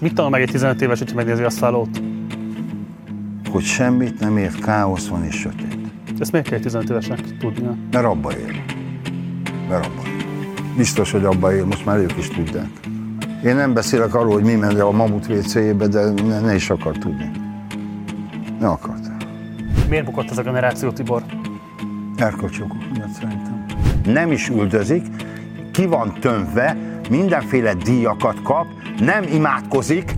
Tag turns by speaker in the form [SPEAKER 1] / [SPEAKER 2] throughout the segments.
[SPEAKER 1] És mit tanul meg egy 15 éves, hogyha megnézi a szállót?
[SPEAKER 2] Hogy semmit nem ért, káosz van és sötét.
[SPEAKER 1] Ezt miért kell egy 15 évesnek tudnia?
[SPEAKER 2] Mert abba él. Mert abba él. Biztos, hogy abba él, most már ők is tudják. Én nem beszélek arról, hogy mi ment a mamut WC-jébe, de ne, ne is akar tudni. Ne akart.
[SPEAKER 1] Miért bukott ez a generáció, Tibor?
[SPEAKER 2] Erkölcsokok miatt szerintem. Nem is üldözik, ki van tömve, mindenféle díjakat kap, nem imádkozik,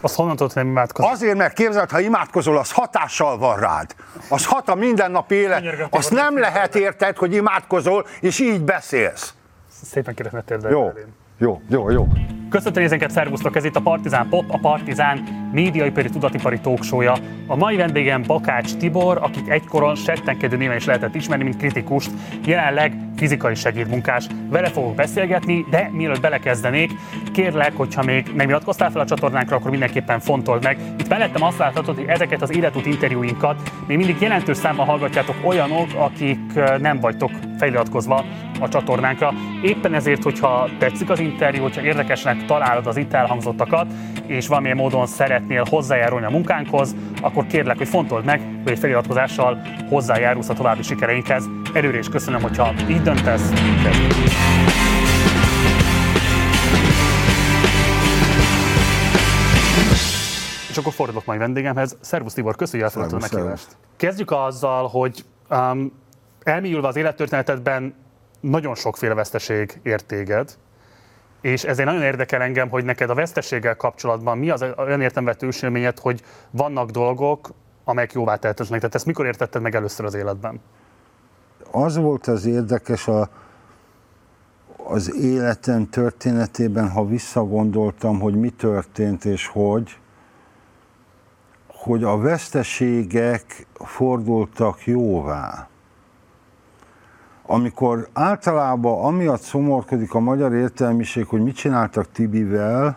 [SPEAKER 1] Azt honnan tudod, nem imádkozik?
[SPEAKER 2] Azért, mert képzeld, ha imádkozol, az hatással van rád. Az hat a mindennapi élet. Azt nem lehet érted, hogy imádkozol, és így beszélsz.
[SPEAKER 1] Szépen kérdeznél de
[SPEAKER 2] Jó, jó, jó, jó.
[SPEAKER 1] Köszöntöm nézőinket, szervusztok! Ez itt a Partizán Pop, a Partizán médiaipari tudatipari talkshow-ja. A mai vendégem Bakács Tibor, akit egykoron settenkedő néven is lehetett ismerni, mint kritikust, jelenleg fizikai segédmunkás. Vele fogok beszélgetni, de mielőtt belekezdenék, kérlek, hogyha még nem iratkoztál fel a csatornánkra, akkor mindenképpen fontold meg. Itt mellettem azt láthatod, hogy ezeket az életút interjúinkat még mindig jelentős számban hallgatjátok olyanok, akik ö, nem vagytok feliratkozva a csatornánkra. Éppen ezért, hogyha tetszik az interjú, hogyha érdekesnek találod az itt elhangzottakat, és valamilyen módon szeretnél hozzájárulni a munkánkhoz, akkor kérlek, hogy fontold meg, hogy egy feliratkozással hozzájárulsz a további sikereinkhez. Előre is köszönöm, hogyha így döntesz. És akkor fordulok majd vendégemhez. Szervusz Tibor, köszönjük, hogy elfogadtad a meghívást. Kezdjük azzal, hogy um, elmélyülve az élettörténetedben nagyon sokféle veszteség ért téged, és ezért nagyon érdekel engem, hogy neked a veszteséggel kapcsolatban mi az olyan értem vett ősélményed, hogy vannak dolgok, amelyek jóvá tehetetlenek. Tehát ezt mikor értetted meg először az életben?
[SPEAKER 2] Az volt az érdekes a, az életem történetében, ha visszagondoltam, hogy mi történt és hogy, hogy a veszteségek fordultak jóvá. Amikor általában amiatt szomorkodik a magyar értelmiség, hogy mit csináltak Tibivel,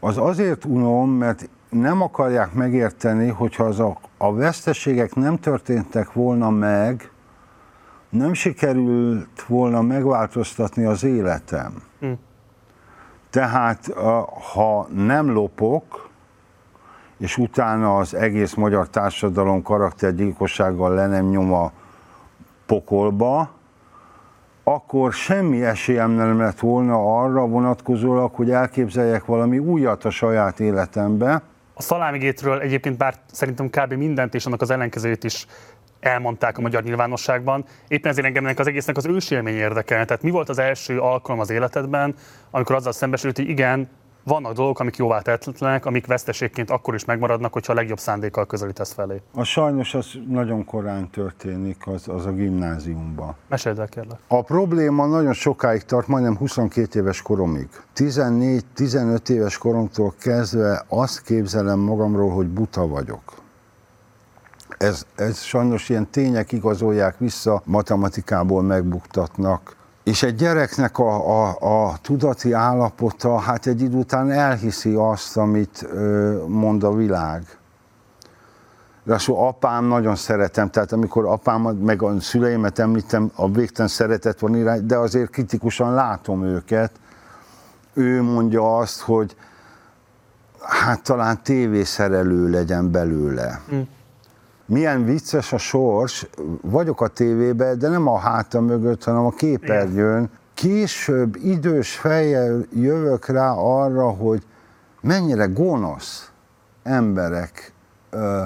[SPEAKER 2] az azért unom, mert nem akarják megérteni, hogyha az a, a veszteségek nem történtek volna meg, nem sikerült volna megváltoztatni az életem.
[SPEAKER 1] Hm.
[SPEAKER 2] Tehát ha nem lopok, és utána az egész magyar társadalom karaktergyilkossággal le nem nyom a pokolba, akkor semmi esélyem nem lett volna arra vonatkozólag, hogy elképzeljek valami újat a saját életembe.
[SPEAKER 1] A szalámigétről egyébként bár szerintem kb. mindent és annak az ellenkezőjét is elmondták a magyar nyilvánosságban. Éppen ezért engem az egésznek az ősélmény érdekel. Tehát mi volt az első alkalom az életedben, amikor azzal szembesült, hogy igen, vannak dolgok, amik jóvá tehetetlenek, amik veszteségként akkor is megmaradnak, hogyha a legjobb szándékkal közelítesz felé.
[SPEAKER 2] A sajnos az nagyon korán történik, az, az a gimnáziumban.
[SPEAKER 1] Meséld el, kérlek.
[SPEAKER 2] A probléma nagyon sokáig tart, majdnem 22 éves koromig. 14-15 éves koromtól kezdve azt képzelem magamról, hogy buta vagyok. Ez, ez sajnos ilyen tények igazolják vissza, matematikából megbuktatnak. És egy gyereknek a, a, a tudati állapota, hát egy idő után elhiszi azt, amit mond a világ. Ráadásul apám nagyon szeretem, tehát amikor apámat, meg a szüleimet említem, a végtelen szeretet van irány, de azért kritikusan látom őket. Ő mondja azt, hogy hát talán tévészerelő legyen belőle.
[SPEAKER 1] Mm.
[SPEAKER 2] Milyen vicces a sors, vagyok a tévébe, de nem a háta mögött, hanem a képernyőn. Később idős fejjel jövök rá arra, hogy mennyire gonosz emberek ö,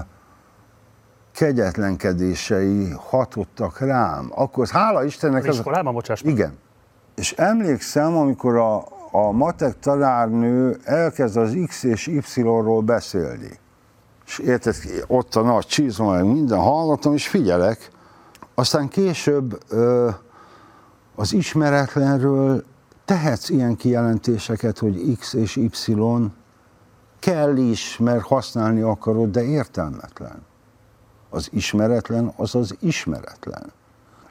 [SPEAKER 2] kegyetlenkedései hatottak rám. Akkor hála Istennek
[SPEAKER 1] Az
[SPEAKER 2] az a...
[SPEAKER 1] iskolában, bocsáss meg.
[SPEAKER 2] Igen. És emlékszem, amikor a, a matek tanárnő elkezd az X és Y-ról beszélni. És érted, ott a nagy csizma, meg minden hallgatom, és figyelek. Aztán később az ismeretlenről tehetsz ilyen kijelentéseket, hogy X és Y kell is, mert használni akarod, de értelmetlen. Az ismeretlen az az ismeretlen.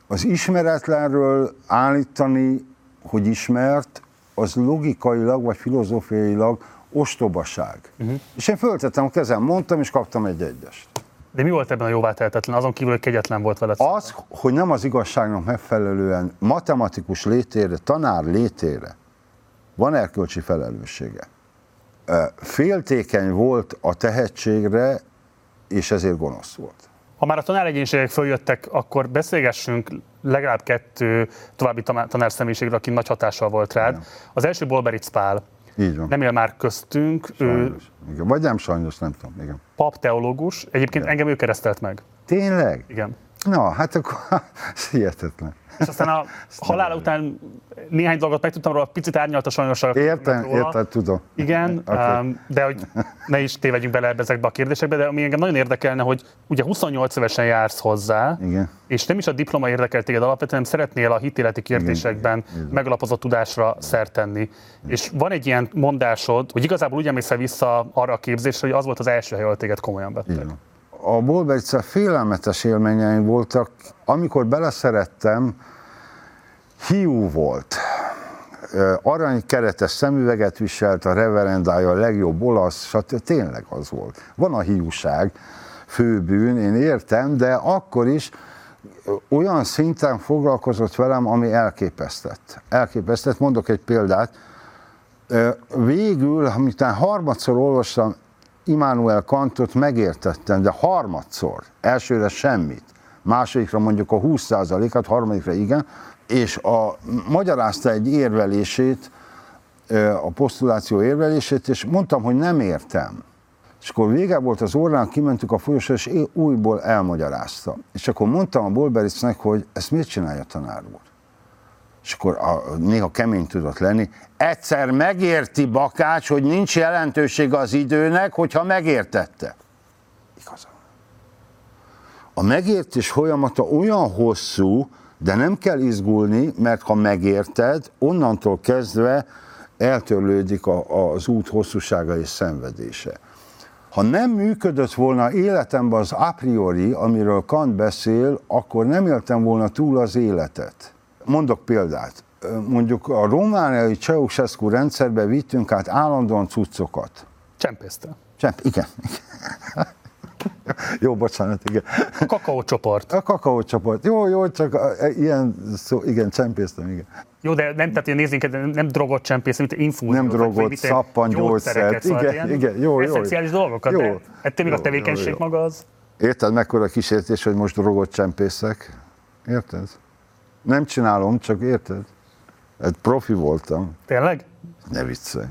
[SPEAKER 2] Az ismeretlenről állítani, hogy ismert, az logikailag vagy filozófiailag ostobaság. Uh-huh. És én föltettem a kezem, mondtam, és kaptam egy egyest.
[SPEAKER 1] De mi volt ebben a jóvá tehetetlen? Azon kívül, hogy kegyetlen volt veled.
[SPEAKER 2] Az, hogy nem az igazságnak megfelelően matematikus létére, tanár létére van erkölcsi felelőssége. féltékeny volt a tehetségre, és ezért gonosz volt.
[SPEAKER 1] Ha már a tanáregyéniségek följöttek, akkor beszélgessünk legalább kettő további tanár személyiségről, aki nagy hatással volt rád. Igen. Az első Bolberic Pál.
[SPEAKER 2] Így van.
[SPEAKER 1] Nem él már köztünk.
[SPEAKER 2] Sajnos. Ő... Igen. Vagy nem sajnos, nem tudom. Igen.
[SPEAKER 1] Pap teológus. Egyébként Igen. engem ő keresztelt meg.
[SPEAKER 2] Tényleg?
[SPEAKER 1] Igen.
[SPEAKER 2] Na, hát akkor hihetetlen.
[SPEAKER 1] És aztán a halála után néhány dolgot megtudtam róla, picit árnyalt a sajnos.
[SPEAKER 2] Értem, értem, tudom.
[SPEAKER 1] Igen, okay. de hogy ne is tévedjünk bele ezekbe a kérdésekbe, de ami engem nagyon érdekelne, hogy ugye 28 évesen jársz hozzá,
[SPEAKER 2] Igen.
[SPEAKER 1] és nem is a diploma érdekel téged alapvetően, hanem szeretnél a hitéleti kérdésekben Igen. megalapozott tudásra szert tenni. És van egy ilyen mondásod, hogy igazából úgy emlékszel vissza arra a képzésre, hogy az volt az első hely, ahol téged komolyan vettek. Igen
[SPEAKER 2] a Bolberice félelmetes élményeim voltak. Amikor beleszerettem, hiú volt. Arany keretes szemüveget viselt, a reverendája a legjobb olasz, stb. Tényleg az volt. Van a hiúság, főbűn, én értem, de akkor is olyan szinten foglalkozott velem, ami elképesztett. Elképesztett, mondok egy példát. Végül, amitán harmadszor olvastam Immanuel Kantot megértettem, de harmadszor, elsőre semmit, másodikra mondjuk a 20%-at, harmadikra igen, és a, magyarázta egy érvelését, a posztuláció érvelését, és mondtam, hogy nem értem. És akkor vége volt az órán, kimentük a folyosóra, és újból elmagyarázta. És akkor mondtam a Bolbericnek, hogy ezt miért csinálja tanár úr? És akkor a, néha kemény tudott lenni, egyszer megérti Bakács, hogy nincs jelentősége az időnek, hogyha megértette. Igazán. A megértés folyamata olyan hosszú, de nem kell izgulni, mert ha megérted, onnantól kezdve eltörlődik a, az út hosszúsága és szenvedése. Ha nem működött volna életemben az a priori, amiről Kant beszél, akkor nem éltem volna túl az életet. Mondok példát. Mondjuk a romániai Ceausescu rendszerbe vittünk át állandóan cuccokat.
[SPEAKER 1] Csempészte.
[SPEAKER 2] Csemp, igen. jó, bocsánat, igen.
[SPEAKER 1] A kakaócsoport.
[SPEAKER 2] A kakaócsoport. Jó, jó, csak ilyen szó, igen, csempésztem, igen.
[SPEAKER 1] Jó, de nem, tehát nézzünk, nem drogot csempésztem, mint infúziót.
[SPEAKER 2] Nem drogot, szappan, gyógyszert.
[SPEAKER 1] Szóval igen, igen, jó, jó. Eszenciális dolgokat, jó, de ettől még a tevékenység jó, jó. maga az.
[SPEAKER 2] Érted, mekkora kísértés, hogy most drogot csempészek? Érted? Nem csinálom, csak érted? Egy profi voltam.
[SPEAKER 1] Tényleg?
[SPEAKER 2] Ne viccelj.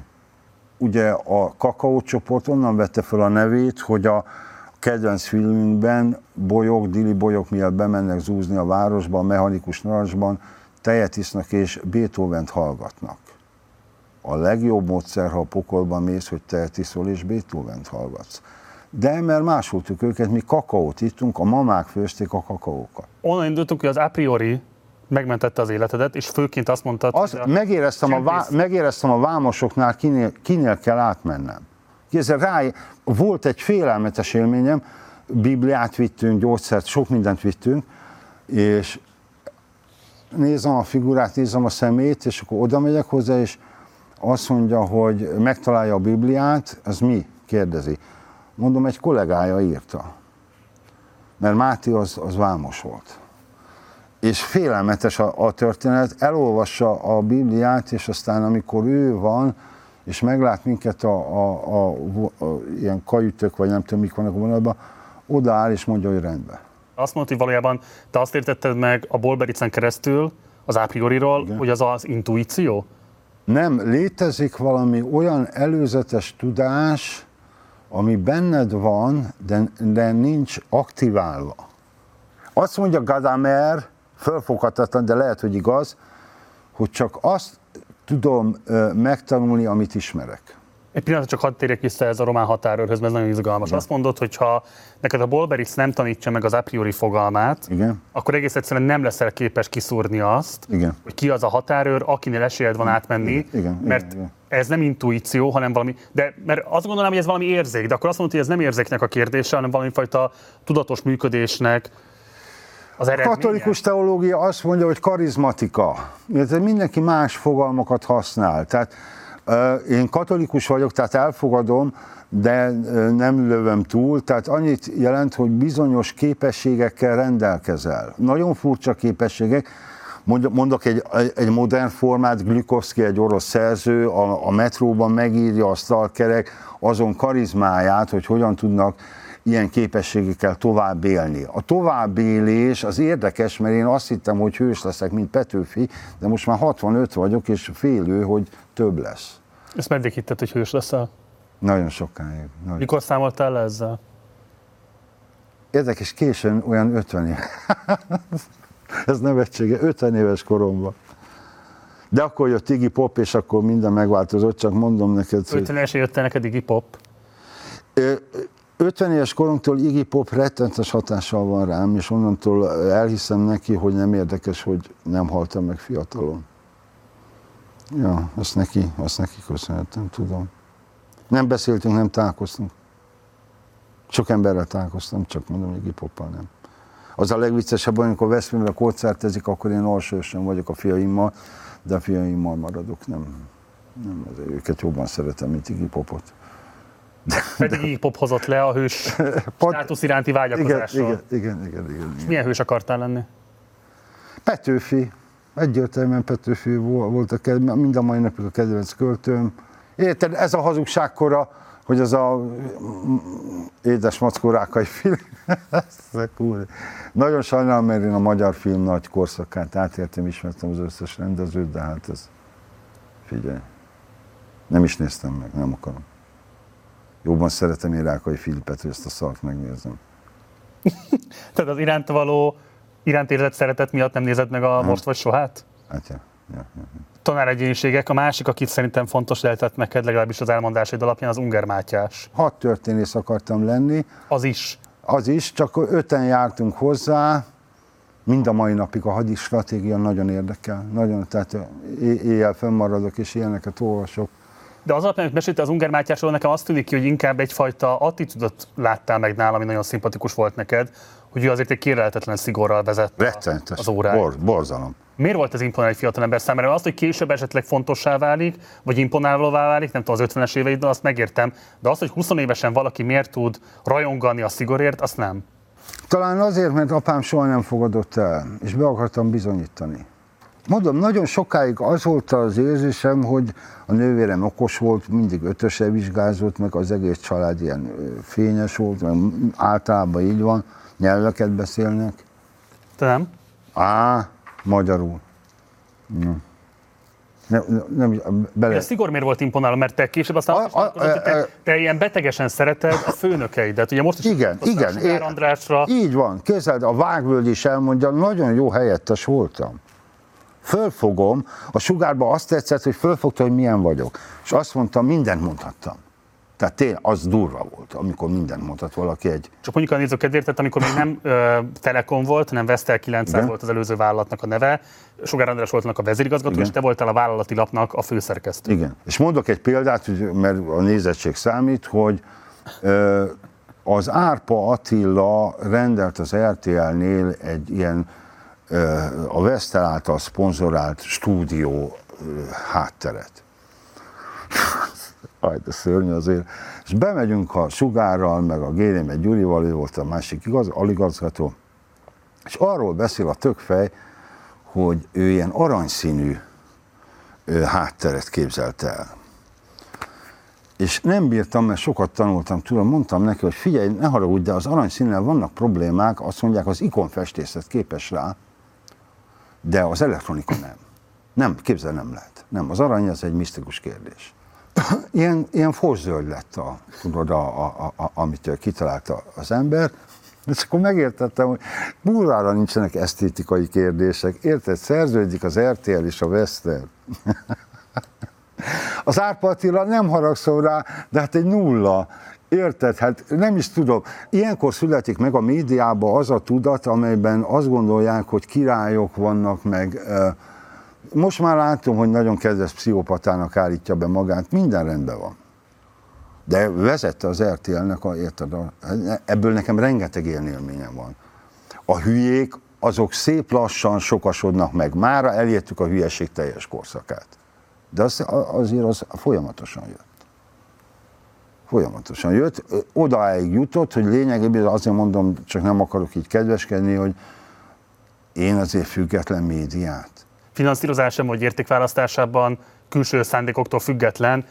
[SPEAKER 2] Ugye a kakaócsoport onnan vette fel a nevét, hogy a kedvenc filmünkben bolyok, dili bolyok miatt bemennek zúzni a városba, a mechanikus narancsban, tejet isznak és Beethoven-t hallgatnak. A legjobb módszer, ha a pokolban mész, hogy tejet iszol és Beethoven-t hallgatsz. De mert másoltuk őket, mi kakaót ittunk, a mamák főzték a kakaókat.
[SPEAKER 1] Onnan indultunk, hogy az a priori megmentette az életedet, és főként azt mondtad,
[SPEAKER 2] azt hogy megéreztem, a vá, megéreztem a vámosoknál, kinél, kinél kell átmennem. Kézzel rá, volt egy félelmetes élményem, Bibliát vittünk, gyógyszert, sok mindent vittünk, és nézem a figurát, nézem a szemét, és akkor oda megyek hozzá, és azt mondja, hogy megtalálja a Bibliát, az mi? kérdezi. Mondom, egy kollégája írta. Mert Máté az, az vámos volt és félelmetes a, a történet, elolvassa a Bibliát, és aztán amikor ő van, és meglát minket a, a, a, a, ilyen kajütök, vagy nem tudom, mik vannak a vonalban, odaáll és mondja, hogy rendben.
[SPEAKER 1] Azt mondta, hogy valójában te azt értetted meg a Bolbericen keresztül, az a prioriról, Igen. hogy az az intuíció?
[SPEAKER 2] Nem, létezik valami olyan előzetes tudás, ami benned van, de, de nincs aktiválva. Azt mondja Gadamer, fölfoghatatlan, de lehet, hogy igaz, hogy csak azt tudom megtanulni, amit ismerek.
[SPEAKER 1] Egy pillanat, csak hadd térjek vissza ez a román határőrhöz, mert ez nagyon izgalmas. Igen. Azt mondod, hogy ha neked a Bolberis nem tanítja meg az a priori fogalmát,
[SPEAKER 2] Igen.
[SPEAKER 1] akkor egész egyszerűen nem leszel képes kiszúrni azt,
[SPEAKER 2] Igen.
[SPEAKER 1] hogy ki az a határőr, akinél esélyed van átmenni,
[SPEAKER 2] Igen.
[SPEAKER 1] mert
[SPEAKER 2] Igen.
[SPEAKER 1] ez nem intuíció, hanem valami, de mert azt gondolom, hogy ez valami érzék, de akkor azt mondod, hogy ez nem érzéknek a kérdése, hanem valami fajta tudatos működésnek, az
[SPEAKER 2] A katolikus teológia azt mondja, hogy karizmatika. Mindenki más fogalmakat használ. Tehát én katolikus vagyok, tehát elfogadom, de nem lövöm túl, tehát annyit jelent, hogy bizonyos képességekkel rendelkezel. Nagyon furcsa képességek. mondok egy, egy modern formát, Glükovszki egy orosz szerző, a, a metróban megírja a stalkerek azon karizmáját, hogy hogyan tudnak ilyen képességekkel tovább élni. A továbbélés az érdekes, mert én azt hittem, hogy hős leszek, mint Petőfi, de most már 65 vagyok, és félő, hogy több lesz.
[SPEAKER 1] Ezt meddig hitted, hogy hős leszel?
[SPEAKER 2] Nagyon sokáig. Nagyon.
[SPEAKER 1] Mikor számoltál le ezzel?
[SPEAKER 2] Érdekes, későn olyan 50 év. Ez nevetsége, 50 éves koromban. De akkor jött Iggy Pop, és akkor minden megváltozott, csak mondom neked.
[SPEAKER 1] 50 éves jött neked Iggy Pop?
[SPEAKER 2] 50 éves koromtól Iggy Pop rettentes hatással van rám, és onnantól elhiszem neki, hogy nem érdekes, hogy nem haltam meg fiatalon. Ja, azt neki, azt neki köszönhetem, tudom. Nem beszéltünk, nem találkoztunk. Sok emberrel találkoztam, csak mondom, hogy Poppal nem. Az a legviccesebb, amikor Veszprémbe koncertezik, akkor én alsósan vagyok a fiaimmal, de a fiaimmal maradok, nem, nem őket jobban szeretem, mint Iggy Popot.
[SPEAKER 1] Pedig Iggy Pop hozott le a hős státusz iránti vágyakozással.
[SPEAKER 2] Igen, igen, igen, igen, igen.
[SPEAKER 1] milyen hős akartál lenni?
[SPEAKER 2] Petőfi. Egyértelműen Petőfi volt a kedvenc, mind a mai napig a kedvenc költőm. Érted, ez a hazugságkora, hogy az a édes mackó rákai film. Nagyon sajnálom, mert én a magyar film nagy korszakát átértem, ismertem az összes rendezőt, de hát ez, figyelj, nem is néztem meg, nem akarom. Jobban szeretem én Rákai Filipet, hogy ezt a szart megnézem.
[SPEAKER 1] Tehát az iránt való, iránt érzett szeretet miatt nem nézed meg a nem. most vagy sohát?
[SPEAKER 2] Hát ja. ja, ja, ja.
[SPEAKER 1] Tanáregyéniségek. A másik, akit szerintem fontos lehetett neked, legalábbis az elmondásaid alapján, az Unger Mátyás.
[SPEAKER 2] Hat történész akartam lenni.
[SPEAKER 1] Az is.
[SPEAKER 2] Az is, csak öten jártunk hozzá, mind a mai napig a hadi stratégia nagyon érdekel. Nagyon, tehát éjjel fönnmaradok és ilyeneket olvasok.
[SPEAKER 1] De az alapján, hogy mesélte az Unger Mátyásról, nekem azt tűnik ki, hogy inkább egyfajta attitűdöt láttál meg nálam, ami nagyon szimpatikus volt neked, hogy ő azért egy kérelhetetlen szigorral vezette az órát.
[SPEAKER 2] Bor, borzalom.
[SPEAKER 1] Miért volt ez imponáló egy fiatal ember számára? Azt, hogy később esetleg fontossá válik, vagy imponálóvá válik, nem tudom, az 50-es éveidben, azt megértem, de azt, hogy 20 évesen valaki miért tud rajongani a szigorért, azt nem.
[SPEAKER 2] Talán azért, mert apám soha nem fogadott el, és be akartam bizonyítani. Mondom, nagyon sokáig az volt az érzésem, hogy a nővérem okos volt, mindig ötöse vizsgázott, meg az egész család ilyen fényes volt, mert általában így van, nyelveket beszélnek.
[SPEAKER 1] Te nem?
[SPEAKER 2] Á, magyarul. Nem. Nem, nem,
[SPEAKER 1] bele... A szigor miért volt imponáló? Mert te később aztán a, a, a, te, te ilyen betegesen szereted a főnökeidet. Ugye most is
[SPEAKER 2] igen, igen.
[SPEAKER 1] Andrásra.
[SPEAKER 2] Így van. Képzeld, a Vágvölgy is elmondja, nagyon jó helyettes voltam. Fölfogom, a sugárba azt tetszett, hogy fölfogta, hogy milyen vagyok. És azt mondtam, mindent mondhattam. Tehát tény, az durva volt, amikor mindent mondhat valaki egy...
[SPEAKER 1] Csak mondjuk a nézőkedvéért, tehát amikor még nem ö, Telekom volt, nem Vestel 900 Igen. volt az előző vállalatnak a neve, Sugár András volt a vezérigazgató, Igen. és te voltál a vállalati lapnak a főszerkesztő.
[SPEAKER 2] Igen. És mondok egy példát, mert a nézettség számít, hogy ö, az Árpa Attila rendelt az RTL-nél egy ilyen a Vestel által szponzorált stúdió hátteret aj, de szörnyű azért. És bemegyünk a Sugárral, meg a Gérémet Gyurival, ő volt a másik igaz, aligazgató, és arról beszél a tökfej, hogy ő ilyen aranyszínű hátteret képzelt el. És nem bírtam, mert sokat tanultam, tudom, mondtam neki, hogy figyelj, ne haragudj, de az aranyszínnel vannak problémák, azt mondják, az ikonfestészet képes rá, de az elektronika nem. Nem, képzel nem lehet. Nem, az arany az egy misztikus kérdés ilyen, ilyen forszöld lett, a, tudod, a, a, a, amit kitalálta az ember, és akkor megértettem, hogy burrára nincsenek esztétikai kérdések. Érted? Szerződik az RTL és a Veszter. az Árpa Attila nem haragszol rá, de hát egy nulla. Érted? Hát nem is tudom. Ilyenkor születik meg a médiában az a tudat, amelyben azt gondolják, hogy királyok vannak, meg most már látom, hogy nagyon kedves pszichopatának állítja be magát, minden rendben van. De vezette az RTL-nek, a, érted, ebből nekem rengeteg élményem van. A hülyék, azok szép lassan sokasodnak meg. Mára elértük a hülyeség teljes korszakát. De az, azért az folyamatosan jött. Folyamatosan jött. Odaig jutott, hogy lényegében azért mondom, csak nem akarok így kedveskedni, hogy én azért független médiát.
[SPEAKER 1] Finanszírozásában vagy értékválasztásában külső szándékoktól független,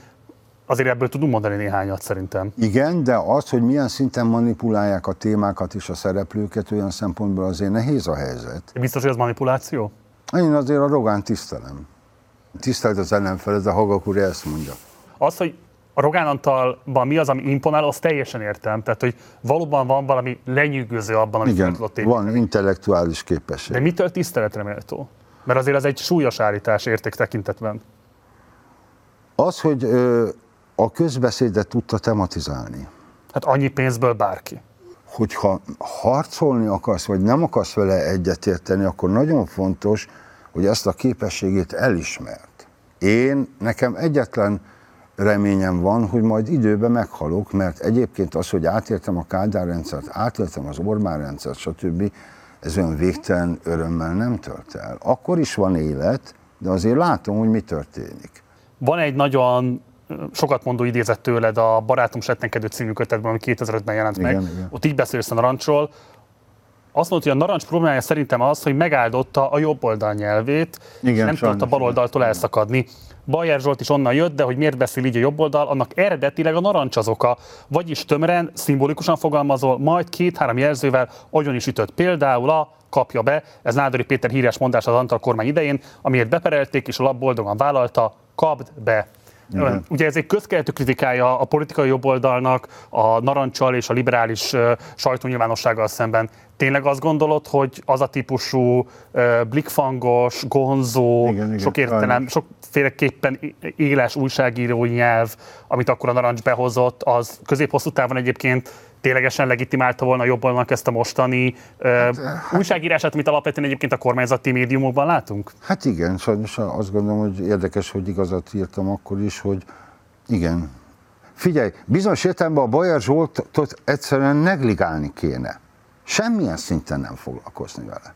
[SPEAKER 1] azért ebből tudunk mondani néhányat szerintem.
[SPEAKER 2] Igen, de az, hogy milyen szinten manipulálják a témákat és a szereplőket, olyan szempontból azért nehéz a helyzet.
[SPEAKER 1] Biztos, hogy az manipuláció?
[SPEAKER 2] Én azért a Rogán tisztelem. Tisztelt az ellenfel, ez a Hagak úr ezt mondja.
[SPEAKER 1] Az, hogy a Rogán Antalban mi az, ami imponál, azt teljesen értem. Tehát, hogy valóban van valami lenyűgöző abban, amit
[SPEAKER 2] Igen,
[SPEAKER 1] tudott
[SPEAKER 2] van intellektuális képesség.
[SPEAKER 1] De mitől tiszteletre méltó? Mert azért az egy súlyos állítás érték tekintetben.
[SPEAKER 2] Az, hogy ö, a közbeszédet tudta tematizálni.
[SPEAKER 1] Hát annyi pénzből bárki.
[SPEAKER 2] Hogyha harcolni akarsz, vagy nem akarsz vele egyetérteni, akkor nagyon fontos, hogy ezt a képességét elismert. Én, nekem egyetlen reményem van, hogy majd időben meghalok, mert egyébként az, hogy átértem a Kádár rendszert, átértem az Orbán rendszert, stb., ez olyan végtelen örömmel nem tölt el. Akkor is van élet, de azért látom, hogy mi történik.
[SPEAKER 1] Van egy nagyon sokat mondó idézet tőled a Barátom Settenkedő című kötetben, ami 2005-ben jelent igen, meg. Igen. Ott így beszélsz a narancsról. Azt mondta, hogy a narancs problémája szerintem az, hogy megáldotta a jobb oldal nyelvét, igen, és nem tudott a bal oldaltól elszakadni. Bajer Zsolt is onnan jött, de hogy miért beszél így a jobb oldal, annak eredetileg a narancs az oka. Vagyis tömören, szimbolikusan fogalmazol, majd két-három jelzővel agyon is ütött. Például a kapja be, ez Nádori Péter híres mondás az Antal kormány idején, amiért beperelték, és a lap boldogan vállalta, kapd be. Igen. Ugye ez egy közkeletű kritikája a politikai jobboldalnak, a narancsal és a liberális sajtónyilvánossággal szemben. Tényleg azt gondolod, hogy az a típusú blikfangos, gonzó, igen, igen, sok értelem, sokféleképpen éles újságírói nyelv, amit akkor a narancs behozott, az közép-hosszú távon egyébként ténylegesen legitimálta volna jobban ezt a mostani hát, uh, újságírását, amit alapvetően egyébként a kormányzati médiumokban látunk?
[SPEAKER 2] Hát igen, sajnos azt gondolom, hogy érdekes, hogy igazat írtam akkor is, hogy igen. Figyelj, bizonyos értelemben a Bajer Zsoltot egyszerűen negligálni kéne. Semmilyen szinten nem foglalkozni vele.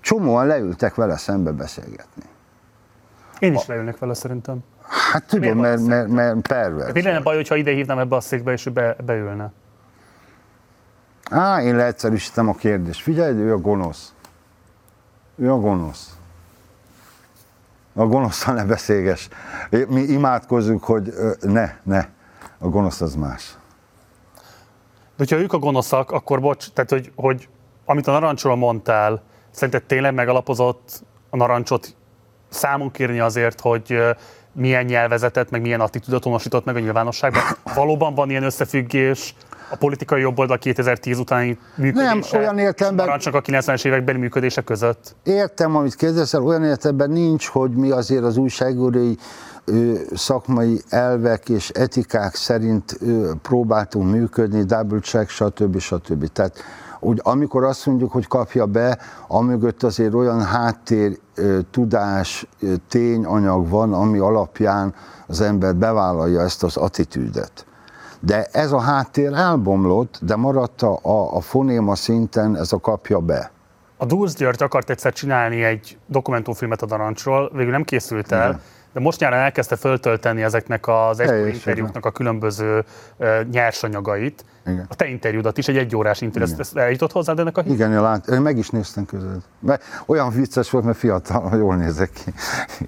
[SPEAKER 2] Csomóan leültek vele szembe beszélgetni.
[SPEAKER 1] Én is a... leülnek vele szerintem.
[SPEAKER 2] Hát tudom, mert, mert, mert pervers.
[SPEAKER 1] Mi lenne baj, hogyha ide hívnám ebbe a székbe, és ő be, beülne?
[SPEAKER 2] Á, én leegyszerűsítem a kérdést. Figyelj, ő a gonosz. Ő a gonosz. A gonosztal ne beszélges. Mi imádkozunk, hogy ne, ne. A gonosz az más.
[SPEAKER 1] De hogyha ők a gonoszak, akkor bocs, tehát hogy, hogy amit a narancsról mondtál, szerinted tényleg megalapozott a narancsot számon kérni azért, hogy milyen nyelvezetet, meg milyen attitűdöt honosított meg a nyilvánosságban? Valóban van ilyen összefüggés a politikai jobboldal 2010 utáni működése,
[SPEAKER 2] nem, olyan értelemben,
[SPEAKER 1] csak a 90-es évekbeli működése között?
[SPEAKER 2] Értem, amit kérdezel, olyan értelemben nincs, hogy mi azért az újságírói szakmai elvek és etikák szerint próbáltunk működni, double check, stb. stb. Tehát úgy, amikor azt mondjuk, hogy kapja be, amögött azért olyan háttér, tudás, tényanyag van, ami alapján az ember bevállalja ezt az attitűdet. De ez a háttér elbomlott, de maradt a, a fonéma szinten ez a kapja be.
[SPEAKER 1] A Dulsz György akart egyszer csinálni egy dokumentumfilmet a Darancsról, végül nem készült el, Igen. De most nyáron elkezdte föltölteni ezeknek az egykori interjúknak a különböző uh, nyersanyagait. Igen. A te interjúdat is, egy egyórás interjú, ezt, ezt eljutott hozzád ennek a
[SPEAKER 2] hír? Igen, lát, én meg is néztem között. Mert olyan vicces volt, mert fiatal, jól nézek ki.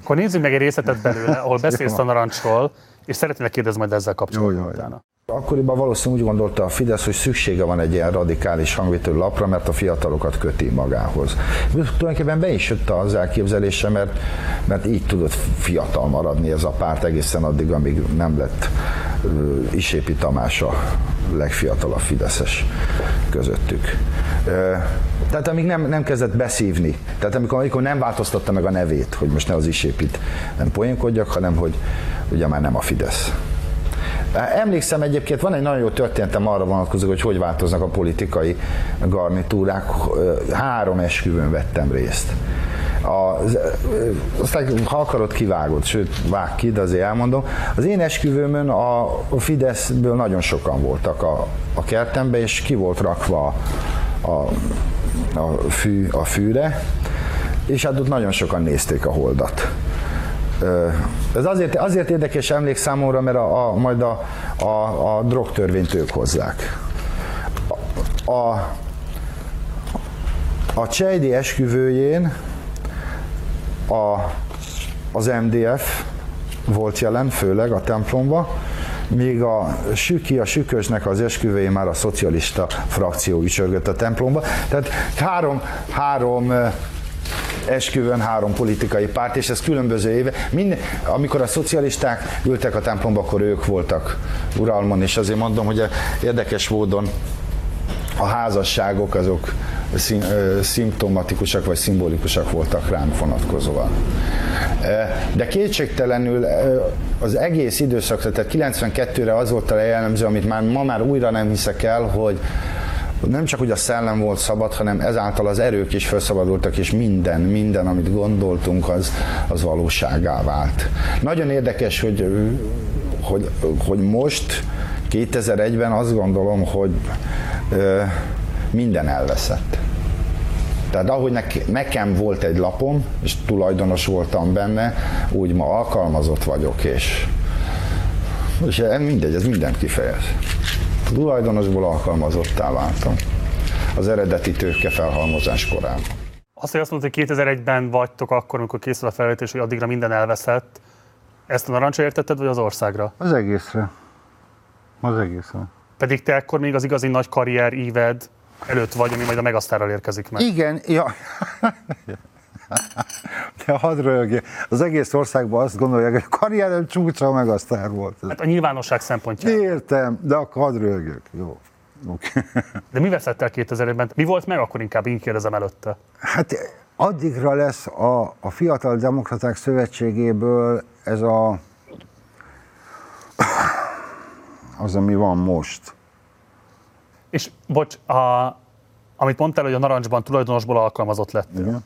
[SPEAKER 1] Akkor nézzük meg egy részletet belőle, ahol beszélsz a narancsról, és szeretnélek kérdezni majd ezzel kapcsolatban jó, jó, utána.
[SPEAKER 3] Akkoriban valószínűleg úgy gondolta a Fidesz, hogy szüksége van egy ilyen radikális hangvételű lapra, mert a fiatalokat köti magához. Tulajdonképpen be is jött az elképzelése, mert, mert így tudott fiatal maradni ez a párt egészen addig, amíg nem lett uh, Isépi Tamás a legfiatalabb Fideszes közöttük. Uh, tehát amíg nem, nem kezdett beszívni, tehát amikor, amikor nem változtatta meg a nevét, hogy most ne az Isépit nem poénkodjak, hanem hogy ugye már nem a Fidesz. Emlékszem egyébként, van egy nagyon jó történetem arra vonatkozó, hogy hogy változnak a politikai garnitúrák. Három esküvőn vettem részt. A, aztán, ha akarod, kivágod, sőt, vág ki, de azért elmondom. Az én esküvőmön a, Fideszből nagyon sokan voltak a, a kertembe, és ki volt rakva a, a, fű, a fűre, és hát ott nagyon sokan nézték a holdat. Ez azért, azért érdekes emlék számomra, mert a, a, majd a, a, a drogtörvényt ők hozzák. A, A Csejdi esküvőjén a, az MDF volt jelen, főleg a templomba, míg a Süki, a Sükösnek az esküvőjén már a szocialista frakció ücsörgött a templomba. Tehát három, három esküvőn három politikai párt, és ez különböző éve. Minden, amikor a szocialisták ültek a templomba, akkor ők voltak uralmon, és azért mondom, hogy érdekes módon a házasságok azok szimptomatikusak vagy szimbolikusak voltak ránk vonatkozóan. De kétségtelenül az egész időszak, tehát 92-re az volt a jellemző, amit már ma már újra nem hiszek el, hogy nem csak hogy a szellem volt szabad, hanem ezáltal az erők is felszabadultak, és minden, minden, amit gondoltunk, az, az valóságá vált. Nagyon érdekes, hogy, hogy, hogy most, 2001-ben azt gondolom, hogy ö, minden elveszett. Tehát ahogy nekem volt egy lapom, és tulajdonos voltam benne, úgy ma alkalmazott vagyok, és, és mindegy, ez mindent kifejez. Tulajdonosból alkalmazottá váltam az eredeti tőke felhalmozás korában.
[SPEAKER 1] Azt, hogy azt mondtad, hogy 2001-ben vagytok akkor, amikor készül a felvétés, hogy addigra minden elveszett, ezt a narancsra értetted, vagy az országra?
[SPEAKER 2] Az egészre. Az egészre.
[SPEAKER 1] Pedig te akkor még az igazi nagy karrier íved előtt vagy, ami majd a Megasztárral érkezik meg.
[SPEAKER 2] Igen, ja. De hadd röhögjél. Az egész országban azt gondolják, hogy a karrierem csúcsa a Megasztár volt.
[SPEAKER 1] Hát a nyilvánosság szempontjából.
[SPEAKER 2] Értem, de akkor hadd röhögjök. Jó. Okay.
[SPEAKER 1] De mi veszett el 2001-ben? Mi volt meg akkor inkább, így kérdezem előtte?
[SPEAKER 2] Hát addigra lesz a, a Fiatal Demokraták Szövetségéből ez a az, ami van most.
[SPEAKER 1] És bocs, a, amit mondtál, hogy a narancsban tulajdonosból alkalmazott lett.
[SPEAKER 2] Igen.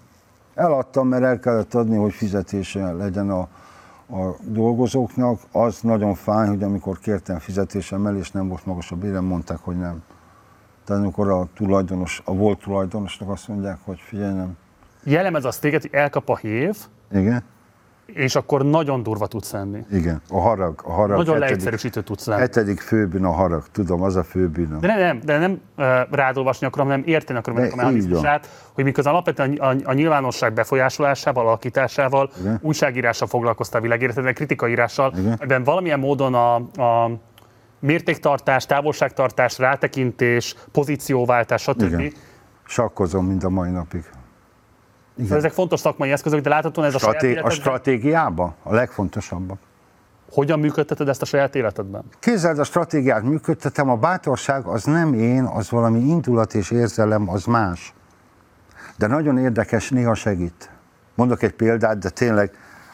[SPEAKER 2] Eladtam, mert el kellett adni, hogy fizetése legyen a, a dolgozóknak. Az nagyon fáj, hogy amikor kértem fizetésem és nem volt magas a bérem, mondták, hogy nem. Tehát amikor a tulajdonos, a volt tulajdonosnak azt mondják, hogy figyelj, nem.
[SPEAKER 1] Jellemez azt téged, hogy elkap a hív,
[SPEAKER 2] Igen
[SPEAKER 1] és akkor nagyon durva tudsz lenni.
[SPEAKER 2] Igen, a harag. A harag
[SPEAKER 1] nagyon hetedik, leegyszerűsítő tudsz lenni.
[SPEAKER 2] Hetedik főbűn a harag, tudom, az a főbűn.
[SPEAKER 1] De nem, nem, de nem uh, rádolvasni akarom, hanem érteni akarom ennek a mechanizmusát, hogy miközben alapvetően a, a, a nyilvánosság befolyásolásával, alakításával, Igen. újságírással foglalkoztál világéletedben, kritikaírással, ebben valamilyen módon a, a mértéktartás, távolságtartás, rátekintés, pozícióváltás, stb. Igen.
[SPEAKER 2] Sakkozom mind a mai napig.
[SPEAKER 1] Igen. Szóval ezek fontos szakmai eszközök, de láthatóan ez Straté- a saját
[SPEAKER 2] A stratégiában a legfontosabbak.
[SPEAKER 1] Hogyan működteted ezt a saját életedben?
[SPEAKER 2] Képzeld, a stratégiát működtetem, a bátorság az nem én, az valami indulat és érzelem, az más. De nagyon érdekes, néha segít. Mondok egy példát, de tényleg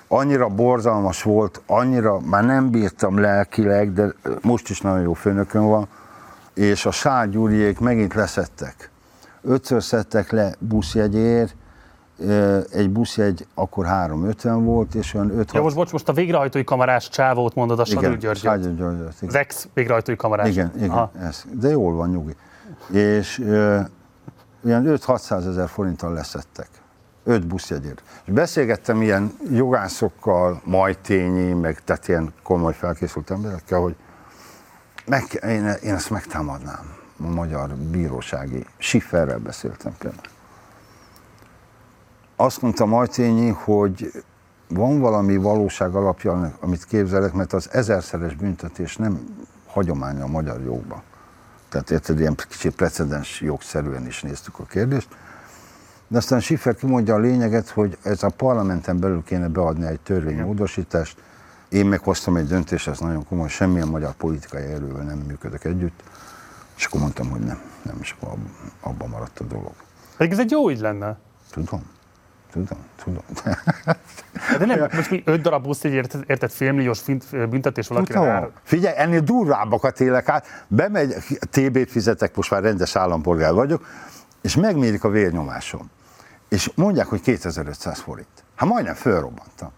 [SPEAKER 2] annyira borzalmas volt, annyira már nem bírtam lelkileg, de most is nagyon jó főnökön van, és a Sár Gyuriék megint leszettek. Ötször szedtek le buszjegyért, egy buszjegy akkor 350 volt, és olyan 5
[SPEAKER 1] Ja, most, bocs, most a végrehajtói kamarás csávót mondod a Sadő Györgyöt.
[SPEAKER 2] Györgyöt.
[SPEAKER 1] Az ex végrehajtói kamarás.
[SPEAKER 2] Igen, igen ez. de jól van, nyugi. És ö, olyan 5-600 ezer forinttal leszettek. Öt buszjegyért. És beszélgettem ilyen jogászokkal, majtényi, meg tehát ilyen komoly felkészült emberekkel, hogy meg, én, én ezt megtámadnám a magyar bírósági. Sifferrel beszéltem például azt mondta Majtényi, hogy van valami valóság alapja, amit képzelek, mert az ezerszeres büntetés nem hagyománya a magyar jogban. Tehát érted, ilyen kicsit precedens jogszerűen is néztük a kérdést. De aztán Schiffer kimondja a lényeget, hogy ez a parlamenten belül kéne beadni egy törvénymódosítást. Én meghoztam egy döntést, ez nagyon komoly, semmilyen magyar politikai erővel nem működök együtt. És akkor mondtam, hogy nem, nem, és akkor abban maradt a dolog.
[SPEAKER 1] Pedig ez egy jó így lenne.
[SPEAKER 2] Tudom. Tudom, tudom.
[SPEAKER 1] De nem, most mi öt darab busz, egy érted, érted félmilliós büntetés valakire
[SPEAKER 2] Figyelj, ennél durvábbakat élek át. Bemegy, TB-t fizetek, most már rendes állampolgár vagyok, és megmérik a vérnyomásom. És mondják, hogy 2500 forint. Hát majdnem fölrobbantam.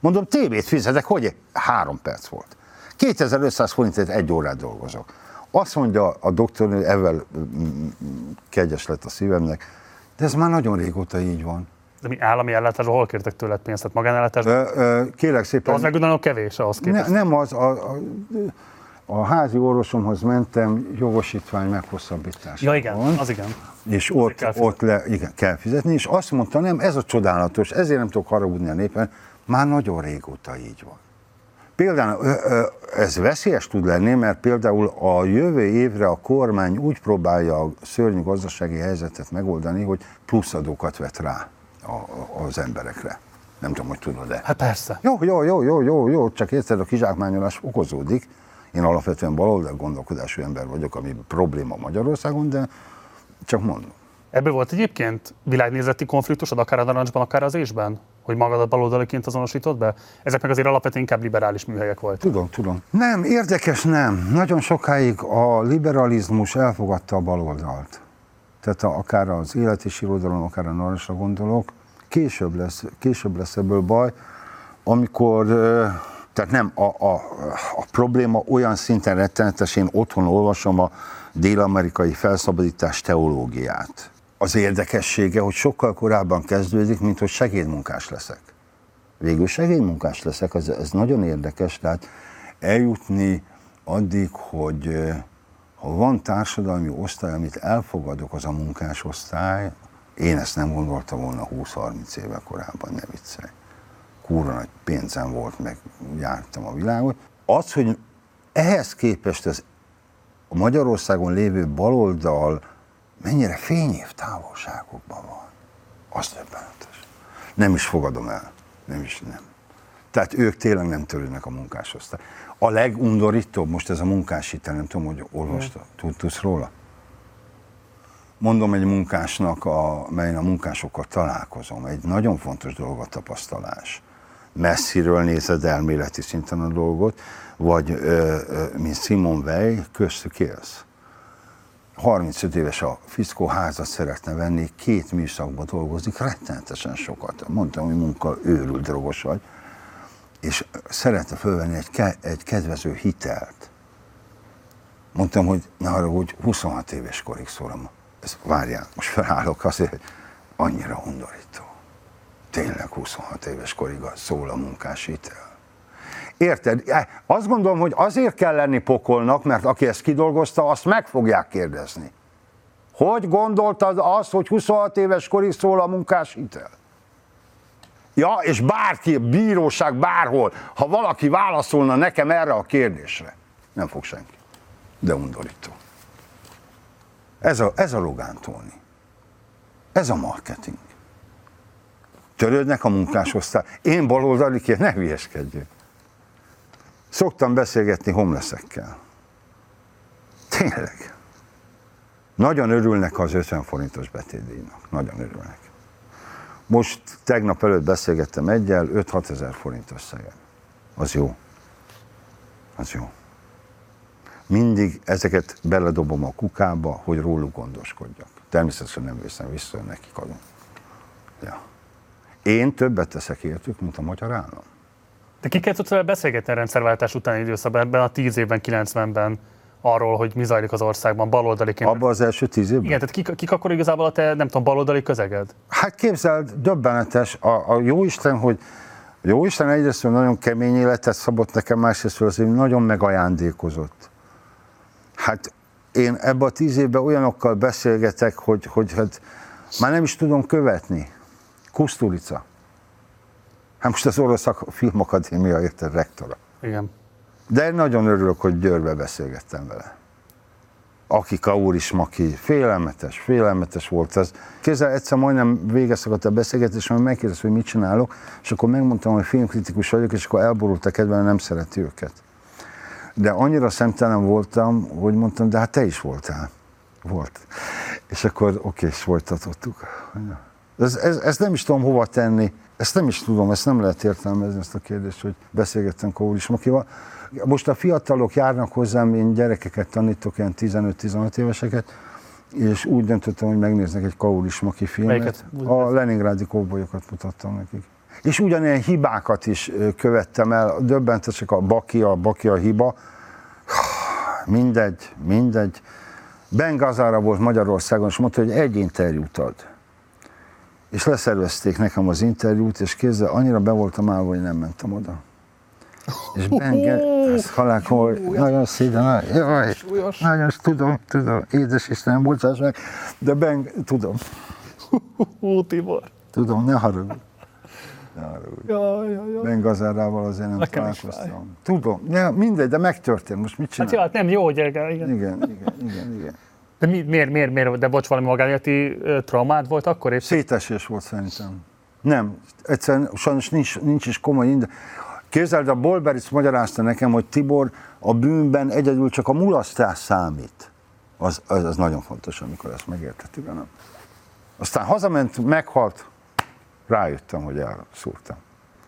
[SPEAKER 2] Mondom, TB-t fizetek, hogy három perc volt. 2500 forintért egy órát dolgozok. Azt mondja a doktor, hogy ezzel kegyes lett a szívemnek, de ez már nagyon régóta így van.
[SPEAKER 1] De mi állami ellátásban hol kértek tőled pénzt? Tehát magánellátásban?
[SPEAKER 2] Kérek szépen.
[SPEAKER 1] De az meg kevés ahhoz képest.
[SPEAKER 2] Ne, nem az, a, a, a házi orvosomhoz mentem jogosítvány meghosszabbításra.
[SPEAKER 1] Ja, igen, az igen.
[SPEAKER 2] És ott,
[SPEAKER 1] kell
[SPEAKER 2] ott le, igen, kell fizetni, és azt mondta, nem, ez a csodálatos, ezért nem tudok haragudni a népen, már nagyon régóta így van. Például ez veszélyes tud lenni, mert például a jövő évre a kormány úgy próbálja a szörnyű gazdasági helyzetet megoldani, hogy pluszadókat vet rá a, az emberekre. Nem tudom, hogy tudod-e.
[SPEAKER 1] Hát persze.
[SPEAKER 2] Jó, jó, jó, jó, jó, jó, csak érted, a kizsákmányolás okozódik. Én alapvetően baloldal gondolkodású ember vagyok, ami probléma Magyarországon, de csak mondom.
[SPEAKER 1] Ebből volt egyébként világnézeti konfliktusod, akár a narancsban, akár az ésben? Hogy magadat baloldaliként azonosítod be? Ezek meg azért alapvetően inkább liberális műhelyek voltak.
[SPEAKER 2] Tudom, tudom. Nem, érdekes nem. Nagyon sokáig a liberalizmus elfogadta a baloldalt. Tehát a, akár az élet és irodalom, akár a narancsra gondolok. Később lesz, később lesz ebből baj, amikor tehát nem, a, a, a probléma olyan szinten rettenetes, én otthon olvasom a dél-amerikai felszabadítás teológiát. Az érdekessége, hogy sokkal korábban kezdődik, mint hogy segédmunkás leszek. Végül segédmunkás leszek, ez, ez nagyon érdekes, tehát eljutni addig, hogy ha van társadalmi osztály, amit elfogadok, az a munkásosztály, én ezt nem gondoltam volna 20-30 éve korábban, ne viccelj kurva nagy pénzem volt, meg jártam a világot. Az, hogy ehhez képest az a Magyarországon lévő baloldal mennyire fényév távolságokban van, az döbbenetes. Nem is fogadom el. Nem is, nem. Tehát ők tényleg nem törődnek a munkásosztály. A legundorítóbb most ez a munkáshitel, nem tudom, hogy olvasta, tudsz róla? Mondom egy munkásnak, a, melyen a munkásokkal találkozom, egy nagyon fontos dolog a tapasztalás messziről nézed elméleti szinten a dolgot, vagy ö, ö, mint Simon Weil, köztük élsz. 35 éves a fiszkó házat szeretne venni, két műszakban dolgozik, rettenetesen sokat. Mondtam, hogy munka őrült drogos vagy, és szeretne fölvenni egy, ke- egy kedvező hitelt. Mondtam, hogy ne hogy 26 éves korig szólom. Ez, várjál, most felállok azért, hogy annyira undorító tényleg 26 éves korig szól a munkáshitel. Érted? E, azt gondolom, hogy azért kell lenni pokolnak, mert aki ezt kidolgozta, azt meg fogják kérdezni. Hogy gondoltad azt, hogy 26 éves korig szól a munkáshitel? Ja, és bárki, bíróság, bárhol, ha valaki válaszolna nekem erre a kérdésre, nem fog senki. De undorító. Ez a, ez a Rogán Ez a marketing törődnek a munkásosztály. Én baloldaliként ne hülyeskedjünk. Szoktam beszélgetni homleszekkel. Tényleg. Nagyon örülnek az 50 forintos betétdíjnak. Nagyon örülnek. Most tegnap előtt beszélgettem egyel, 5-6 ezer forint összegen. Az jó. Az jó. Mindig ezeket beledobom a kukába, hogy róluk gondoskodjak. Természetesen nem viszem vissza, nekik adom. Ja. Én többet teszek értük, mint a magyar állam.
[SPEAKER 1] De ki tudsz beszélgetni a rendszerváltás utáni időszakban, ebben a 10 évben, 90-ben arról, hogy mi zajlik az országban, baloldaliként.
[SPEAKER 2] Abban az első tíz évben?
[SPEAKER 1] Igen, tehát kik, kik akkor igazából a te, nem tudom, baloldali közeged?
[SPEAKER 2] Hát képzeld, döbbenetes. A, a jó Isten, hogy jó Isten egyrészt nagyon kemény életet szabott nekem, másrészt azért nagyon megajándékozott. Hát én ebben a tíz évben olyanokkal beszélgetek, hogy, hogy hát már nem is tudom követni. Kusturica. Hát most az Orosz Filmakadémia érted rektora.
[SPEAKER 1] Igen.
[SPEAKER 2] De nagyon örülök, hogy Győrbe beszélgettem vele. Aki Kaur is Maki, félelmetes, félelmetes volt ez. Kézzel egyszer majdnem végezszakadt a beszélgetés, mert megkérdezte, hogy mit csinálok, és akkor megmondtam, hogy filmkritikus vagyok, és akkor elborult a kedve, nem szereti őket. De annyira szemtelen voltam, hogy mondtam, de hát te is voltál. Volt. És akkor oké, és folytatottuk. Ez, ez, ezt nem is tudom hova tenni, ezt nem is tudom, ezt nem lehet értelmezni, ezt a kérdést, hogy beszélgettem Kólis Makival. Most a fiatalok járnak hozzám, én gyerekeket tanítok, ilyen 15-16 éveseket, és úgy döntöttem, hogy megnéznek egy Kaulis Maki filmet. Melyiket? A Leningrádi kóbolyokat mutattam nekik. És ugyanilyen hibákat is követtem el, döbbentesek a Baki, a Baki a hiba. Mindegy, mindegy. Ben Gazára volt Magyarországon, és mondta, hogy egy interjút ad és leszervezték nekem az interjút, és kézzel annyira be voltam állva, hogy nem mentem oda. És Benge, Ez halál komoly, nagyon szíven, jaj, nagyon tudom, tudom, édes Istenem, bocsáss meg, de ben, tudom,
[SPEAKER 1] Hú, Tibor.
[SPEAKER 2] tudom, ne haragudj. Ne haragudj.
[SPEAKER 1] Jaj, jaj, jaj.
[SPEAKER 2] Ben Gazárával azért nem
[SPEAKER 1] Nekem
[SPEAKER 2] találkoztam. Tudom, ne, mindegy, de megtörtént, most mit
[SPEAKER 1] Hát
[SPEAKER 2] csinál?
[SPEAKER 1] hát nem jó, gyereke, igen.
[SPEAKER 2] Igen, igen, igen, igen.
[SPEAKER 1] De mi, miért, miért, miért, de bocs, valami magánéleti traumád volt akkor? És
[SPEAKER 2] Szétesés volt szerintem. Nem, egyszerűen sajnos nincs, nincs is komoly inde. Képzeld, a Bolberic magyarázta nekem, hogy Tibor a bűnben egyedül csak a mulasztás számít. Az, az, az nagyon fontos, amikor ezt megértettük. Nem? Aztán hazament, meghalt, rájöttem, hogy elszúrtam.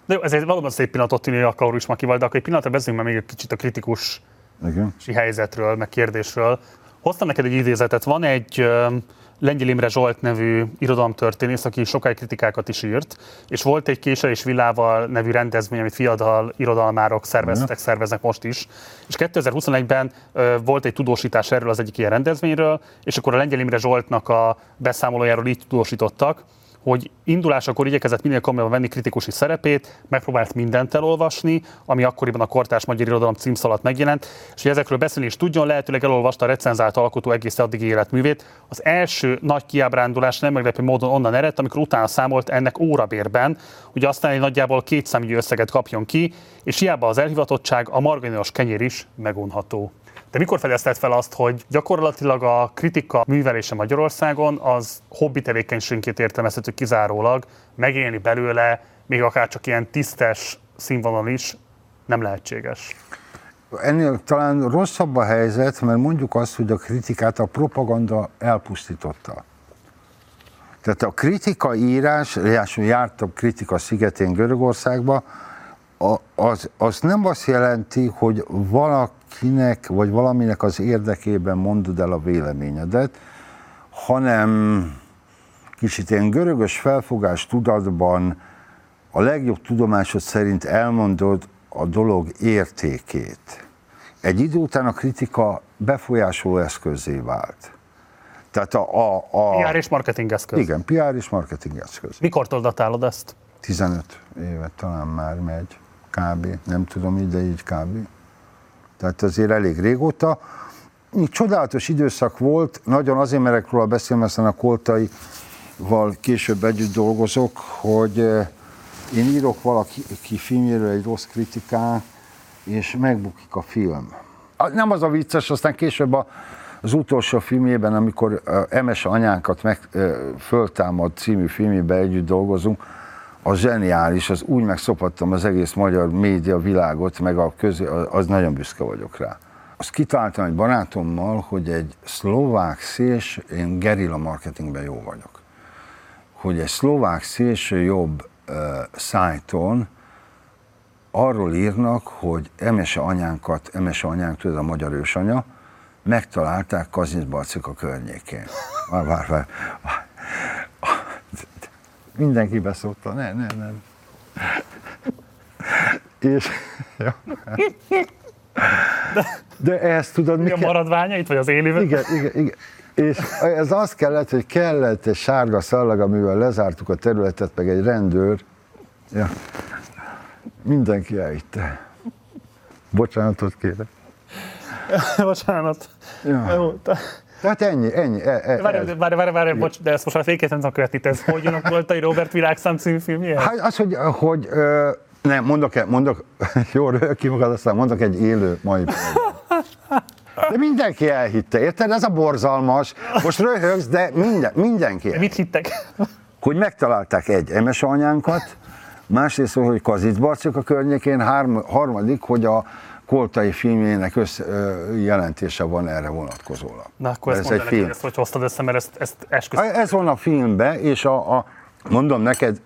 [SPEAKER 1] De jó, ez egy valóban szép pillanatot tűnő a Kaurus Makival, de akkor egy pillanatra beszéljünk már még egy kicsit a kritikus
[SPEAKER 2] Igen.
[SPEAKER 1] helyzetről, meg kérdésről. Hoztam neked egy idézetet. Van egy Lengyel Imre Zsolt nevű irodalomtörténész, aki sokáig kritikákat is írt, és volt egy Késel és Vilával nevű rendezvény, amit fiatal irodalmárok szerveztek, szerveznek most is. És 2021-ben ö, volt egy tudósítás erről az egyik ilyen rendezvényről, és akkor a Lengyel Imre Zsoltnak a beszámolójáról így tudósítottak, hogy indulásakor igyekezett minél komolyabban venni kritikusi szerepét, megpróbált mindent elolvasni, ami akkoriban a Kortárs Magyar Irodalom címsz megjelent, és hogy ezekről beszélni is tudjon, lehetőleg elolvasta a recenzált alkotó egész addigi életművét. Az első nagy kiábrándulás nem meglepő módon onnan eredt, amikor utána számolt ennek órabérben, hogy aztán egy nagyjából kétszámügyű összeget kapjon ki, és hiába az elhivatottság, a margarinos kenyér is megunható. De mikor fedezted fel azt, hogy gyakorlatilag a kritika művelése Magyarországon az hobbi tevékenységként értelmezhető kizárólag, megélni belőle, még akár csak ilyen tisztes színvonal is nem lehetséges.
[SPEAKER 2] Ennél talán rosszabb a helyzet, mert mondjuk azt, hogy a kritikát a propaganda elpusztította. Tehát a kritika írás, ráadásul jártam kritika szigetén Görögországba, az, az nem azt jelenti, hogy valakinek vagy valaminek az érdekében mondod el a véleményedet, hanem kicsit ilyen görögös felfogás tudatban a legjobb tudomásod szerint elmondod a dolog értékét. Egy idő után a kritika befolyásoló eszközé vált. Tehát a... a, a
[SPEAKER 1] PR és marketing eszköz.
[SPEAKER 2] igen, PR és marketing eszköz.
[SPEAKER 1] Mikor datálod ezt?
[SPEAKER 2] 15 éve talán már megy, kb. Nem tudom, így, de így kb. Tehát azért elég régóta. Csodálatos időszak volt, nagyon azért merek róla beszélni, aztán a Koltaival később együtt dolgozok, hogy eh, én írok valaki ki filmjéről egy rossz kritikát, és megbukik a film. Nem az a vicces, aztán később a, az utolsó filmjében, amikor uh, Emes anyánkat meg, uh, föltámad című filmjében együtt dolgozunk, az zseniális, az úgy megszopattam az egész magyar média világot, meg a közé, az nagyon büszke vagyok rá. Azt kitaláltam egy barátommal, hogy egy szlovák szélső, én gerilla marketingben jó vagyok, hogy egy szlovák szélső jobb uh, szájton arról írnak, hogy Emese anyánkat, Emese anyánk, tudod, a magyar ősanya, megtalálták Kazincbarcik a környékén. Vár, vár, vár. Mindenki beszólta, ne, ne, ne. És, ja. De ehhez tudod, mi
[SPEAKER 1] Mi a
[SPEAKER 2] kell?
[SPEAKER 1] maradványait, vagy az élőben?
[SPEAKER 2] Igen, igen, igen. És ez az kellett, hogy kellett egy sárga szallag, amivel lezártuk a területet, meg egy rendőr. Ja. Mindenki elhitte. Bocsánatot kérek.
[SPEAKER 1] Bocsánat.
[SPEAKER 2] Ja.
[SPEAKER 1] Jó, te-
[SPEAKER 2] Tehát ennyi, ennyi. E, e,
[SPEAKER 1] Várj,
[SPEAKER 2] ez.
[SPEAKER 1] várj, várj, várj, bocs, de ezt most már fékét nem tudom követni, ez hogy jön a Robert Virágszám című filmje?
[SPEAKER 2] Hát az, hogy, hogy ö, nem, mondok, mondok, jó, röhög ki magad, aztán mondok egy élő mai. De mindenki elhitte, érted? Ez a borzalmas. Most röhögsz, de minden, mindenki. elhitte.
[SPEAKER 1] Mit hittek?
[SPEAKER 2] hogy megtalálták egy emes anyánkat, másrészt, hogy Kazic Barcik a környékén, hárm, harmadik, hogy a Koltai filmjének össze, jelentése van erre vonatkozólag.
[SPEAKER 1] Na akkor ezt
[SPEAKER 2] ez egy film.
[SPEAKER 1] ezt hogy hoztad össze, mert ezt, ezt esküszöm.
[SPEAKER 2] Ez van a filmben, és a, a, mondom neked,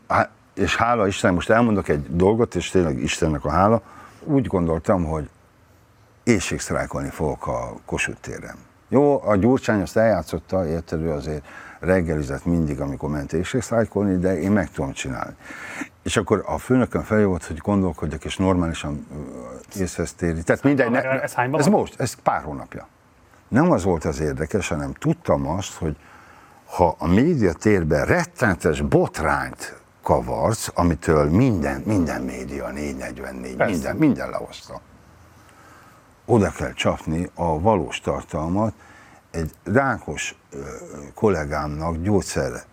[SPEAKER 2] és hála Isten, most elmondok egy dolgot, és tényleg Istennek a hála, úgy gondoltam, hogy éjségsztrájkolni fogok a Kossuth téren. Jó, a Gyurcsány azt eljátszotta, érted, ő azért reggelizett mindig, amikor ment éjségsztrájkolni, de én meg tudom csinálni. És akkor a főnökön fel volt, hogy gondolkodjak, és normálisan észhez. Tehát mindegy, ne,
[SPEAKER 1] Ez hányban
[SPEAKER 2] ez
[SPEAKER 1] van?
[SPEAKER 2] most, ez pár hónapja. Nem az volt az érdekes, hanem tudtam azt, hogy ha a médiatérben rettenetes botrányt kavarsz, amitől minden, minden média, 444,
[SPEAKER 1] Persze.
[SPEAKER 2] minden, minden lehozta. oda kell csapni a valós tartalmat. Egy rákos kollégámnak gyógyszerre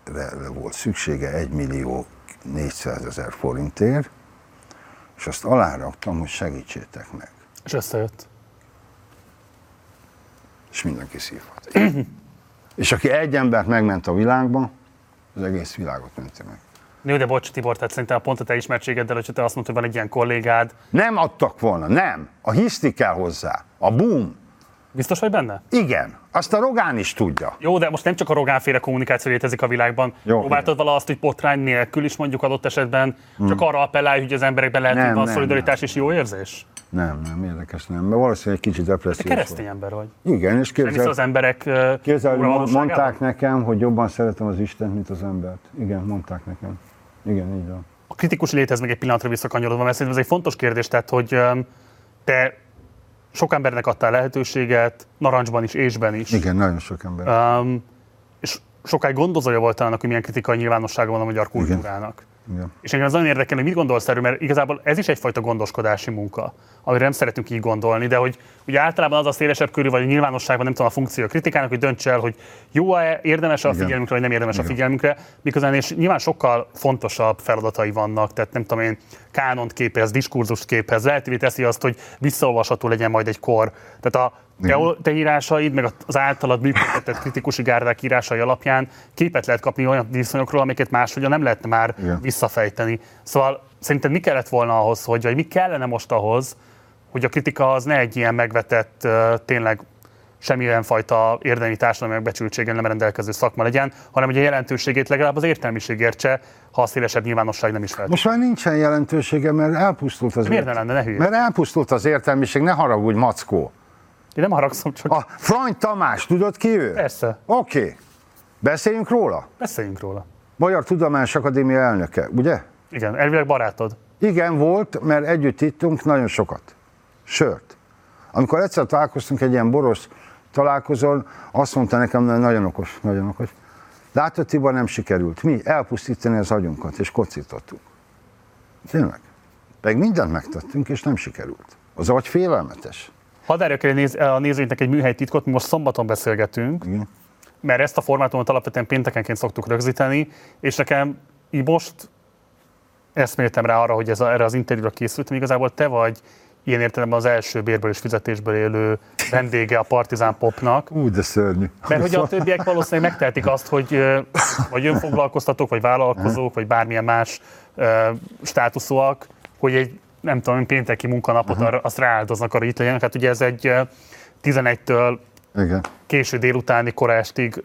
[SPEAKER 2] volt szüksége 1 millió 400 ezer forintért, és azt aláraktam, hogy segítsétek meg.
[SPEAKER 1] És összejött.
[SPEAKER 2] És mindenki szívhat. és aki egy embert megment a világban, az egész világot menti meg.
[SPEAKER 1] Jó, de bocs, Tibor, tehát szerintem pont a te ismertségeddel, hogy te azt mondtad, hogy van egy ilyen kollégád.
[SPEAKER 2] Nem adtak volna, nem. A hiszti kell hozzá. A boom.
[SPEAKER 1] Biztos vagy benne?
[SPEAKER 2] Igen. Azt a Rogán is tudja.
[SPEAKER 1] Jó, de most nem csak a Rogánféle kommunikáció létezik a világban.
[SPEAKER 2] Jó,
[SPEAKER 1] Próbáltad vala azt, hogy potrány nélkül is mondjuk adott esetben csak arra appellálj, hogy az emberekben lehet,
[SPEAKER 2] Nem,
[SPEAKER 1] hogy van
[SPEAKER 2] nem,
[SPEAKER 1] szolidaritás és jó érzés?
[SPEAKER 2] Nem, nem, érdekes nem. Mert valószínűleg egy kicsit
[SPEAKER 1] Te
[SPEAKER 2] depressziós
[SPEAKER 1] keresztény
[SPEAKER 2] volt.
[SPEAKER 1] ember vagy.
[SPEAKER 2] Igen, és
[SPEAKER 1] Nem hisz az
[SPEAKER 2] képzel,
[SPEAKER 1] emberek
[SPEAKER 2] képzel mondták nekem, hogy jobban szeretem az Istent, mint az embert. Igen, mondták nekem. Igen, így van.
[SPEAKER 1] A kritikus létez még egy pillanatra visszakanyarodva, mert szerintem ez egy fontos kérdés, tehát hogy te sok embernek adtál lehetőséget, narancsban is, ésben is.
[SPEAKER 2] Igen, nagyon sok ember.
[SPEAKER 1] Um, és sokáig gondozója volt annak, hogy milyen kritikai nyilvánossága van a magyar kultúrának.
[SPEAKER 2] Igen.
[SPEAKER 1] És engem az nagyon érdekel, hogy mit gondolsz erről, mert igazából ez is egyfajta gondoskodási munka, amire nem szeretünk így gondolni, de hogy ugye általában az a szélesebb körül, vagy a nyilvánosságban nem tudom a funkció a kritikának, hogy dönts el, hogy jó-e, érdemes a
[SPEAKER 2] Igen.
[SPEAKER 1] figyelmünkre, vagy nem érdemes a
[SPEAKER 2] Igen.
[SPEAKER 1] figyelmünkre, miközben és nyilván sokkal fontosabb feladatai vannak, tehát nem tudom én, kánont képez, diskurzust képez, lehetővé teszi azt, hogy visszaolvasható legyen majd egy kor. Tehát a te, te írásaid, meg az általad működtetett kritikusi gárdák írásai alapján képet lehet kapni olyan viszonyokról, amiket máshogyan nem lehetne már
[SPEAKER 2] Igen.
[SPEAKER 1] visszafejteni. Szóval szerinted mi kellett volna ahhoz, hogy, vagy mi kellene most ahhoz, hogy a kritika az ne egy ilyen megvetett, tényleg semmilyen fajta érdemi társadalmi megbecsültséggel nem rendelkező szakma legyen, hanem hogy a jelentőségét legalább az értelmiség értse, ha a szélesebb nyilvánosság nem is fel.
[SPEAKER 2] Most már nincsen jelentősége, mert elpusztult az
[SPEAKER 1] Miért ne lenne, ne hülye?
[SPEAKER 2] Mert elpusztult az értelmiség, ne haragudj, mackó.
[SPEAKER 1] Én nem haragszom, csak
[SPEAKER 2] A Frany Tamás, tudod ki ő?
[SPEAKER 1] persze,
[SPEAKER 2] Oké. Okay. Beszéljünk róla.
[SPEAKER 1] beszéljünk róla.
[SPEAKER 2] Magyar Tudományos Akadémia elnöke, ugye?
[SPEAKER 1] Igen, elvileg barátod.
[SPEAKER 2] Igen, volt, mert együtt ittunk nagyon sokat. Sört. Amikor egyszer találkoztunk egy ilyen boros találkozón, azt mondta nekem, hogy nagyon okos, nagyon okos. Látod, Tibor, nem sikerült. Mi? Elpusztítani az agyunkat, és kocítottuk. Tényleg. Pedig mindent megtettünk, és nem sikerült. Az agy félelmetes.
[SPEAKER 1] Hadd el a néz- a nézőinknek egy műhely titkot, mi most szombaton beszélgetünk,
[SPEAKER 2] Igen.
[SPEAKER 1] mert ezt a formátumot alapvetően péntekenként szoktuk rögzíteni, és nekem így most eszméltem rá arra, hogy ez a, erre az interjúra készültem, igazából te vagy ilyen értelemben az első bérből és fizetésből élő vendége a Partizán Popnak,
[SPEAKER 2] Ú, de szörnyű.
[SPEAKER 1] mert hogy a többiek valószínűleg megtehetik azt, hogy vagy önfoglalkoztatók, vagy vállalkozók, vagy bármilyen más státuszúak, hogy egy nem tudom, pénteki munkanapot arra, azt rááldoznak arra, hogy itt legyenek. Hát ugye ez egy ö, 11-től
[SPEAKER 2] Igen.
[SPEAKER 1] késő délutáni, kora estig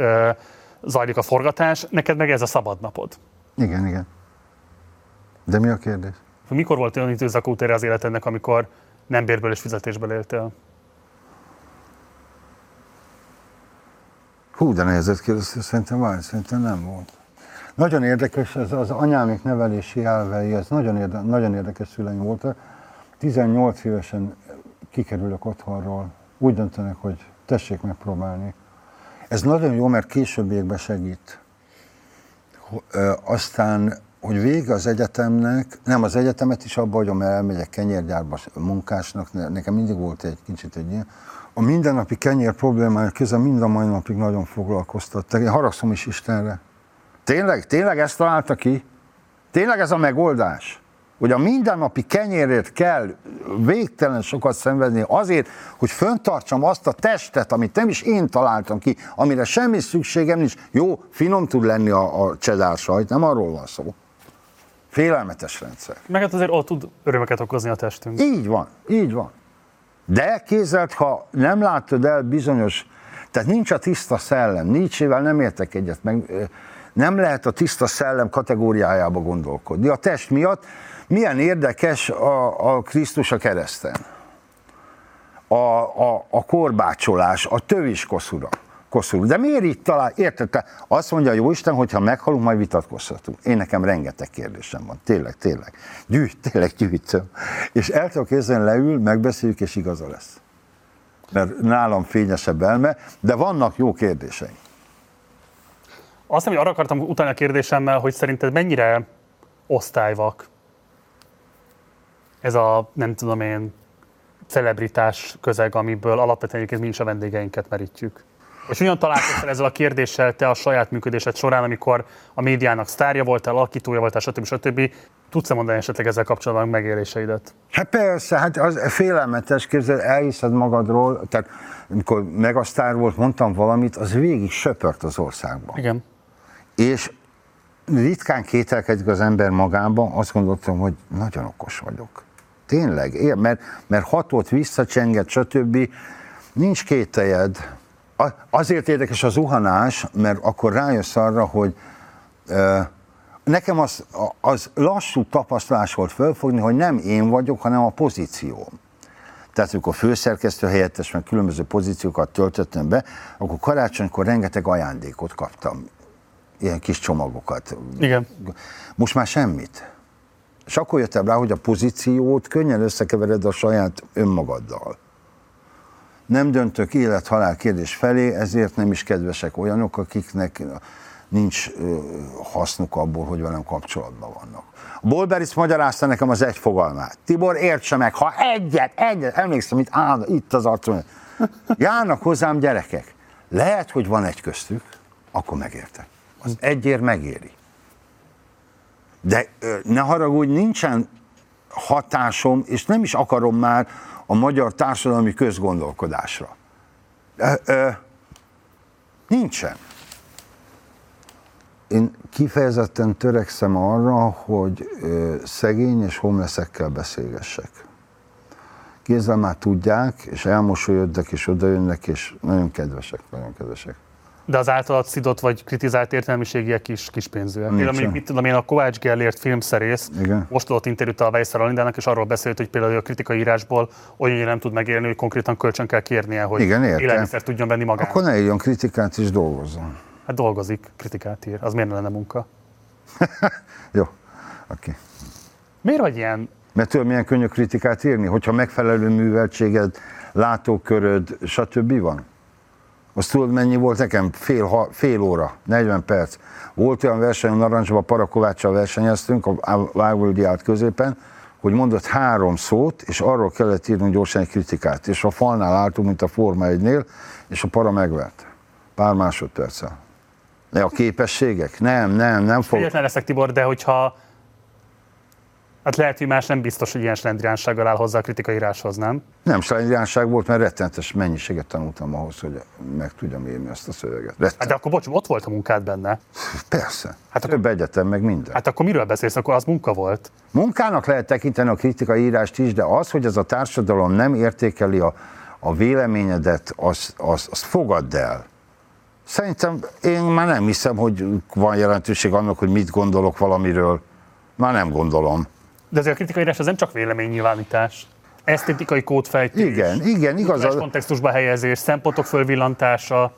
[SPEAKER 1] zajlik a forgatás, neked meg ez a szabadnapod.
[SPEAKER 2] Igen, igen. De mi a kérdés?
[SPEAKER 1] Mikor volt olyan időszak utére az életednek, amikor nem bérből és fizetésből éltél?
[SPEAKER 2] Hú, de nehezet kérdeztél, szerintem várj, szerintem nem volt. Nagyon érdekes, ez az anyámék nevelési elvei, ez nagyon, érde, nagyon érdekes szüleim voltak. 18 évesen kikerülök otthonról, úgy döntenek, hogy tessék megpróbálni. Ez nagyon jó, mert későbbiekben segít. Aztán, hogy vége az egyetemnek, nem az egyetemet is abba hagyom, mert elmegyek kenyérgyárba munkásnak, ne- nekem mindig volt egy kicsit egy ilyen. A mindennapi kenyér problémája közben mind a mai napig nagyon foglalkoztattak. Én haragszom is Istenre. Tényleg, tényleg ezt találta ki? Tényleg ez a megoldás? Hogy a mindennapi kenyérért kell végtelen sokat szenvedni azért, hogy föntartsam azt a testet, amit nem is én találtam ki, amire semmi szükségem nincs. Jó, finom tud lenni a, a cheddar sajt, nem arról van szó. Félelmetes rendszer.
[SPEAKER 1] Meg hát azért ott tud örömeket okozni a testünk.
[SPEAKER 2] Így van, így van. De kézzel, ha nem látod el bizonyos, tehát nincs a tiszta szellem, Nietzsével nem értek egyet, meg nem lehet a tiszta szellem kategóriájába gondolkodni. A test miatt milyen érdekes a, a Krisztus a kereszten. A, a, a korbácsolás, a tövis koszura. Koszul. De miért így talál? Érted? te? Azt mondja a Jóisten, hogy ha meghalunk, majd vitatkozhatunk. Én nekem rengeteg kérdésem van. Tényleg, tényleg. Gyűjt, tényleg gyűjtöm. És el tudok képzelni, leül, megbeszéljük, és igaza lesz. Mert nálam fényesebb elme, de vannak jó kérdéseim.
[SPEAKER 1] Azt hiszem, hogy arra akartam utána a kérdésemmel, hogy szerinted mennyire osztályvak ez a, nem tudom én, celebritás közeg, amiből alapvetően egyébként mi is a vendégeinket merítjük. És hogyan találkoztál ezzel a kérdéssel te a saját működésed során, amikor a médiának sztárja voltál, alakítója voltál, stb. stb. Tudsz-e mondani esetleg ezzel kapcsolatban megéléseidet?
[SPEAKER 2] Hát persze, hát az félelmetes, képzel, elhiszed magadról, tehát amikor megasztár volt, mondtam valamit, az végig söpört az országban.
[SPEAKER 1] Igen.
[SPEAKER 2] És ritkán kételkedik az ember magában, azt gondoltam, hogy nagyon okos vagyok. Tényleg, ér, mert, mert hatott, visszacsenget, stb. Nincs kételjed. Azért érdekes az zuhanás, mert akkor rájössz arra, hogy nekem az, az lassú tapasztalás volt fölfogni, hogy nem én vagyok, hanem a pozícióm. Tehát amikor főszerkesztő helyettes, meg különböző pozíciókat töltöttem be, akkor karácsonykor rengeteg ajándékot kaptam. Ilyen kis csomagokat.
[SPEAKER 1] Igen.
[SPEAKER 2] Most már semmit. És akkor jöttem rá, hogy a pozíciót könnyen összekevered a saját önmagaddal. Nem döntök élet-halál kérdés felé, ezért nem is kedvesek olyanok, akiknek nincs hasznuk abból, hogy velem kapcsolatban vannak. A Bolberis magyarázta nekem az egy fogalmát. Tibor, értse meg, ha egyet, egyet, emlékszem, itt, áll, itt az arcom, járnak hozzám gyerekek. Lehet, hogy van egy köztük, akkor megértek. Az egyért megéri. De ne haragudj, nincsen hatásom, és nem is akarom már a magyar társadalmi közgondolkodásra. Ö, ö, nincsen. Én kifejezetten törekszem arra, hogy ö, szegény és homeleszekkel beszélgessek. Kézzel már tudják, és elmosolyodnak, és odajönnek, és nagyon kedvesek, nagyon kedvesek
[SPEAKER 1] de az általad szidott vagy kritizált értelmiségiek is kispénzűek. Például mondjuk, mit tudom én, a Kovács Gellért filmszerész
[SPEAKER 2] Igen.
[SPEAKER 1] most adott interjút a Weisszer Alindának, és arról beszélt, hogy például a kritikai írásból olyan nem tud megélni, hogy konkrétan kölcsön kell kérnie, hogy
[SPEAKER 2] Igen,
[SPEAKER 1] élelmiszer tudjon venni magának.
[SPEAKER 2] Akkor ne írjon kritikát, is dolgozzon.
[SPEAKER 1] Hát dolgozik, kritikát ír. Az miért ne lenne munka?
[SPEAKER 2] Jó, oké. Okay.
[SPEAKER 1] Miért vagy ilyen?
[SPEAKER 2] Mert tudom, milyen könnyű kritikát írni, hogyha megfelelő műveltséged, látóköröd, stb. van? Azt tudod, mennyi volt nekem? Fél, fél óra, 40 perc. Volt olyan verseny, Narancsba Parakováccsal versenyeztünk, a Vágvölgyi át középen, hogy mondott három szót, és arról kellett írnunk gyorsan egy kritikát. És a falnál álltunk, mint a Forma 1-nél, és a para megvert. Pár másodperccel. De a képességek? Nem, nem, nem fog.
[SPEAKER 1] Egyetlen leszek, Tibor, de hogyha Hát lehet, hogy más nem biztos, hogy ilyen slendriánsággal áll hozzá a kritikaíráshoz, nem?
[SPEAKER 2] Nem slendriánság volt, mert rettenetes mennyiséget tanultam ahhoz, hogy meg tudjam írni ezt a szöveget.
[SPEAKER 1] Hát de akkor bocs, ott volt a munkád benne.
[SPEAKER 2] Persze. Hát Több akkor, egyetem, meg minden.
[SPEAKER 1] Hát akkor miről beszélsz, akkor az munka volt?
[SPEAKER 2] Munkának lehet tekinteni a kritikai írást is, de az, hogy ez a társadalom nem értékeli a, a véleményedet, azt az, az fogadd el. Szerintem én már nem hiszem, hogy van jelentőség annak, hogy mit gondolok valamiről. Már nem gondolom.
[SPEAKER 1] De azért a kritikai írás az nem csak véleménynyilvánítás. Esztétikai kódfejtés.
[SPEAKER 2] Igen, igen, igaz. A
[SPEAKER 1] kontextusba helyezés, szempontok fölvillantása.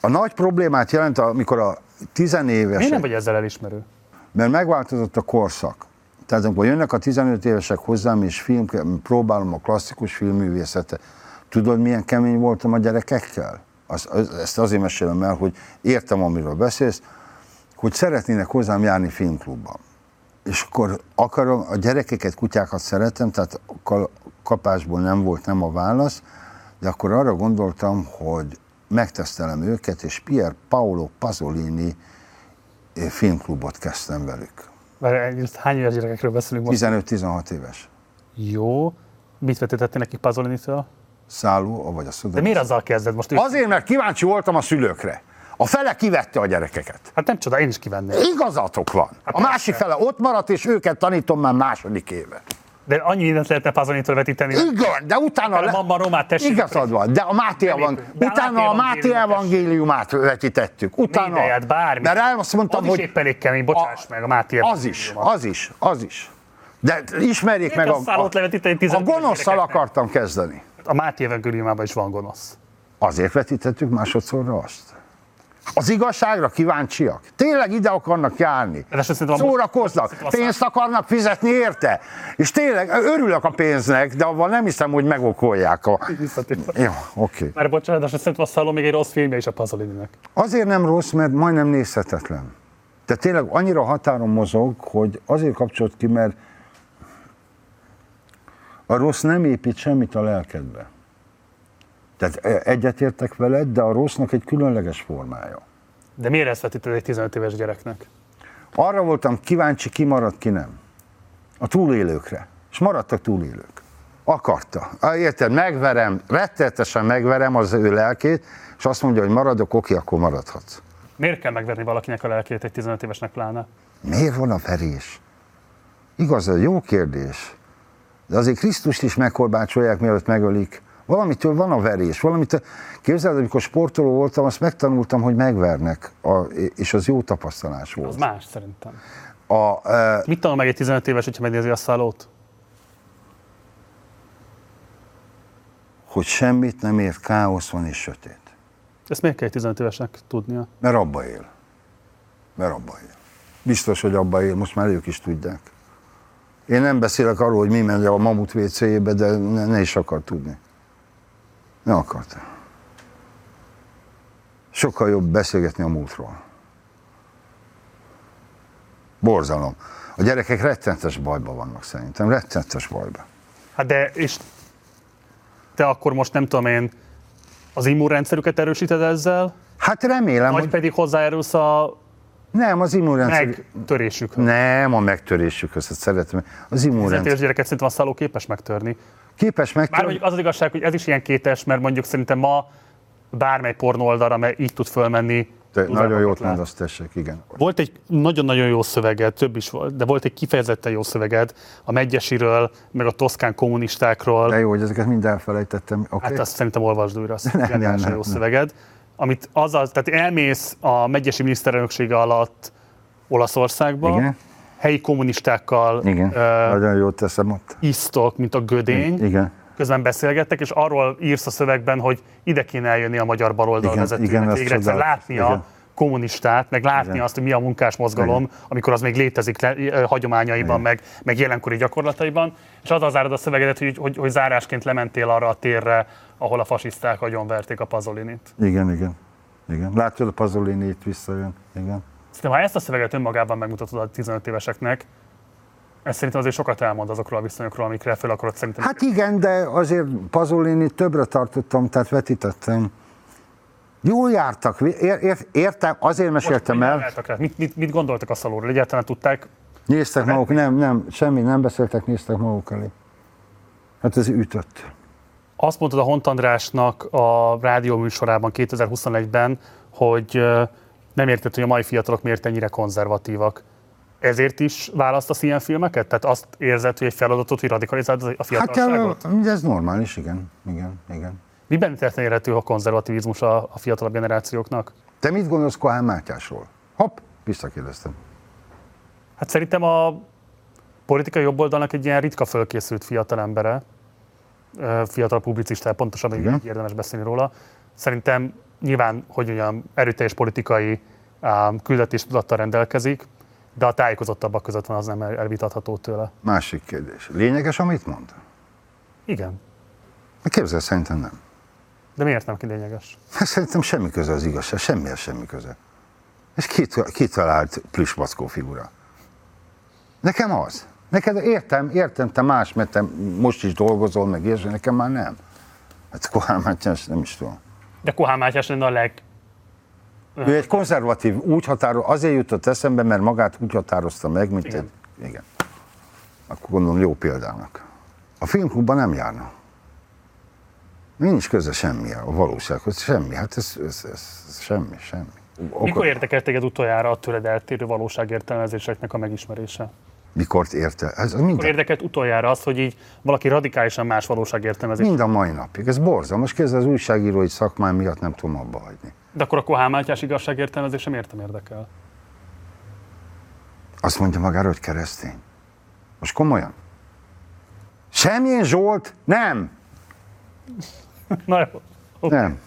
[SPEAKER 2] A nagy problémát jelent, amikor a tizenéves.
[SPEAKER 1] Miért nem vagy ezzel elismerő?
[SPEAKER 2] Mert megváltozott a korszak. Tehát amikor jönnek a 15 évesek hozzám, és film, próbálom a klasszikus filmművészetet, tudod, milyen kemény voltam a gyerekekkel? Az, ezt azért mesélem el, hogy értem, amiről beszélsz, hogy szeretnének hozzám járni filmklubban és akkor akarom, a gyerekeket, kutyákat szeretem, tehát kapásból nem volt nem a válasz, de akkor arra gondoltam, hogy megtesztelem őket, és Pier Paolo Pasolini eh, filmklubot kezdtem velük.
[SPEAKER 1] Hány éves gyerekekről beszélünk
[SPEAKER 2] most? 15-16 éves.
[SPEAKER 1] Jó. Mit vetítettél nekik Pasolini-től?
[SPEAKER 2] Szálló, vagy a szudom.
[SPEAKER 1] De miért azzal kezded most?
[SPEAKER 2] Azért, mert kíváncsi voltam a szülőkre. A fele kivette a gyerekeket.
[SPEAKER 1] Hát nem csoda, én is kivenném.
[SPEAKER 2] Igazatok van. Hát a másik fele ott maradt, és őket tanítom már második éve.
[SPEAKER 1] De annyi mindent lehetne Pazonitól vetíteni.
[SPEAKER 2] Igen, de utána...
[SPEAKER 1] Le... Mamma Romát tessék.
[SPEAKER 2] Igazad van, de a Máté, evang... utána a Máté evangéliumát vetítettük. Utána...
[SPEAKER 1] Mindeját, bármi.
[SPEAKER 2] Mert el azt mondtam,
[SPEAKER 1] az
[SPEAKER 2] hogy...
[SPEAKER 1] is épp elég kemény, bocsáss a... meg, a Máté
[SPEAKER 2] Az is, az is, az is. De ismerjék meg a...
[SPEAKER 1] A, a,
[SPEAKER 2] a gonoszszal akartam kezdeni.
[SPEAKER 1] A Máté evangéliumában is van gonosz.
[SPEAKER 2] Azért vetítettük másodszorra azt. Az igazságra kíváncsiak? Tényleg ide akarnak járni? Szórakoznak? Pénzt akarnak fizetni érte? És tényleg örülök a pénznek, de avval nem hiszem, hogy megokolják a... Jó, oké.
[SPEAKER 1] Mert bocsánat, de szerintem a még egy rossz filmje is a Pasolininek.
[SPEAKER 2] Azért nem rossz, mert majdnem nézhetetlen. De tényleg annyira határon mozog, hogy azért kapcsolt ki, mert A rossz nem épít semmit a lelkedbe. Tehát e, egyetértek veled, de a rossznak egy különleges formája.
[SPEAKER 1] De miért ezt vetíted egy 15 éves gyereknek?
[SPEAKER 2] Arra voltam kíváncsi, ki maradt, ki nem. A túlélőkre. És maradtak túlélők. Akarta. Érted, megverem, rettenetesen megverem az ő lelkét, és azt mondja, hogy maradok, oké, akkor maradhatsz.
[SPEAKER 1] Miért kell megverni valakinek a lelkét egy 15 évesnek pláne?
[SPEAKER 2] Miért van a verés? Igaz, ez jó kérdés. De azért Krisztust is megkorbácsolják, mielőtt megölik. Valamitől van a verés, valamitől... Képzeld, amikor sportoló voltam, azt megtanultam, hogy megvernek, a, és az jó tapasztalás volt.
[SPEAKER 1] Az más szerintem.
[SPEAKER 2] A, e,
[SPEAKER 1] Mit tanul meg egy 15 éves, hogyha megnézi a szállót?
[SPEAKER 2] hogy semmit nem ért, káosz van és sötét.
[SPEAKER 1] Ezt miért kell egy 15 évesnek tudnia?
[SPEAKER 2] Mert abba él. Mert abba él. Biztos, hogy abba él, most már ők is tudják. Én nem beszélek arról, hogy mi megy a mamut WC-jébe, de ne, ne is akar tudni. Ne akarta. Sokkal jobb beszélgetni a múltról. Borzalom. A gyerekek rettenetes bajban vannak szerintem, rettenetes bajban.
[SPEAKER 1] Hát de, és te akkor most nem tudom én, az immunrendszerüket erősíted ezzel,
[SPEAKER 2] Hát remélem,
[SPEAKER 1] vagy
[SPEAKER 2] hogy
[SPEAKER 1] pedig hozzájárulsz a
[SPEAKER 2] nem, az immunrendszer...
[SPEAKER 1] megtörésükhöz.
[SPEAKER 2] Nem, a megtörésükhöz, ezt szeretem. Az
[SPEAKER 1] 15
[SPEAKER 2] immunrendszer
[SPEAKER 1] éves gyereket szerintem a szálló képes megtörni.
[SPEAKER 2] Képes
[SPEAKER 1] Bár
[SPEAKER 2] megtörni.
[SPEAKER 1] mondjuk az az igazság, hogy ez is ilyen kétes, mert mondjuk szerintem ma bármely pornó oldalra, mert így tud fölmenni.
[SPEAKER 2] Te nagyon jót mondasz, tessék, igen.
[SPEAKER 1] Volt egy nagyon-nagyon jó szöveged, több is volt, de volt egy kifejezetten jó szöveged a Megyesiről, meg a toszkán kommunistákról.
[SPEAKER 2] De jó, hogy ezeket mind elfelejtettem. Okay.
[SPEAKER 1] Hát azt szerintem olvasd újra, azt
[SPEAKER 2] Nem, nem, nem,
[SPEAKER 1] jó
[SPEAKER 2] nem.
[SPEAKER 1] szöveged. Amit azaz, tehát elmész a megyesi miniszterelnöksége alatt Olaszországba,
[SPEAKER 2] Igen.
[SPEAKER 1] Helyi kommunistákkal
[SPEAKER 2] Igen,
[SPEAKER 1] ö,
[SPEAKER 2] nagyon jót teszem ott.
[SPEAKER 1] isztok, mint a gödény,
[SPEAKER 2] Igen,
[SPEAKER 1] közben beszélgettek, és arról írsz a szövegben, hogy ide kéne eljönni a magyar baloldal
[SPEAKER 2] Igen,
[SPEAKER 1] vezetőnek,
[SPEAKER 2] igen,
[SPEAKER 1] egyszer látnia
[SPEAKER 2] Igen.
[SPEAKER 1] kommunistát, meg látni
[SPEAKER 2] Igen.
[SPEAKER 1] azt, hogy mi a munkás mozgalom, amikor az még létezik le, hagyományaiban, meg, meg jelenkori gyakorlataiban, és az az árad a szövegedet, hogy, hogy, hogy zárásként lementél arra a térre, ahol a fasiszták agyonverték a Pazolinit.
[SPEAKER 2] igen, igen. Igen. Látod, a Pazolini itt visszajön. Igen.
[SPEAKER 1] Szerintem, ha ezt a szöveget önmagában megmutatod a 15 éveseknek, ez szerintem azért sokat elmond azokról a viszonyokról, amikre fel akarod szerintem.
[SPEAKER 2] Hát igen, de azért Pazolini többre tartottam, tehát vetítettem. Jól jártak, ér, ér, értem, azért meséltem
[SPEAKER 1] Hogy
[SPEAKER 2] el.
[SPEAKER 1] rá? Mit, mit, mit gondoltak a szalóról? Egyáltalán tudták?
[SPEAKER 2] Néztek maguk, nem, nem, semmi, nem beszéltek, néztek maguk elé. Hát ez ütött.
[SPEAKER 1] Azt mondtad a Hont Andrásnak a rádió műsorában 2021-ben, hogy nem érted, hogy a mai fiatalok miért ennyire konzervatívak. Ezért is választasz ilyen filmeket? Tehát azt érzed, hogy egy feladatot, hogy radikalizáld a
[SPEAKER 2] Hát
[SPEAKER 1] fiatalságot?
[SPEAKER 2] el- ez normális, igen, igen, igen.
[SPEAKER 1] Miben tehetne érhető a konzervativizmus a, a fiatalabb generációknak?
[SPEAKER 2] Te mit gondolsz Kohán Mátyásról? Hopp, visszakérdeztem.
[SPEAKER 1] Hát szerintem a politikai jobboldalnak egy ilyen ritka fölkészült fiatal embere, fiatal publicista, pontosabban
[SPEAKER 2] Igen.
[SPEAKER 1] így érdemes beszélni róla. Szerintem nyilván, hogy mondjam, erőteljes politikai um, küldetéstudattal rendelkezik, de a tájékozottabbak között van, az nem el- elvitatható tőle.
[SPEAKER 2] Másik kérdés. Lényeges, amit mond?
[SPEAKER 1] Igen,
[SPEAKER 2] Képzel, szerintem nem.
[SPEAKER 1] de miért nem lényeges?
[SPEAKER 2] Hát Szerintem semmi köze az igazság, semmihez semmi köze. Kit- kitalált plüsmackó figura. Nekem az. Neked értem, értem, te más, mert te most is dolgozol, meg ilyesmi, nekem már nem. Hát Kohán Mátyás nem is tudom.
[SPEAKER 1] De Kohán Mátyás lenne a leg...
[SPEAKER 2] Ő egy konzervatív, úgy határoz, azért jutott eszembe, mert magát úgy határozta meg, mint
[SPEAKER 1] Igen.
[SPEAKER 2] egy... Igen. Akkor gondolom jó példának. A filmklubban nem járna. Nincs köze semmi a valósághoz, semmi. Hát ez, ez, ez, ez semmi, semmi.
[SPEAKER 1] Mikor érdekelt téged utoljára a tőled eltérő valóságértelmezéseknek a megismerése?
[SPEAKER 2] Mikor érte? Ez
[SPEAKER 1] Mikor
[SPEAKER 2] mind,
[SPEAKER 1] érdekelt utoljára az, hogy így valaki radikálisan más valóságértelmezés?
[SPEAKER 2] mind a mai napig. Ez borzalmas. Kezdve az újságírói szakmám miatt nem tudom abba hagyni.
[SPEAKER 1] De akkor a Kohán Mátyás igazságértelmezése miért nem érdekel?
[SPEAKER 2] Azt mondja magára, hogy keresztény. Most komolyan? Semmilyen Zsolt? Nem.
[SPEAKER 1] Na jó. Oké.
[SPEAKER 2] Nem.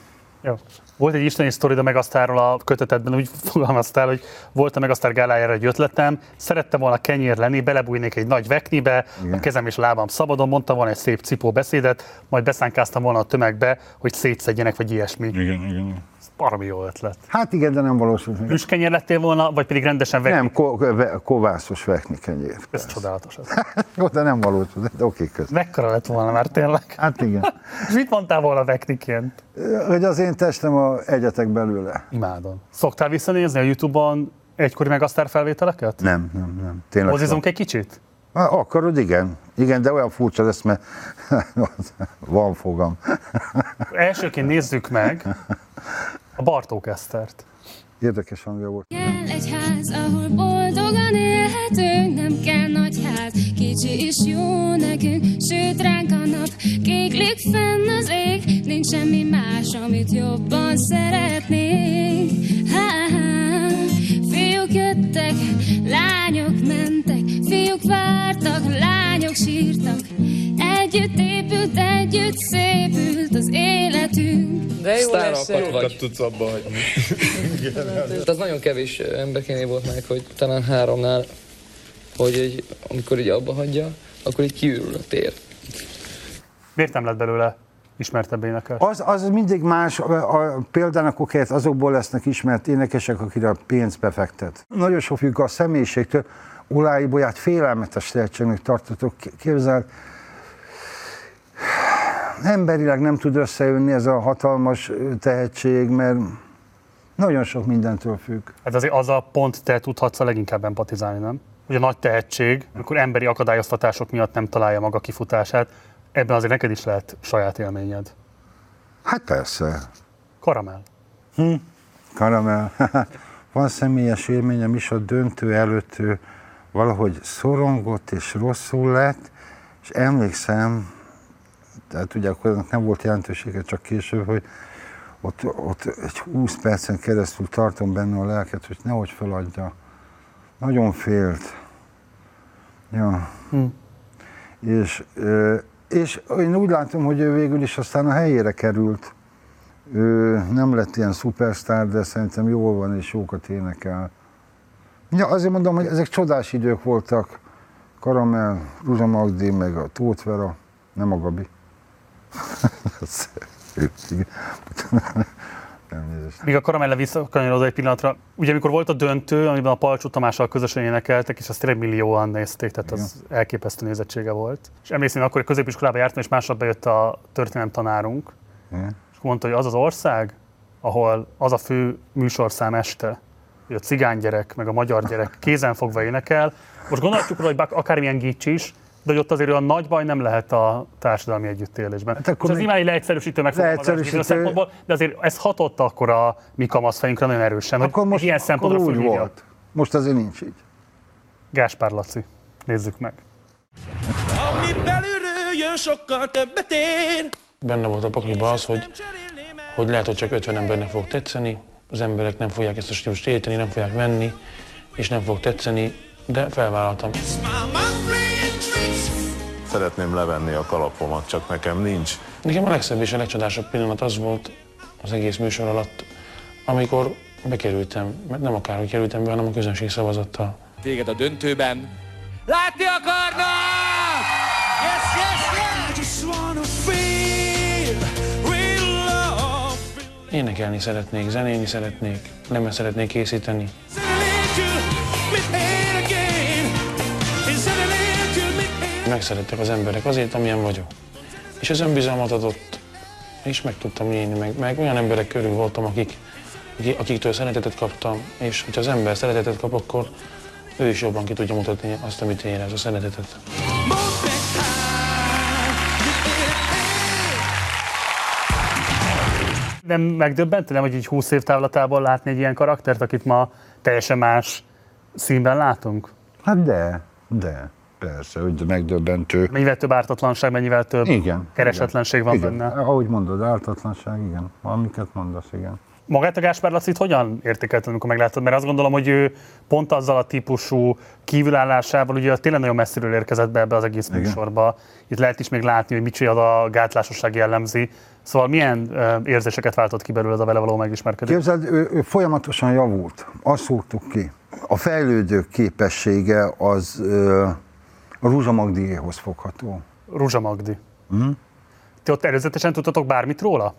[SPEAKER 1] jó. Volt egy isteni sztori, de Megasztárról a kötetedben úgy fogalmaztál, hogy volt a Megasztár gálájára egy ötletem, szerettem volna kenyér lenni, belebújnék egy nagy veknibe, a kezem és lábam szabadon, mondtam volna egy szép cipó beszédet, majd beszánkáztam volna a tömegbe, hogy szétszedjenek, vagy ilyesmi.
[SPEAKER 2] Igen, igen.
[SPEAKER 1] Ez baromi jó ötlet.
[SPEAKER 2] Hát igen, de nem meg.
[SPEAKER 1] Hűskenyér lettél volna, vagy pedig rendesen vekni?
[SPEAKER 2] Nem, ko- ve- kovászos vekni kenyér.
[SPEAKER 1] Ez csodálatos. Ez.
[SPEAKER 2] Jó, de nem valósult, de oké, köszönöm.
[SPEAKER 1] Mekkora lett volna már tényleg?
[SPEAKER 2] Hát igen.
[SPEAKER 1] És mit mondtál volna vekniként?
[SPEAKER 2] Hogy az én testem a egyetek belőle.
[SPEAKER 1] Imádom. Szoktál visszanézni a Youtube-on egykori Megasztár felvételeket?
[SPEAKER 2] Nem, nem, nem. Tényleg.
[SPEAKER 1] Hozizunk egy kicsit?
[SPEAKER 2] Akarod, igen. Igen, de olyan furcsa lesz, mert van fogam.
[SPEAKER 1] Elsőként nézzük meg a Bartók Esztert.
[SPEAKER 2] Érdekes hangja volt.
[SPEAKER 4] Kell egy ház, ahol boldogan élhetünk, nem kell nagy ház, kicsi is jó nekünk, sőt ránk a nap, kéklik fenn az ég, nincs semmi más, amit jobban szeretnénk. Ha-ha, fiúk jöttek, lányok mentek, fiúk vártak, lányok sírtak, együtt épült, együtt szépült az életünk.
[SPEAKER 5] De jó
[SPEAKER 6] Sztárakat vagy. tudsz abba hagyni.
[SPEAKER 5] Az nagyon kevés emberkénél volt meg, hogy talán háromnál, hogy egy, amikor így abba hagyja, akkor így kiürül a tér.
[SPEAKER 1] Miért nem lett belőle ismertebb énekes?
[SPEAKER 2] Az, az mindig más, a, a, példának okéet azokból lesznek ismert énekesek, akire a pénz befektet. Nagyon sok függ a személyiségtől. Ulái Bolyát félelmetes tehetségnek tartotok. Képzel, emberileg nem tud összejönni ez a hatalmas tehetség, mert nagyon sok mindentől függ.
[SPEAKER 1] Hát azért az a pont te tudhatsz a leginkább empatizálni, nem? Hogy a nagy tehetség, amikor emberi akadályoztatások miatt nem találja maga kifutását, ebben azért neked is lehet saját élményed.
[SPEAKER 2] Hát persze,
[SPEAKER 1] Karamell.
[SPEAKER 2] Karamell. Van személyes élményem is, a döntő előtt valahogy szorongott és rosszul lett, és emlékszem, tehát ugye akkor nem volt jelentősége, csak később, hogy ott, ott egy 20 percen keresztül tartom benne a lelket, hogy nehogy feladja. Nagyon félt. Ja.
[SPEAKER 1] Hm.
[SPEAKER 2] És, és én úgy látom, hogy ő végül is aztán a helyére került. Ő nem lett ilyen szupersztár, de szerintem jól van és jókat énekel. Ja, azért mondom, hogy ezek csodás idők voltak. Karamell, Ruzsa Magdi, meg a Tóth Vera, nem a Gabi. Igen.
[SPEAKER 1] Míg a Karamelle visszakanyarodó egy pillanatra, ugye amikor volt a döntő, amiben a Palcsó Tamással közösen énekeltek, és azt tényleg millióan nézték, tehát az elképesztő nézettsége volt. És emlékszem, akkor középiskolába jártam, és másnap bejött a történelem tanárunk,
[SPEAKER 2] Igen.
[SPEAKER 1] és mondta, hogy az az ország, ahol az a fő műsorszám este, hogy a cigány gyerek, meg a magyar gyerek kézen fogva énekel. Most gondolhatjuk róla, hogy bár- akármilyen gics is, de hogy ott azért olyan nagy baj nem lehet a társadalmi együttélésben. Hát
[SPEAKER 2] akkor
[SPEAKER 1] ez nyilván egy leegyszerűsítő megfogalmazás szempontból, de azért ez hatott akkor a mi kamaszfejünkre nagyon erősen,
[SPEAKER 2] Akkor
[SPEAKER 1] hogy
[SPEAKER 2] most
[SPEAKER 1] ilyen
[SPEAKER 2] akkor
[SPEAKER 1] szempontból
[SPEAKER 2] úgy
[SPEAKER 1] fölhívja.
[SPEAKER 2] volt. Most azért nincs így.
[SPEAKER 1] Gáspár Laci. Nézzük meg.
[SPEAKER 7] Ami belülről jön, sokkal többet ér.
[SPEAKER 8] Benne volt a pakliba az, hogy, hogy lehet, hogy csak 50 embernek fog tetszeni, az emberek nem fogják ezt a stílust érteni, nem fogják venni, és nem fog tetszeni, de felvállaltam.
[SPEAKER 6] Szeretném levenni a kalapomat, csak nekem nincs.
[SPEAKER 8] Nekem a legszebb és a legcsodásabb pillanat az volt az egész műsor alatt, amikor bekerültem, mert nem akárhogy kerültem be, hanem a közönség szavazattal.
[SPEAKER 7] Téged a döntőben. Látni akarnak!
[SPEAKER 8] Énekelni szeretnék, zenélni szeretnék, lemez szeretnék készíteni. Megszerettek az emberek azért, amilyen vagyok. És ez önbizalmat adott, és meg tudtam élni, meg, meg olyan emberek körül voltam, akik- akiktől szeretetet kaptam, és hogyha az ember szeretetet kap, akkor ő is jobban ki tudja mutatni azt, amit érez, a szeretetet.
[SPEAKER 1] Nem megdöbbentő, nem, hogy így 20 év távlatában látni egy ilyen karaktert, akit ma teljesen más színben látunk?
[SPEAKER 2] Hát de, de, persze, hogy megdöbbentő.
[SPEAKER 1] Mennyivel több ártatlanság, mennyivel több
[SPEAKER 2] Igen.
[SPEAKER 1] keresetlenség van
[SPEAKER 2] igen.
[SPEAKER 1] benne.
[SPEAKER 2] Ahogy mondod, ártatlanság, igen. Amiket mondasz, igen.
[SPEAKER 1] Magát a Gáspár Lacit hogyan értékelted, amikor meglátod? Mert azt gondolom, hogy ő pont azzal a típusú kívülállásával ugye tényleg nagyon messziről érkezett be ebbe az egész műsorba. Itt lehet is még látni, hogy micsoda a gátlásosság jellemzi. Szóval milyen érzéseket váltott ki belőle a vele való megismerkedés?
[SPEAKER 2] Képzeld, ő, ő folyamatosan javult. Azt szóltuk ki. A fejlődő képessége az ö, a Rúzsa Magdiéhoz fogható.
[SPEAKER 1] Ruzsa Magdi.
[SPEAKER 2] Mhm.
[SPEAKER 1] Ti ott előzetesen tudtatok bármit róla?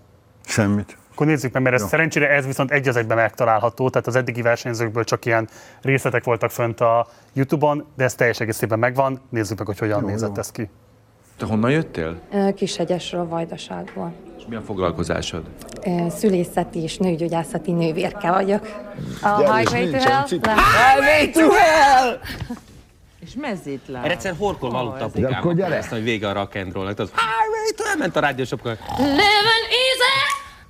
[SPEAKER 2] Semmit.
[SPEAKER 1] Akkor nézzük meg, mert ez
[SPEAKER 2] Jó.
[SPEAKER 1] szerencsére ez viszont egy az egyben megtalálható, tehát az eddigi versenyzőkből csak ilyen részletek voltak fönt a YouTube-on, de ez teljes egészében megvan. Nézzük meg, hogy hogyan
[SPEAKER 2] Jó,
[SPEAKER 1] nézett
[SPEAKER 2] jó.
[SPEAKER 1] ez ki.
[SPEAKER 9] Te honnan jöttél?
[SPEAKER 10] Kishegyesről, Vajdaságból.
[SPEAKER 9] Mi a foglalkozásod?
[SPEAKER 10] Szülészeti és nőgyógyászati nővérke vagyok. A Highway to Hell?
[SPEAKER 5] Highway to hell!
[SPEAKER 11] És mezzét lát.
[SPEAKER 12] Én egyszer horkol
[SPEAKER 2] akkor
[SPEAKER 12] apukám,
[SPEAKER 2] gyere.
[SPEAKER 12] ezt, hogy vége a rock and roll tudod, highway to hell, ment a rádiósopkor.
[SPEAKER 4] Living easy,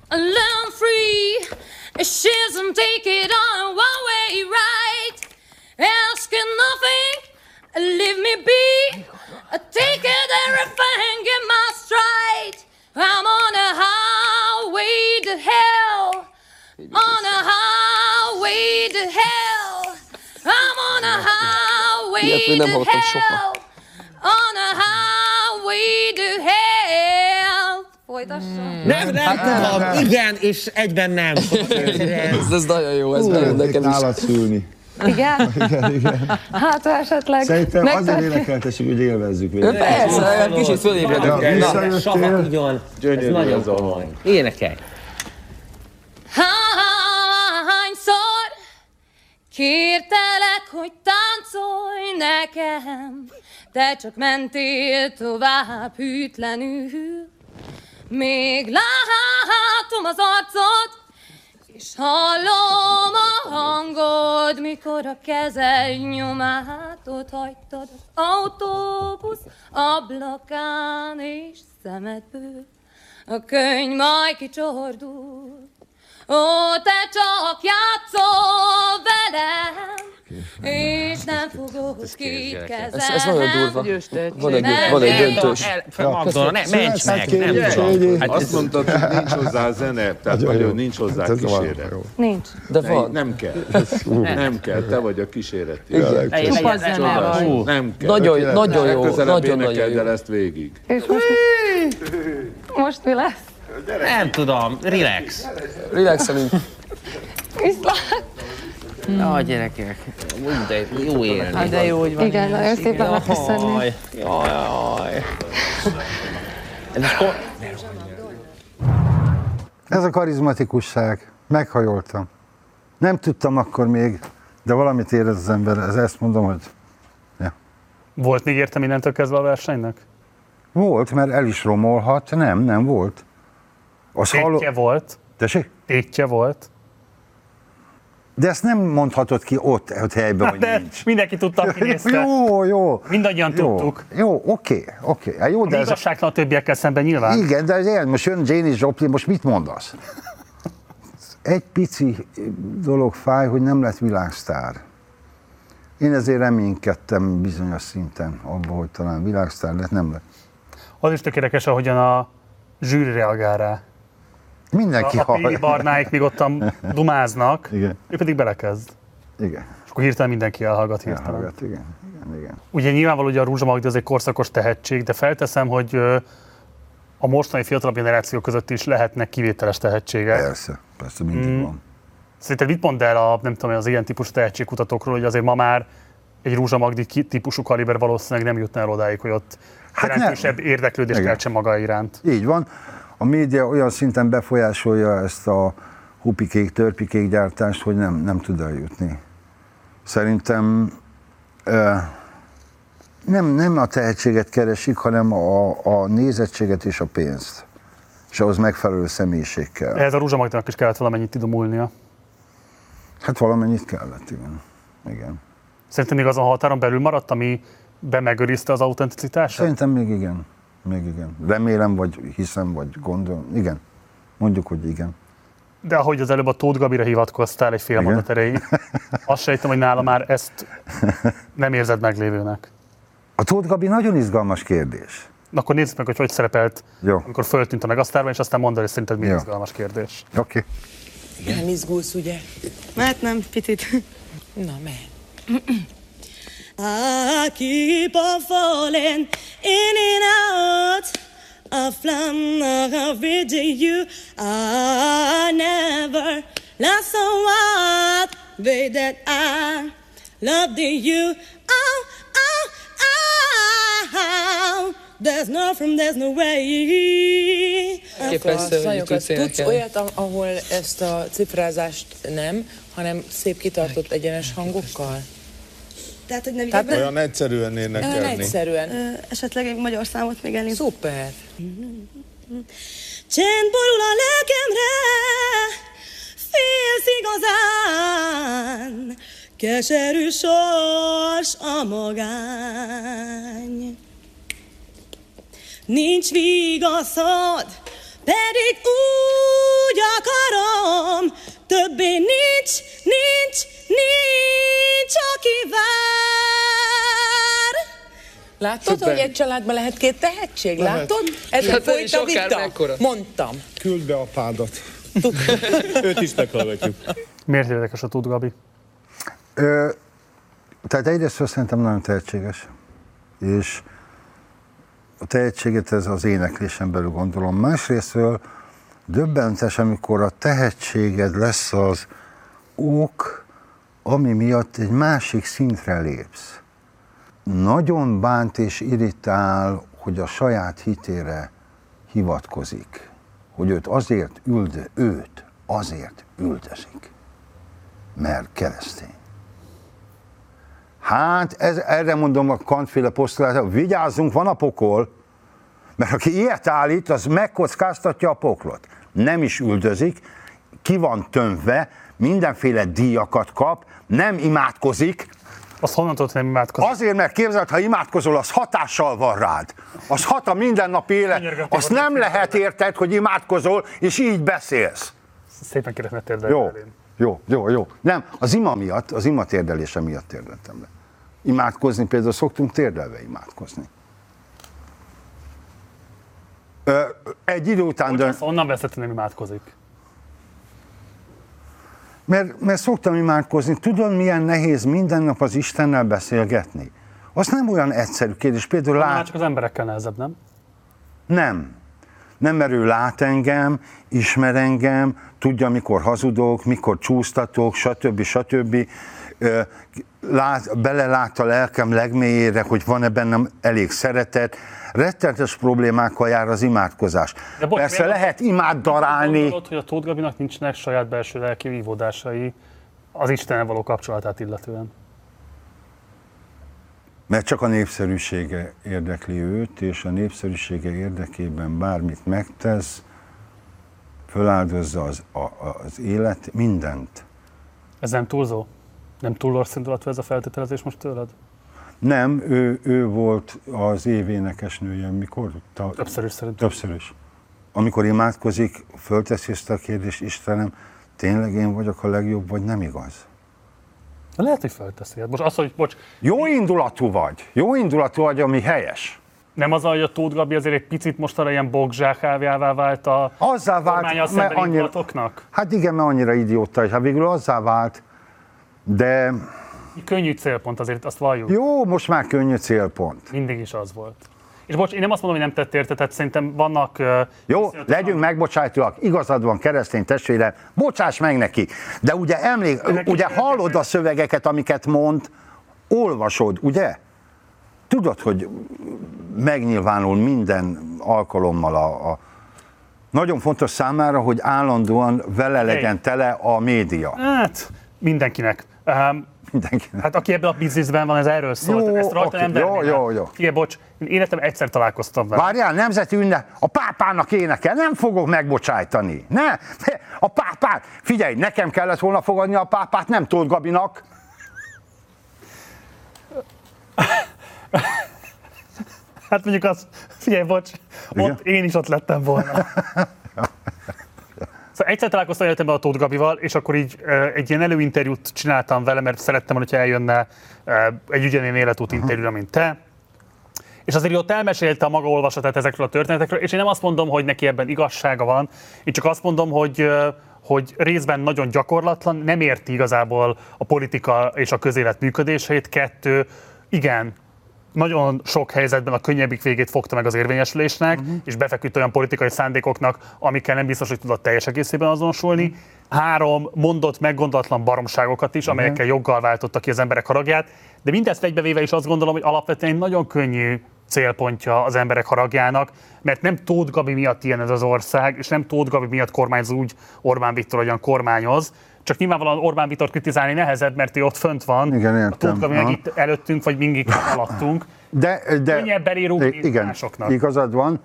[SPEAKER 4] living free. She's and take it on one way right. Asking nothing, leave me be. Take it everything in my stride. I'm on highway to hell. I'm on a highway to hell. On a highway to hell. Folytassam.
[SPEAKER 12] Nem, nem tudom, igen, és egyben nem.
[SPEAKER 5] Ez, ez nagyon jó, ez nagyon nekem is.
[SPEAKER 2] nálad szülni.
[SPEAKER 10] Igen?
[SPEAKER 2] Igen, igen.
[SPEAKER 10] Hát ha esetleg
[SPEAKER 2] Szerintem azért
[SPEAKER 10] megtörténik.
[SPEAKER 2] énekeltessük, hogy élvezzük végig.
[SPEAKER 5] Persze, kicsit fölébredünk.
[SPEAKER 2] Ja,
[SPEAKER 5] Na,
[SPEAKER 2] visszajöttél.
[SPEAKER 12] Savakigyon, ez nagyon komoly. Énekelj.
[SPEAKER 4] Kértelek, hogy táncolj nekem, te csak mentél tovább hűtlenül. Még látom az arcod, és hallom a hangod, mikor a kezed nyomát ott hagytad az autóbusz ablakán és szemedből. A könyv majd kicsordul, Ó, te csak játszol velem, és nem fogod kikezelni.
[SPEAKER 5] Ez, ez nagyon durva. Van egy, van egy
[SPEAKER 4] nem.
[SPEAKER 5] döntős.
[SPEAKER 12] Magdala, ne, ments meg, nem tudom. Hát
[SPEAKER 6] Azt mondtad, hogy nincs hozzá zene, tehát
[SPEAKER 2] Nagyon jó.
[SPEAKER 6] nincs hozzá
[SPEAKER 2] Hát van,
[SPEAKER 6] kíséret.
[SPEAKER 2] jó.
[SPEAKER 10] Nincs.
[SPEAKER 5] De van.
[SPEAKER 6] nem kell. Nem kell, te vagy a kíséreti.
[SPEAKER 11] Csupa zene.
[SPEAKER 6] Hú, Nem kell.
[SPEAKER 5] Nagyon, nagyon jó,
[SPEAKER 6] Legközelebb
[SPEAKER 5] nagyon, nagyon
[SPEAKER 6] énekeld el
[SPEAKER 5] jó.
[SPEAKER 6] ezt végig.
[SPEAKER 10] És most, most mi lesz?
[SPEAKER 12] Nem tudom, relax.
[SPEAKER 5] Relaxelünk.
[SPEAKER 10] Viszlát.
[SPEAKER 12] Na, gyerekek, úgy de jó élni.
[SPEAKER 11] Hát de jó, hogy van
[SPEAKER 10] Igen, nagyon
[SPEAKER 11] is,
[SPEAKER 10] szépen megköszönni.
[SPEAKER 12] Jaj, jaj, jaj. Ez
[SPEAKER 2] Ez a karizmatikusság. Meghajoltam. Nem tudtam akkor még, de valamit érez az ember, ez ezt mondom, hogy
[SPEAKER 1] Volt még értem innentől kezdve a versenynek?
[SPEAKER 2] volt, mert el is romolhat. Nem, nem volt. Az halló...
[SPEAKER 1] Tétje volt.
[SPEAKER 2] Tessék?
[SPEAKER 1] Tétje volt.
[SPEAKER 2] De ezt nem mondhatod ki ott, ott helyben, hogy
[SPEAKER 1] De
[SPEAKER 2] nincs.
[SPEAKER 1] mindenki tudta, aki nézte.
[SPEAKER 2] Jó, jó.
[SPEAKER 1] Mindannyian
[SPEAKER 2] Jó,
[SPEAKER 1] tudtuk.
[SPEAKER 2] jó, oké, oké. Hát Jó,
[SPEAKER 1] De
[SPEAKER 2] ez,
[SPEAKER 1] igazságtalan a többiekkel szemben nyilván.
[SPEAKER 2] igen, de ez most jön Janis Joplin, most mit mondasz? Egy pici dolog fáj, hogy nem lett világsztár. Én ezért reménykedtem bizonyos szinten abban, hogy talán világsztár lett, nem lett.
[SPEAKER 1] Az is tökéletes, ahogyan a zsűri reagál rá.
[SPEAKER 2] Mindenki
[SPEAKER 1] A, a barnáik még ottan dumáznak,
[SPEAKER 2] Igen.
[SPEAKER 1] ő pedig belekezd.
[SPEAKER 2] Igen,
[SPEAKER 1] És akkor hirtelen mindenki elhallgat hirtelen.
[SPEAKER 2] elhallgat, igen, igen, igen.
[SPEAKER 1] Ugye nyilvánvaló, hogy a Rúzsa Magdi az egy korszakos tehetség, de felteszem, hogy a mostani fiatalabb generáció között is lehetnek kivételes tehetségek.
[SPEAKER 2] Persze, persze mindig
[SPEAKER 1] Mm.
[SPEAKER 2] van.
[SPEAKER 1] Szerinted mit mond el a, nem tudom, az ilyen típusú tehetségkutatókról, hogy azért ma már egy Rúzsa Magdi típusú kaliber valószínűleg nem jutna el odáig, hogy ott
[SPEAKER 2] Hát
[SPEAKER 1] jelentősebb érdeklődést keltse maga iránt.
[SPEAKER 2] Így van. A média olyan szinten befolyásolja ezt a hupikék, törpikék gyártást, hogy nem, nem tud eljutni. Szerintem nem, nem a tehetséget keresik, hanem a, a nézettséget és a pénzt. És ahhoz megfelelő személyiség kell.
[SPEAKER 1] Ehhez a Rúzsa Magdinak is kellett valamennyit idomulnia.
[SPEAKER 2] Hát valamennyit kellett, igen. igen.
[SPEAKER 1] Szerintem még azon a határon belül maradt, ami bemegőrizte az autenticitását?
[SPEAKER 2] Szerintem még igen. Még igen. Remélem, vagy hiszem, vagy gondolom. Igen. Mondjuk, hogy igen.
[SPEAKER 1] De ahogy az előbb a Tóth Gabira hivatkoztál egy fél
[SPEAKER 2] Igen.
[SPEAKER 1] mondat erejéig, azt sejtem, hogy nála már ezt nem érzed meglévőnek.
[SPEAKER 2] A Tóth Gabi nagyon izgalmas kérdés.
[SPEAKER 1] Na, akkor nézzük meg, hogy hogy szerepelt,
[SPEAKER 2] Jó.
[SPEAKER 1] amikor föltűnt a Megasztárban, és aztán mondd el, hogy szerinted mi
[SPEAKER 2] Jó.
[SPEAKER 1] izgalmas kérdés.
[SPEAKER 2] Oké. Okay.
[SPEAKER 13] Nem izgulsz, ugye?
[SPEAKER 14] Mert nem, picit.
[SPEAKER 13] Na, mehet.
[SPEAKER 14] I keep on falling in and out of love with you. I never lost someone way that I loved you. Oh, oh, oh, there's no from, there's no way.
[SPEAKER 5] Képesztő, hogy tudsz
[SPEAKER 13] olyat, ah- ahol ezt a cifrázást nem, hanem szép kitartott egyenes hangokkal?
[SPEAKER 14] Tehát, hogy nem
[SPEAKER 13] Tehát nem-
[SPEAKER 15] Olyan egyszerűen
[SPEAKER 13] Olyan
[SPEAKER 15] énekelni.
[SPEAKER 13] egyszerűen.
[SPEAKER 14] Ö, esetleg egy magyar számot még elég.
[SPEAKER 13] Szuper.
[SPEAKER 14] Csend borul a lelkemre, félsz igazán, keserű sors a magány. Nincs vigaszod, pedig úgy akarom, többé nincs, nincs, nincs, aki vár.
[SPEAKER 13] Látod,
[SPEAKER 15] Szuper.
[SPEAKER 13] hogy egy családban lehet két tehetség?
[SPEAKER 15] Lehet.
[SPEAKER 13] Látod? Ezzel
[SPEAKER 5] Hát,
[SPEAKER 13] folyt a vita.
[SPEAKER 5] mekkora.
[SPEAKER 13] Mondtam.
[SPEAKER 15] Küld be apádat. Őt is meghallgatjuk.
[SPEAKER 1] Miért érdekes a Tud Gabi?
[SPEAKER 2] Ö, tehát egyrészt szerintem nagyon tehetséges, és a tehetséget ez az éneklésen belül gondolom. Másrésztről döbbentes, amikor a tehetséged lesz az ok, ami miatt egy másik szintre lépsz. Nagyon bánt és irritál, hogy a saját hitére hivatkozik, hogy őt azért üld, őt azért üldözik, mert keresztény. Hát, ez, erre mondom a kantféle posztolát, vigyázzunk, van a pokol, mert aki ilyet állít, az megkockáztatja a poklot. Nem is üldözik, ki van tömve, mindenféle díjakat kap, nem imádkozik.
[SPEAKER 1] Azt honnan tudod, nem imádkozik?
[SPEAKER 2] Azért, mert képzeld, ha imádkozol, az hatással van rád. Az hat a mindennapi élet. Azt nem lehet érted, hogy imádkozol, és így beszélsz.
[SPEAKER 1] Szépen kérdezett.
[SPEAKER 2] Jó, jó, jó, jó. Nem, az ima miatt, az ima térdelése miatt térdeltem le. Imádkozni például szoktunk térdelve imádkozni. Ö, egy idő után
[SPEAKER 1] Azt onnan veszed, hogy nem imádkozik.
[SPEAKER 2] Mert, mert szoktam imádkozni, tudod milyen nehéz minden nap az Istennel beszélgetni? Az nem olyan egyszerű kérdés. Például
[SPEAKER 1] Lát...
[SPEAKER 2] lát,
[SPEAKER 1] csak az emberekkel nehezebb, nem?
[SPEAKER 2] Nem. Nem, mert ő lát engem, ismer engem, tudja, mikor hazudok, mikor csúsztatok, stb. stb. Lát, belelát a lelkem legmélyére, hogy van-e bennem elég szeretet. Rettenetes problémákkal jár az imádkozás.
[SPEAKER 1] De bocs,
[SPEAKER 2] Persze lehet imád darálni.
[SPEAKER 1] Gondolod, hogy a Tóth Gabinak nincsenek saját belső lelki vívódásai az Istennel való kapcsolatát illetően?
[SPEAKER 2] Mert csak a népszerűsége érdekli őt, és a népszerűsége érdekében bármit megtesz, föláldozza az, a, az élet, mindent.
[SPEAKER 1] Ez nem túlzó? Nem túl rosszindulatú ez a feltételezés most tőled?
[SPEAKER 2] Nem, ő, ő volt az év énekesnője, mikor? Ta,
[SPEAKER 1] Többször is szerintem.
[SPEAKER 2] Többször is. Amikor imádkozik, fölteszi ezt a kérdést, Istenem, tényleg én vagyok a legjobb, vagy nem igaz?
[SPEAKER 1] Lehet, hogy felteszi. Hát most az, hogy bocs,
[SPEAKER 2] Jó indulatú vagy, jó indulatú vagy, ami helyes.
[SPEAKER 1] nem az, hogy a Tóth Gabi azért egy picit mostanra ilyen bogzsákávjává vált a
[SPEAKER 2] Azzá vált, mert annyira-? Hát igen, mert annyira idióta, és hát végül azzá vált, de
[SPEAKER 1] Könnyű célpont azért, azt valljuk.
[SPEAKER 2] jó, most már könnyű célpont.
[SPEAKER 1] Mindig is az volt. És bocs, én nem azt mondom, hogy nem tett érte, tehát szerintem vannak... ö,
[SPEAKER 2] Jó, legyünk megbocsájtóak, igazad van keresztény testvére, bocsáss meg neki. De ugye emlék, ugye hallod a szövegeket, amiket mond, olvasod, ugye? Tudod, hogy megnyilvánul minden alkalommal a, a nagyon fontos számára, hogy állandóan vele legyen tele a média.
[SPEAKER 1] Hát, mindenkinek. Um,
[SPEAKER 2] mindenkinek.
[SPEAKER 1] Hát aki ebben a bizniszben van, ez erről szól.
[SPEAKER 2] Jó,
[SPEAKER 1] ezt rajta
[SPEAKER 2] oké,
[SPEAKER 1] nem
[SPEAKER 2] jó, jó, jó.
[SPEAKER 1] Figyelj, bocs, én életem egyszer találkoztam vele.
[SPEAKER 2] Várjál, nemzeti ünnep, a pápának énekel, nem fogok megbocsájtani. Ne, a pápát, figyelj, nekem kellett volna fogadni a pápát, nem Tóth Gabinak.
[SPEAKER 1] Hát mondjuk az, figyelj, bocs, ott én is ott lettem volna. Szóval egyszer találkoztam életemben a Tóth Gabival, és akkor így egy ilyen előinterjút csináltam vele, mert szerettem volna, hogyha eljönne egy ugyanilyen életút interjúra, mint te. És azért ott elmesélte a maga olvasatát ezekről a történetekről, és én nem azt mondom, hogy neki ebben igazsága van, én csak azt mondom, hogy, hogy részben nagyon gyakorlatlan, nem érti igazából a politika és a közélet működését. Kettő, igen, nagyon sok helyzetben a könnyebbik végét fogta meg az érvényesülésnek, uh-huh. és befeküdt olyan politikai szándékoknak, amikkel nem biztos, hogy tudott teljes egészében azonosulni. Uh-huh. Három mondott, meggondolatlan baromságokat is, uh-huh. amelyekkel joggal váltotta ki az emberek haragját, de mindezt egybevéve is azt gondolom, hogy alapvetően nagyon könnyű célpontja az emberek haragjának, mert nem Tóth Gabi miatt ilyen ez az ország, és nem Tóth Gabi miatt kormányz úgy Orbán Viktor, hogyan kormányoz, csak nyilvánvalóan Orbán Viktor kritizálni nehezebb, mert ő ott fönt van,
[SPEAKER 2] Igen, értem.
[SPEAKER 1] a meg itt előttünk, vagy mindig alattunk.
[SPEAKER 2] De, de
[SPEAKER 1] Könnyebb belérúgni
[SPEAKER 2] igen,
[SPEAKER 1] másoknak.
[SPEAKER 2] igazad van.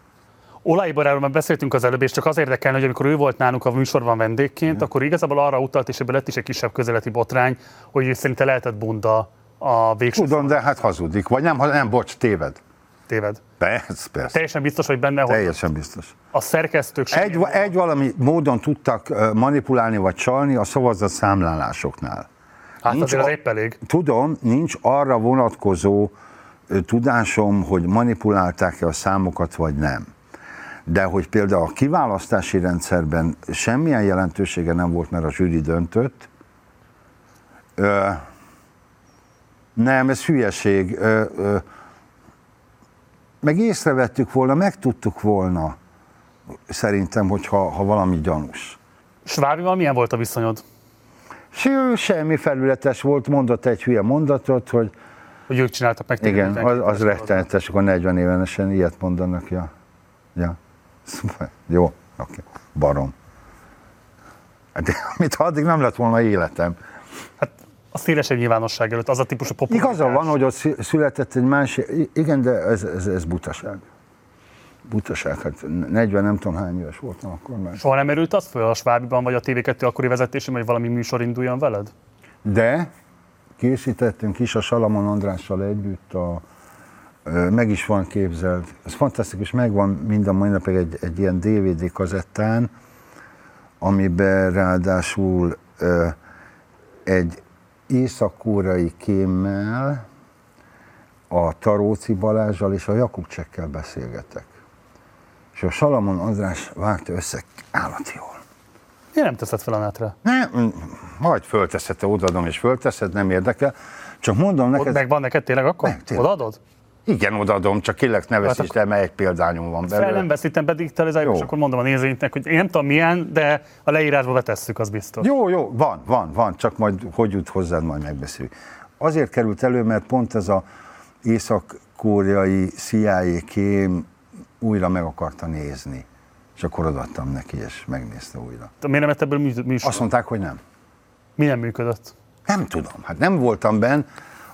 [SPEAKER 1] Olaj Iboráról már beszéltünk az előbb, és csak az érdekelne, hogy amikor ő volt nálunk a műsorban vendégként, akkor igazából arra utalt, és ebből lett is egy kisebb közeleti botrány, hogy ő szerinte lehetett bunda a végső
[SPEAKER 2] Tudom, de hát hazudik. Vagy nem, ha- nem, bocs, téved.
[SPEAKER 1] Téved.
[SPEAKER 2] Persze, persze.
[SPEAKER 1] Teljesen biztos, hogy benne, hogy
[SPEAKER 2] Teljesen biztos.
[SPEAKER 1] a szerkesztők sem
[SPEAKER 2] Egy, egy valami módon tudtak manipulálni vagy csalni a szavazat számlálásoknál.
[SPEAKER 1] Hát azért az épp elég.
[SPEAKER 2] Tudom, nincs arra vonatkozó tudásom, hogy manipulálták-e a számokat, vagy nem. De hogy például a kiválasztási rendszerben semmilyen jelentősége nem volt, mert a zsűri döntött, ö, nem, ez hülyeség. Ö, ö, meg észrevettük volna, megtudtuk volna, szerintem, hogyha ha valami gyanús.
[SPEAKER 1] Svábival milyen volt a viszonyod?
[SPEAKER 2] Semmi felületes volt, mondott egy hülye mondatot, hogy
[SPEAKER 1] Hogy ők csináltak meg téged
[SPEAKER 2] igen, az, az rettenetes, akkor 40 évenesen ilyet mondanak, ja. ja. Szuper. Jó, oké, barom. De amit addig nem lett volna életem.
[SPEAKER 1] A szélesebb nyilvánosság előtt, az a típusú popularitás.
[SPEAKER 2] Igaza van, hogy ott szü- született egy másik, igen, de ez, ez, ez butaság. Butaság, hát 40 nem tudom hány éves voltam akkor már.
[SPEAKER 1] Soha nem merült az föl a Svábiban, vagy a TV2 akkori vezetésében, hogy valami műsor induljon veled?
[SPEAKER 2] De készítettünk is a Salamon Andrással együtt, a, meg is van képzelt, ez fantasztikus, megvan mind a mai napig egy, egy ilyen DVD kazettán, amiben ráadásul egy észak-koreai kémmel, a Taróci Balázsjal és a Jakub Csekkel beszélgetek. És a Salamon András vágta össze állati jól.
[SPEAKER 1] Miért nem teszed fel a netre?
[SPEAKER 2] Nem, majd fölteszed, te odaadom és fölteszed, nem érdekel. Csak mondom neked...
[SPEAKER 1] Meg van neked tényleg akkor?
[SPEAKER 2] Meg, tényleg.
[SPEAKER 1] Odaadod?
[SPEAKER 2] Igen, odaadom, csak kérlek ne veszítsd
[SPEAKER 1] Hát
[SPEAKER 2] mert egy példányom van belőle.
[SPEAKER 1] Fel nem veszítem, bedigitalizáljuk,
[SPEAKER 2] Jó.
[SPEAKER 1] és akkor mondom a nézőinknek, hogy én nem tudom milyen, de a leírásba betesszük, az biztos.
[SPEAKER 2] Jó, jó, van, van, van, csak majd hogy jut hozzád, majd megbeszéljük. Azért került elő, mert pont ez a észak-koreai CIA kém újra meg akarta nézni. És akkor odaadtam neki, és megnézte újra.
[SPEAKER 1] Miért nem lett ebből mű- műsor?
[SPEAKER 2] Azt mondták, hogy nem.
[SPEAKER 1] Mi nem működött?
[SPEAKER 2] Nem tudom, hát nem voltam benn.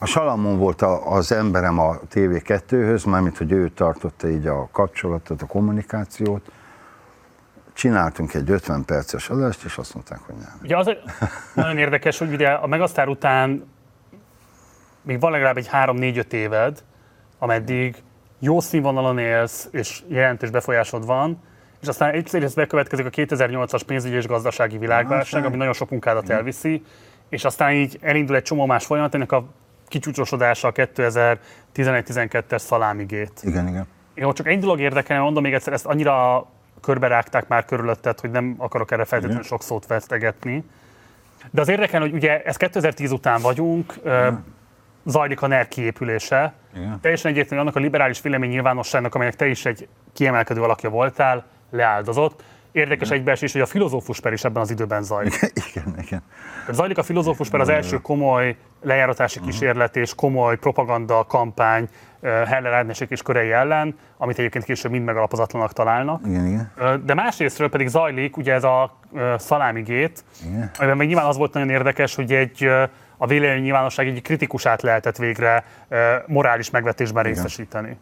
[SPEAKER 2] A Salamon volt a, az emberem a TV2-höz, mármint, hogy ő tartotta így a kapcsolatot, a kommunikációt. Csináltunk egy 50 perces adást, és azt mondták, hogy nem.
[SPEAKER 1] Ugye az nagyon érdekes, hogy ugye a Megasztár után még van legalább egy 3-4-5 éved, ameddig jó színvonalon élsz, és jelentős befolyásod van, és aztán ez bekövetkezik a 2008-as pénzügyi és gazdasági világválság, ami nagyon sok munkádat elviszi, és aztán így elindul egy csomó más folyamat, ennek a kicsúcsosodása a 2011-12-es szalámigét.
[SPEAKER 2] Igen, igen.
[SPEAKER 1] Jó, csak egy dolog érdekel, mondom még egyszer, ezt annyira körberágták már körülötted, hogy nem akarok erre feltétlenül sok szót vesztegetni. De az érdekel, hogy ugye ez 2010 után vagyunk, ö, zajlik a NER kiépülése.
[SPEAKER 2] Igen.
[SPEAKER 1] Teljesen egyértelmű, annak a liberális vélemény nyilvánosságnak, amelynek te is egy kiemelkedő alakja voltál, leáldozott. Érdekes egybeesés, hogy a filozófus per is ebben az időben zajlik.
[SPEAKER 2] Igen, igen.
[SPEAKER 1] Zajlik a filozófus per az első komoly lejáratási kísérlet és komoly propaganda kampány Heller Ágnesek és körei ellen, amit egyébként később mind megalapozatlanak találnak.
[SPEAKER 2] Igen, igen.
[SPEAKER 1] De másrésztről pedig zajlik ugye ez a szalámigét,
[SPEAKER 2] Igen.
[SPEAKER 1] amiben meg nyilván az volt nagyon érdekes, hogy egy a vélemény nyilvánosság egy kritikusát lehetett végre morális megvetésben részesíteni.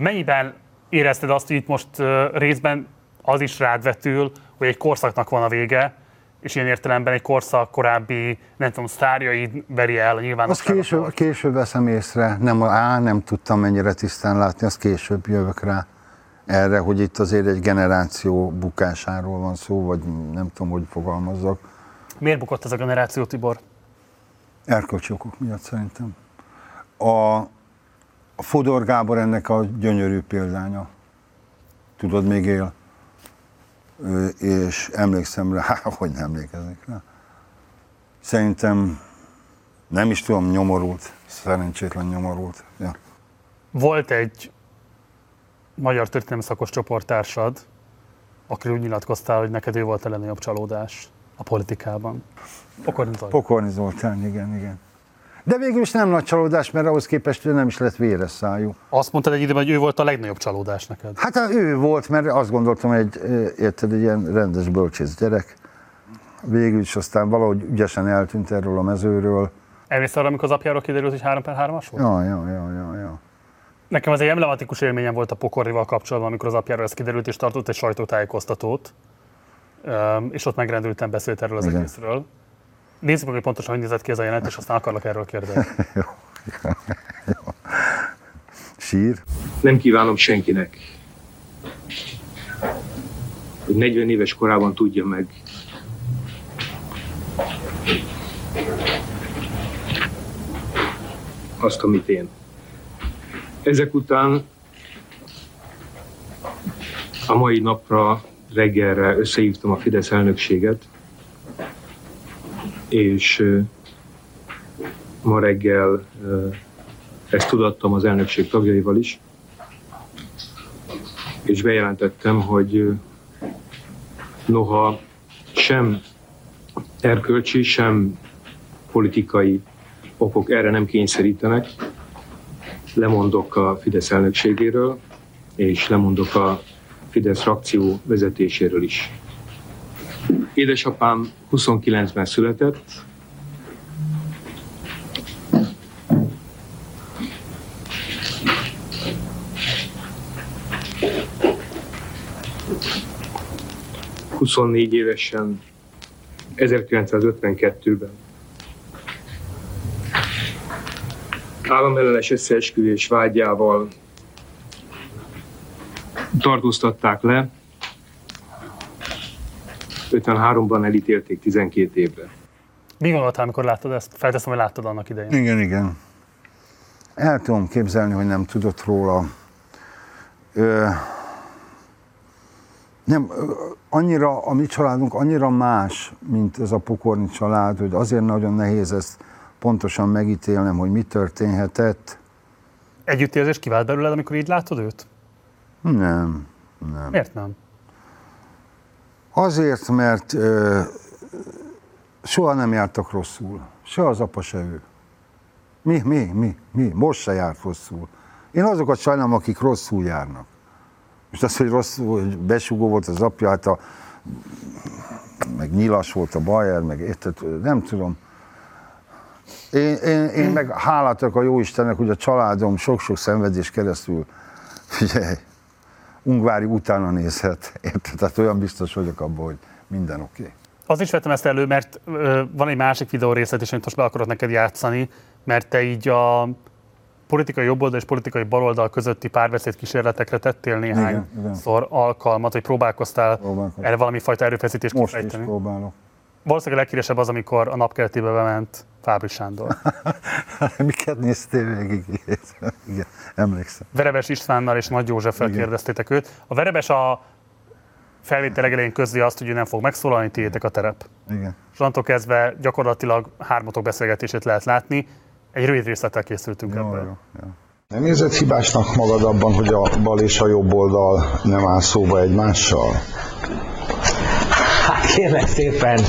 [SPEAKER 1] Mennyiben érezted azt, hogy itt most részben az is rád vetül, hogy egy korszaknak van a vége, és ilyen értelemben egy korszak korábbi, nem tudom, sztárjait veri el a
[SPEAKER 2] Azt
[SPEAKER 1] nyilvánosságot.
[SPEAKER 2] később, később veszem észre, nem, á, nem tudtam mennyire tisztán látni, azt később jövök rá erre, hogy itt azért egy generáció bukásáról van szó, vagy nem tudom, hogy fogalmazzak.
[SPEAKER 1] Miért bukott ez a generáció, Tibor?
[SPEAKER 2] Erkölcsi okok miatt szerintem. A, a Fodor Gábor ennek a gyönyörű példánya. Tudod, még él. És emlékszem rá, hogy nem emlékeznek rá. Szerintem nem is tudom, nyomorult, szerencsétlen nyomorult. Ja.
[SPEAKER 1] Volt egy magyar történelmi szakos csoporttársad, aki úgy nyilatkoztál, hogy neked ő volt a legnagyobb csalódás a politikában. Pokorni Zoltán.
[SPEAKER 2] Pokorni Zoltán, igen, igen. De végül is nem nagy csalódás, mert ahhoz képest ő nem is lett véres szájú.
[SPEAKER 1] Azt mondtad egy időben, hogy ő volt a legnagyobb csalódás neked.
[SPEAKER 2] Hát hát ő volt, mert azt gondoltam, egy, ö, érted, egy ilyen rendes bölcsész gyerek. Végül is aztán valahogy ügyesen eltűnt erről a mezőről.
[SPEAKER 1] Elmész arra, amikor az apjáról kiderült, hogy 3 per 3-as volt?
[SPEAKER 2] Ja, ja, ja, ja, ja.
[SPEAKER 1] Nekem az egy emblematikus élményem volt a pokorrival kapcsolatban, amikor az apjáról ez kiderült, és tartott egy sajtótájékoztatót, és ott megrendültem beszélt erről az
[SPEAKER 2] Igen.
[SPEAKER 1] egészről. Nézzük meg, hogy pontosan hogy nézett ki ez a jelentés, aztán akarlak erről kérdezni.
[SPEAKER 2] Sír.
[SPEAKER 16] Nem kívánom senkinek, hogy 40 éves korában tudja meg, azt, amit én. Ezek után a mai napra reggelre összehívtam a Fidesz elnökséget, és ma reggel ezt tudattam az elnökség tagjaival is, és bejelentettem, hogy noha sem erkölcsi, sem politikai okok erre nem kényszerítenek, lemondok a Fidesz elnökségéről, és lemondok a Fidesz frakció vezetéséről is. Édesapám 29-ben született, ...24 évesen, 1952-ben. Államellenes összeesküvés vágyával tartóztatták le, 53-ban elítélték 12 évre.
[SPEAKER 1] Mi gondoltál, amikor láttad ezt? Felteszem, hogy láttad annak idején.
[SPEAKER 2] Igen, igen. El tudom képzelni, hogy nem tudott róla. Ö, nem, annyira, a mi családunk annyira más, mint ez a pokorni család, hogy azért nagyon nehéz ezt pontosan megítélnem, hogy mi történhetett.
[SPEAKER 1] Együttérzés kivált belőled, amikor így látod őt?
[SPEAKER 2] Nem, nem.
[SPEAKER 1] Miért nem?
[SPEAKER 2] Azért, mert ö, soha nem jártak rosszul. Se az apa, se ő. Mi, mi, mi, mi? Most se járt rosszul. Én azokat sajnálom, akik rosszul járnak. Most az, hogy rosszul, hogy besugó volt az apja, hát a, meg nyilas volt a Bayer, meg érted, nem tudom. Én, én, én meg hálát a jó Istennek, hogy a családom sok-sok szenvedés keresztül, figyelj, Ungvári utána nézhet, érted? Tehát olyan biztos vagyok abban, hogy minden oké. Okay.
[SPEAKER 1] Az is vettem ezt elő, mert ö, van egy másik videó részlet is, amit most be akarok neked játszani, mert te így a politikai jobboldal és politikai baloldal közötti párbeszéd kísérletekre tettél néhányszor
[SPEAKER 2] Igen, igen.
[SPEAKER 1] alkalmat, vagy próbálkoztál
[SPEAKER 2] Próbálkozom.
[SPEAKER 1] erre valami fajta erőfeszítést
[SPEAKER 2] Most is próbálok.
[SPEAKER 1] Valószínűleg a leghíresebb az, amikor a napkeletébe bement Fábri Sándor.
[SPEAKER 2] Miket néztél végig? Igen, emlékszem.
[SPEAKER 1] Verebes Istvánnal és Nagy Józseffel
[SPEAKER 2] Igen.
[SPEAKER 1] kérdeztétek őt. A Verebes a felvétel legelején közli azt, hogy ő nem fog megszólalni, tiétek a terep.
[SPEAKER 2] Igen.
[SPEAKER 1] És onnantól kezdve gyakorlatilag hármatok beszélgetését lehet látni. Egy rövid részlettel készültünk ebből.
[SPEAKER 3] Nem érzed hibásnak magad abban, hogy a bal és a jobb oldal nem áll szóba egymással?
[SPEAKER 17] Hát kérlek szépen,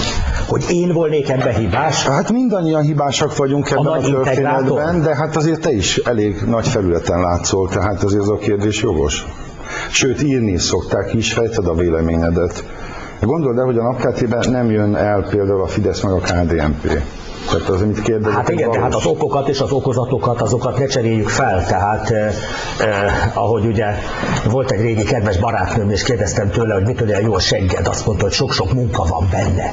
[SPEAKER 17] hogy én volnék ebbe hibás?
[SPEAKER 3] Hát mindannyian hibásak vagyunk ebben a,
[SPEAKER 17] nagy
[SPEAKER 3] történetben, de hát azért te is elég nagy felületen látszol, tehát azért az a kérdés jogos. Sőt, írni szokták, is fejted a véleményedet. Gondold el, hogy a napkeltében nem jön el például a Fidesz meg a KDNP. Tehát az, amit kérdezek,
[SPEAKER 17] Hát igen, tehát az okokat és az okozatokat, azokat ne cseréljük fel. Tehát eh, eh, ahogy ugye volt egy régi kedves barátnőm, és kérdeztem tőle, hogy mitől olyan jó a segged, azt mondta, hogy sok-sok munka van benne.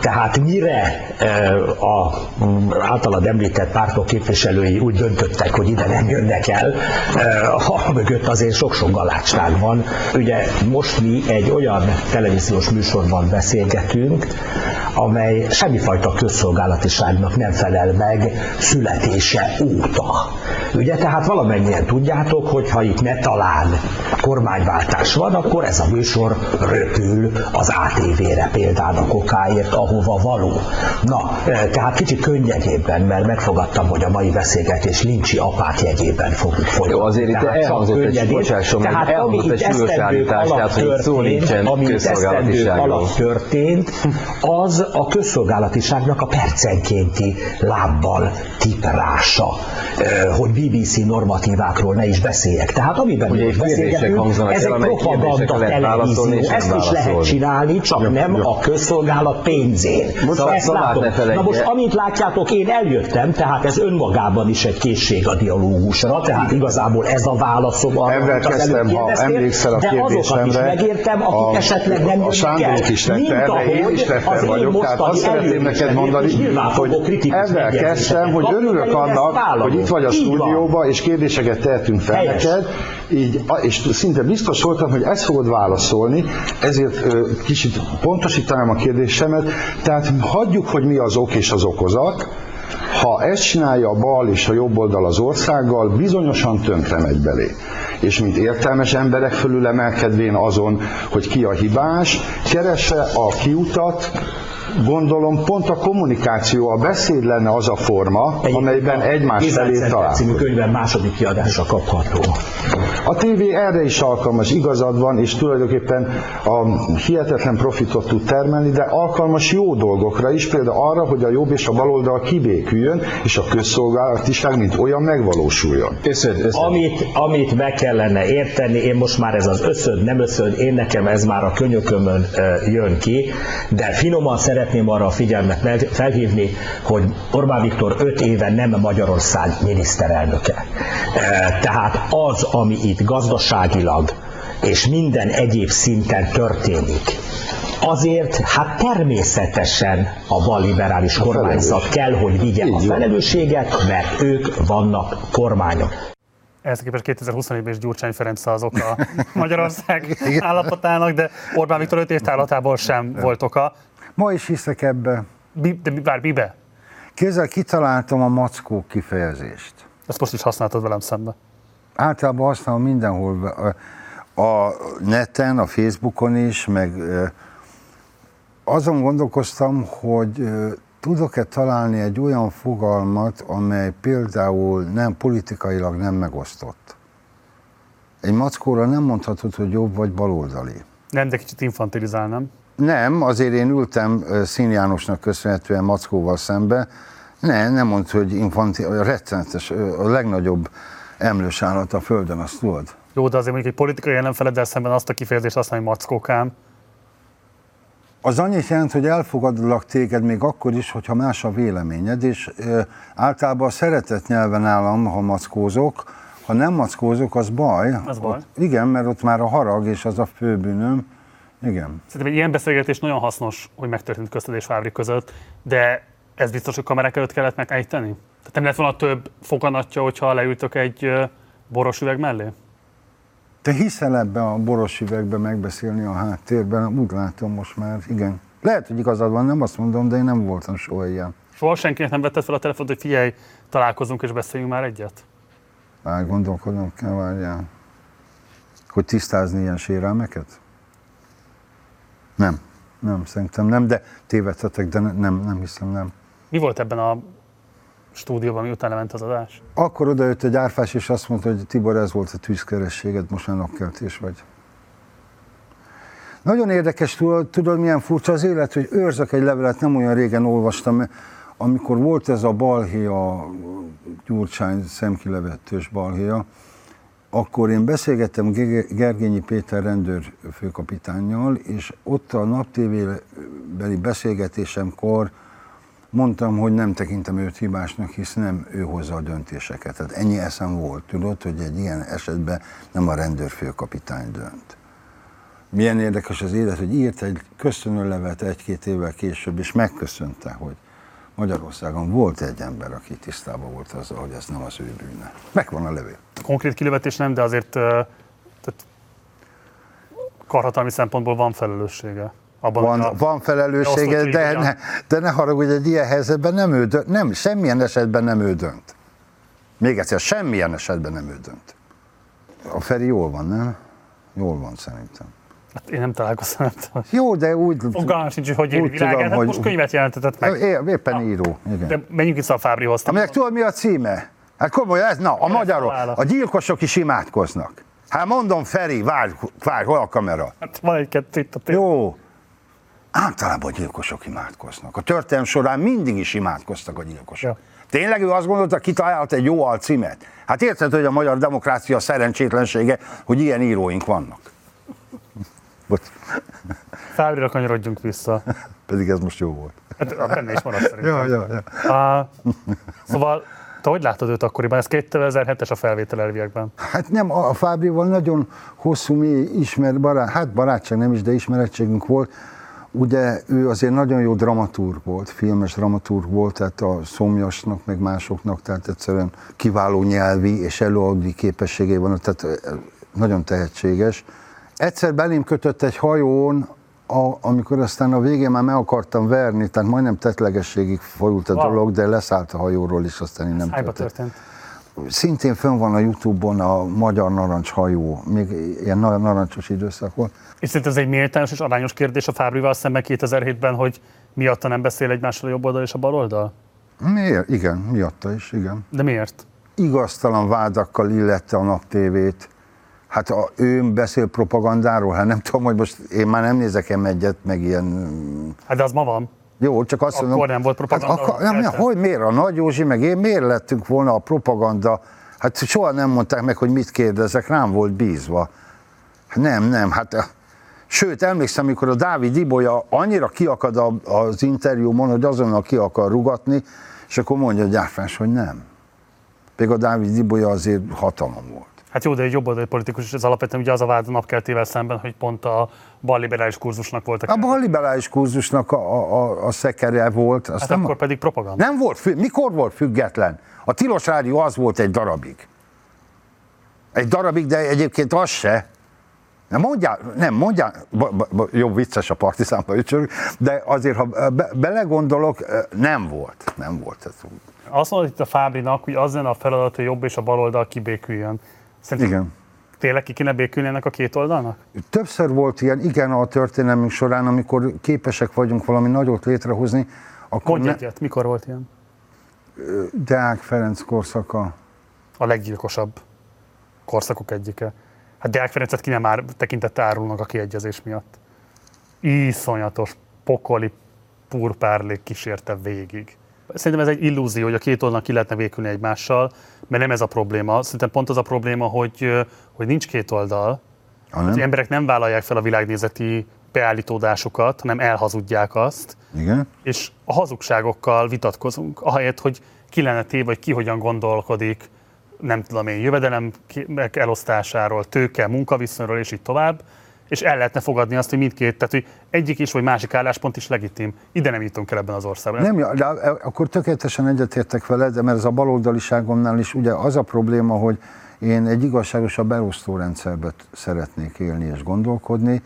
[SPEAKER 17] Tehát mire eh, a mm, általad említett pártok képviselői úgy döntöttek, hogy ide nem jönnek el, eh, ha mögött azért sok-sok galácság van. Ugye most mi egy olyan televíziós műsor műsorban beszélgetünk, amely semmifajta közszolgálatiságnak nem felel meg születése óta. Ugye, tehát valamennyien tudjátok, hogy ha itt ne talán kormányváltás van, akkor ez a műsor röpül az ATV-re például a kokáért, ahova való. Na, eh, tehát kicsit könnyedében, mert megfogadtam, hogy a mai beszélgetés Lincsi apát jegyében fogjuk folytatni.
[SPEAKER 18] Jó, azért itt elhangzott egy, bocsásson
[SPEAKER 17] Tehát
[SPEAKER 18] elhangzott egy
[SPEAKER 17] itt
[SPEAKER 18] súlyos állítás, tehát hogy szó nincsen közszolgálatiságról.
[SPEAKER 17] alatt történt, az a közszolgálatiságnak a percenkénti lábbal tiprása, hogy BBC normatívákról ne is beszéljek. Tehát amiben
[SPEAKER 18] Ugye
[SPEAKER 17] most beszélgetünk, ez egy propaganda televízió. Ezt is lehet csinálni, csak nem a közszolgálat pénzén.
[SPEAKER 18] Most
[SPEAKER 17] Szóval
[SPEAKER 18] a
[SPEAKER 17] ezt látom. Na most, amint látjátok, én eljöttem, tehát ez önmagában is egy készség a dialógusra, tehát igazából ez a válaszom arra,
[SPEAKER 2] Ebben
[SPEAKER 17] amit
[SPEAKER 2] kezdtem, ha emlékszel a
[SPEAKER 17] de azokat is
[SPEAKER 2] kérdésemre,
[SPEAKER 17] megértem, akik
[SPEAKER 2] a-
[SPEAKER 17] esetleg nem
[SPEAKER 2] a Sándorok
[SPEAKER 17] el.
[SPEAKER 2] is tette erre, én is tette
[SPEAKER 17] az én
[SPEAKER 2] vagyok, tehát azt szeretném neked mondani,
[SPEAKER 17] nyilván
[SPEAKER 2] hogy ezzel kezdtem, hogy örülök annak, hogy itt vagy a
[SPEAKER 17] Így van.
[SPEAKER 2] stúdióba, és kérdéseket tehetünk fel
[SPEAKER 17] Helyes.
[SPEAKER 2] neked, így, és szinte biztos voltam, hogy ezt fogod válaszolni, ezért ö, kicsit pontosítanám a kérdésemet, tehát hagyjuk, hogy mi az ok és az okozat, ha ezt csinálja a bal és a jobb oldal az országgal, bizonyosan tönkre megy belé. És mint értelmes emberek fölül emelkedvén azon, hogy ki a hibás, keresse a kiutat, gondolom pont a kommunikáció, a beszéd lenne az a forma, amelyben egymás felé
[SPEAKER 17] című
[SPEAKER 2] találkozunk.
[SPEAKER 17] könyvem második kiadása kapható.
[SPEAKER 2] A tévé erre is alkalmas, igazad van, és tulajdonképpen a hihetetlen profitot tud termelni, de alkalmas jó dolgokra is, például arra, hogy a jobb és a baloldal kibéküljön, és a közszolgálatiság mint olyan megvalósuljon.
[SPEAKER 17] Amit, amit meg kellene érteni, én most már ez az összöd, nem összöd, én nekem ez már a könyökömön jön ki, de finoman szeretném arra a figyelmet fel- felhívni, hogy Orbán Viktor öt éve nem Magyarország miniszterelnöke. Ö, Tehát az, ami itt gazdaságilag és minden egyéb szinten történik, azért hát természetesen a balliberális kormányzat kell, hogy vigye a felelősséget, mert ők vannak kormányok.
[SPEAKER 1] Ehhez képest 2021-ben is Gyurcsány Ferenc az oka Magyarország állapotának, de Orbán Viktor 5 év távlatából sem volt oka.
[SPEAKER 2] Ma is hiszek ebbe.
[SPEAKER 1] Bi, de bár mibe?
[SPEAKER 2] Kézzel kitaláltam a mackó kifejezést.
[SPEAKER 1] Ezt most is használtad velem szembe.
[SPEAKER 2] Általában használom mindenhol, a- neten, a Facebookon is, meg azon gondolkoztam, hogy tudok-e találni egy olyan fogalmat, amely például nem politikailag nem megosztott. Egy mackóra nem mondhatod, hogy jobb vagy baloldali.
[SPEAKER 1] Nem, de kicsit infantilizál, nem?
[SPEAKER 2] Nem, azért én ültem Szín Jánosnak köszönhetően Mackóval szembe. Ne, nem mondd, hogy infanti, rettenetes, a legnagyobb emlős állat a Földön, azt tudod?
[SPEAKER 1] Jó, de azért mondjuk egy politikai ellenfeleddel szemben azt a kifejezést használni, hogy mackókám.
[SPEAKER 2] Az annyit jelent, hogy elfogadlak téged még akkor is, hogyha más a véleményed, és ö, általában a szeretett nyelven állam, ha mackózok, ha nem mackózok, az baj.
[SPEAKER 1] Az baj.
[SPEAKER 2] Ott, igen, mert ott már a harag, és az a főbűnöm. Igen.
[SPEAKER 1] Szerintem egy ilyen beszélgetés nagyon hasznos, hogy megtörtént közted és Fábri között, de ez biztos, hogy kamerák előtt kellett megejteni? Tehát nem lett volna több foganatja, hogyha leültök egy boros üveg mellé?
[SPEAKER 2] Te hiszel ebbe a boros üvegbe megbeszélni a háttérben? Úgy látom most már, igen. Lehet, hogy igazad van, nem azt mondom, de én nem voltam soha ilyen.
[SPEAKER 1] Soha senkinek nem vetted fel a telefont, hogy figyelj, találkozunk és beszéljünk már egyet?
[SPEAKER 2] Már gondolkodnom kell, várjál. Hogy tisztázni ilyen sérelmeket? Nem, nem, szerintem nem, de tévedhetek, de ne- nem, nem hiszem, nem.
[SPEAKER 1] Mi volt ebben a stúdióban, miután lement az adás?
[SPEAKER 2] Akkor odajött egy árfás, és azt mondta, hogy Tibor, ez volt a tűzkerességed, most már napkeltés vagy. Nagyon érdekes, tudod, tudod, milyen furcsa az élet, hogy őrzök egy levelet, nem olyan régen olvastam, amikor volt ez a balhé, a Gyurcsány szemkilevettős balhéja, akkor én beszélgettem Ge- Gergényi Péter rendőr főkapitánnyal, és ott a naptévébeli beszélgetésemkor mondtam, hogy nem tekintem őt hibásnak, hisz nem ő hozza a döntéseket. Tehát ennyi eszem volt, tudod, hogy egy ilyen esetben nem a rendőrfőkapitány dönt. Milyen érdekes az élet, hogy írt egy köszönőlevet egy-két évvel később, és megköszönte, hogy Magyarországon volt egy ember, aki tisztában volt azzal, hogy ez nem az ő bűne. Megvan a levél.
[SPEAKER 1] Konkrét kilövetés nem, de azért tehát karhatalmi szempontból van felelőssége. Abban
[SPEAKER 2] van,
[SPEAKER 1] a-
[SPEAKER 2] van felelőssége, de
[SPEAKER 1] ligában.
[SPEAKER 2] ne, de ne haragudj, egy ilyen helyzetben nem ő dönt, nem, semmilyen esetben nem ő dönt. Még egyszer, semmilyen esetben nem ő dönt. A Feri jól van, nem? Jól van szerintem.
[SPEAKER 1] Hát én nem találkoztam. nem tudom.
[SPEAKER 2] Jó, de úgy...
[SPEAKER 1] Fogalmam sincs, hogy éli világát.
[SPEAKER 2] tudom,
[SPEAKER 1] Hát
[SPEAKER 2] hogy-
[SPEAKER 1] most könyvet jelentetett meg.
[SPEAKER 2] É, éppen író, igen.
[SPEAKER 1] De menjünk vissza a Fábrihoz.
[SPEAKER 2] Aminek tudod, mi a címe? Hát komolyan, ez, na, a magyarok, a gyilkosok is imádkoznak. Hát mondom, Feri, várj, várj, hol a kamera?
[SPEAKER 1] Hát van egy-kettő itt a tér.
[SPEAKER 2] Jó. Általában a gyilkosok imádkoznak. A történelem során mindig is imádkoztak a gyilkosok. Tényleg ő azt gondolta, kitalált egy jó alcímet? Hát érted, hogy a magyar demokrácia szerencsétlensége, hogy ilyen íróink vannak. Bocs,
[SPEAKER 1] Fábrira kanyarodjunk vissza.
[SPEAKER 2] pedig ez most jó volt.
[SPEAKER 1] Hát a benne is maradt szerintem.
[SPEAKER 2] Ja, ja, ja.
[SPEAKER 1] A, szóval, te hogy látod őt akkoriban? Ez 2007-es a felvétel elviekben.
[SPEAKER 2] Hát nem, a Fábrival nagyon hosszú, mély ismer, barát, hát barátság nem is, de ismerettségünk volt. Ugye ő azért nagyon jó dramaturg volt, filmes dramaturg volt, tehát a Szomjasnak, meg másoknak, tehát egyszerűen kiváló nyelvi és előadói képességei vannak, tehát nagyon tehetséges. Egyszer belém kötött egy hajón, a, amikor aztán a végén már meg akartam verni, tehát majdnem tetlegességig folyult a
[SPEAKER 1] Wow.
[SPEAKER 2] dolog, de leszállt a hajóról, és aztán én nem történt.
[SPEAKER 1] történt?
[SPEAKER 2] Szintén fönn van a Youtube-on a Magyar Narancshajó, még ilyen na- narancsos időszak volt.
[SPEAKER 1] És szerintem ez egy méltányos és arányos kérdés a Fábrival szemben 2007-ben, hogy miatta nem beszél egymással a jobb oldal és a bal oldal?
[SPEAKER 2] Miért? Igen, miatta is, igen.
[SPEAKER 1] De miért?
[SPEAKER 2] Igaztalan vádakkal illette a naptévét. Hát a, ő beszél propagandáról, hát nem tudom, hogy most én már nem nézek egyet, meg ilyen...
[SPEAKER 1] Hát de az ma van.
[SPEAKER 2] Jó, csak azt
[SPEAKER 1] Akkor
[SPEAKER 2] mondom...
[SPEAKER 1] nem volt propaganda,
[SPEAKER 2] Hát, akkor, nem, hogy miért a Nagy Józsi, meg én miért lettünk volna a propaganda? Hát soha nem mondták meg, hogy mit kérdezek, rám volt bízva. Hát Nem, nem, hát sőt, emlékszem, amikor a Dávid Ibolya annyira kiakad a, az interjúmon, hogy azonnal ki akar rugatni, és akkor mondja a gyárfás, hogy nem. Még a Dávid Ibolya azért hatalom volt.
[SPEAKER 1] Hát jó, de egy jobboldali politikus, és ez alapvetően ugye az a vád a napkeltével szemben, hogy pont a balliberális kurzusnak voltak.
[SPEAKER 2] A balliberális kurzusnak a, a, a, a szekere volt. Azt
[SPEAKER 1] Hát
[SPEAKER 2] nem,
[SPEAKER 1] akkor pedig propaganda.
[SPEAKER 2] nem volt, fü- mikor volt független? A Tilos Rádió az volt egy darabig. Egy darabig, de egyébként az se. Nem mondjál, nem mondjál, ba, ba, ba, jó vicces a partizánba ücsörök, de azért, ha be, belegondolok, nem volt, nem volt ez.
[SPEAKER 1] Azt mondod itt a Fábrinak, hogy az lenne a feladat, hogy jobb és a bal oldal kibéküljön. Szerintem
[SPEAKER 2] Igen.
[SPEAKER 1] tényleg ki kéne békülni ennek a két oldalnak?
[SPEAKER 2] Többször volt ilyen, igen, a történelmünk során, amikor képesek vagyunk valami nagyot létrehozni, akkor
[SPEAKER 1] Mondj
[SPEAKER 2] ne,
[SPEAKER 1] egyet, mikor volt ilyen?
[SPEAKER 2] Deák Ferenc korszaka.
[SPEAKER 1] A leggyilkosabb korszakok egyike. Hát Deák Ferencet ki nem már tekintette árulónak a kiegyezés miatt. Iszonyatos, pokoli purpárlék kísérte végig. Szerintem ez egy illúzió, hogy a két oldalnak ki lehetne vékülni egymással, mert nem ez a probléma. Szerintem pont az a probléma, hogy, hogy nincs két oldal,
[SPEAKER 2] nem?
[SPEAKER 1] az emberek nem vállalják fel a világnézeti beállítódásukat, hanem elhazudják azt,
[SPEAKER 2] Igen.
[SPEAKER 1] és a hazugságokkal vitatkozunk, ahelyett, hogy ki lenne téve, vagy ki hogyan gondolkodik, nem tudom én, jövedelem elosztásáról, tőke, munkaviszonyról, és így tovább, és el lehetne fogadni azt, hogy mindkét, tehát hogy egyik is, vagy másik álláspont is legitim. Ide nem jutunk el ebben az országban.
[SPEAKER 2] Nem, de akkor tökéletesen egyetértek veled, de mert ez a baloldaliságomnál is ugye az a probléma, hogy én egy igazságosabb elosztó rendszerbe szeretnék élni és gondolkodni.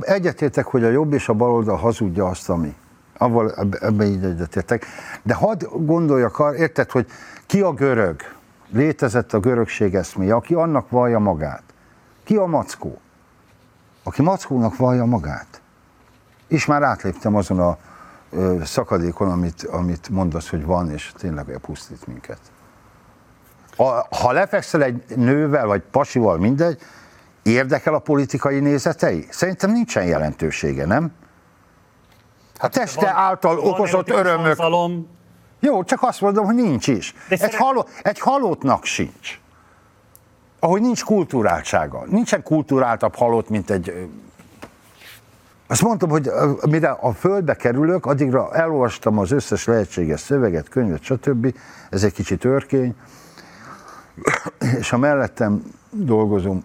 [SPEAKER 2] Egyetértek, hogy a jobb és a baloldal hazudja azt, ami. Avval ebbe, ebbe így egyetértek. De hadd gondoljak érted, hogy ki a görög? Létezett a görögség eszméje, aki annak vallja magát. Ki a mackó? Aki mackónak vallja magát. És már átléptem azon a ö, szakadékon, amit, amit mondasz, hogy van, és tényleg elpusztít minket. A, ha lefekszel egy nővel, vagy pasival, mindegy, érdekel a politikai nézetei? Szerintem nincsen jelentősége, nem? A teste
[SPEAKER 1] van-
[SPEAKER 2] által
[SPEAKER 1] van
[SPEAKER 2] okozott örömök.
[SPEAKER 1] vonzalom.
[SPEAKER 2] Jó, csak azt mondom, hogy nincs is. Egy,
[SPEAKER 1] szeret-
[SPEAKER 2] haló, egy halótnak sincs. Ahogy nincs kulturáltsága. Nincsen kulturáltabb halott, mint egy... Azt mondtam, hogy mire a földbe kerülök, addigra elolvastam az összes lehetséges szöveget, könyvet, stb. Ez egy kicsit örkény. És a mellettem dolgozó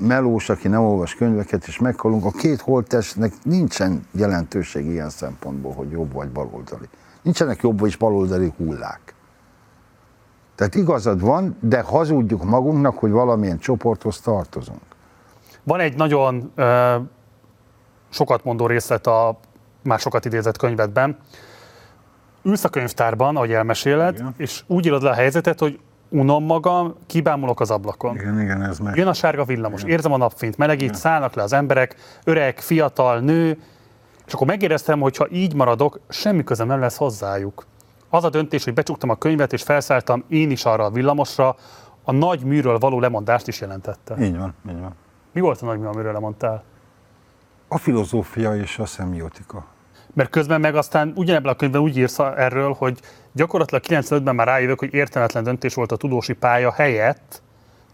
[SPEAKER 2] melós, aki nem olvas könyveket, és meghalunk, a két holttestnek nincsen jelentőség ilyen szempontból, hogy jobb vagy baloldali. Nincsenek jobb és baloldali hullák. Tehát igazad van, de hazudjuk magunknak, hogy valamilyen csoporthoz tartozunk.
[SPEAKER 1] Van egy nagyon ö, sokat mondó részlet a már sokat idézett könyvedben. Ülsz a könyvtárban, ahogy elmeséled, igen. és úgy írod le a helyzetet, hogy unom magam, kibámulok az ablakon.
[SPEAKER 2] Igen, igen, ez meg.
[SPEAKER 1] Jön a sárga villamos, igen. érzem a napfényt, melegít, igen. szállnak le az emberek, öreg, fiatal, nő, és akkor megéreztem, hogy ha így maradok, semmi közem nem lesz hozzájuk. Az a döntés, hogy becsuktam a könyvet és felszálltam én is arra a villamosra, a nagy műről való lemondást is jelentette.
[SPEAKER 2] Így van, így van.
[SPEAKER 1] Mi volt a nagy mű, amiről lemondtál?
[SPEAKER 2] A filozófia és a szemiotika.
[SPEAKER 1] Mert közben meg aztán ugyanebben a könyvben úgy írsz erről, hogy gyakorlatilag 95-ben már rájövök, hogy értelmetlen döntés volt a tudósi pálya helyett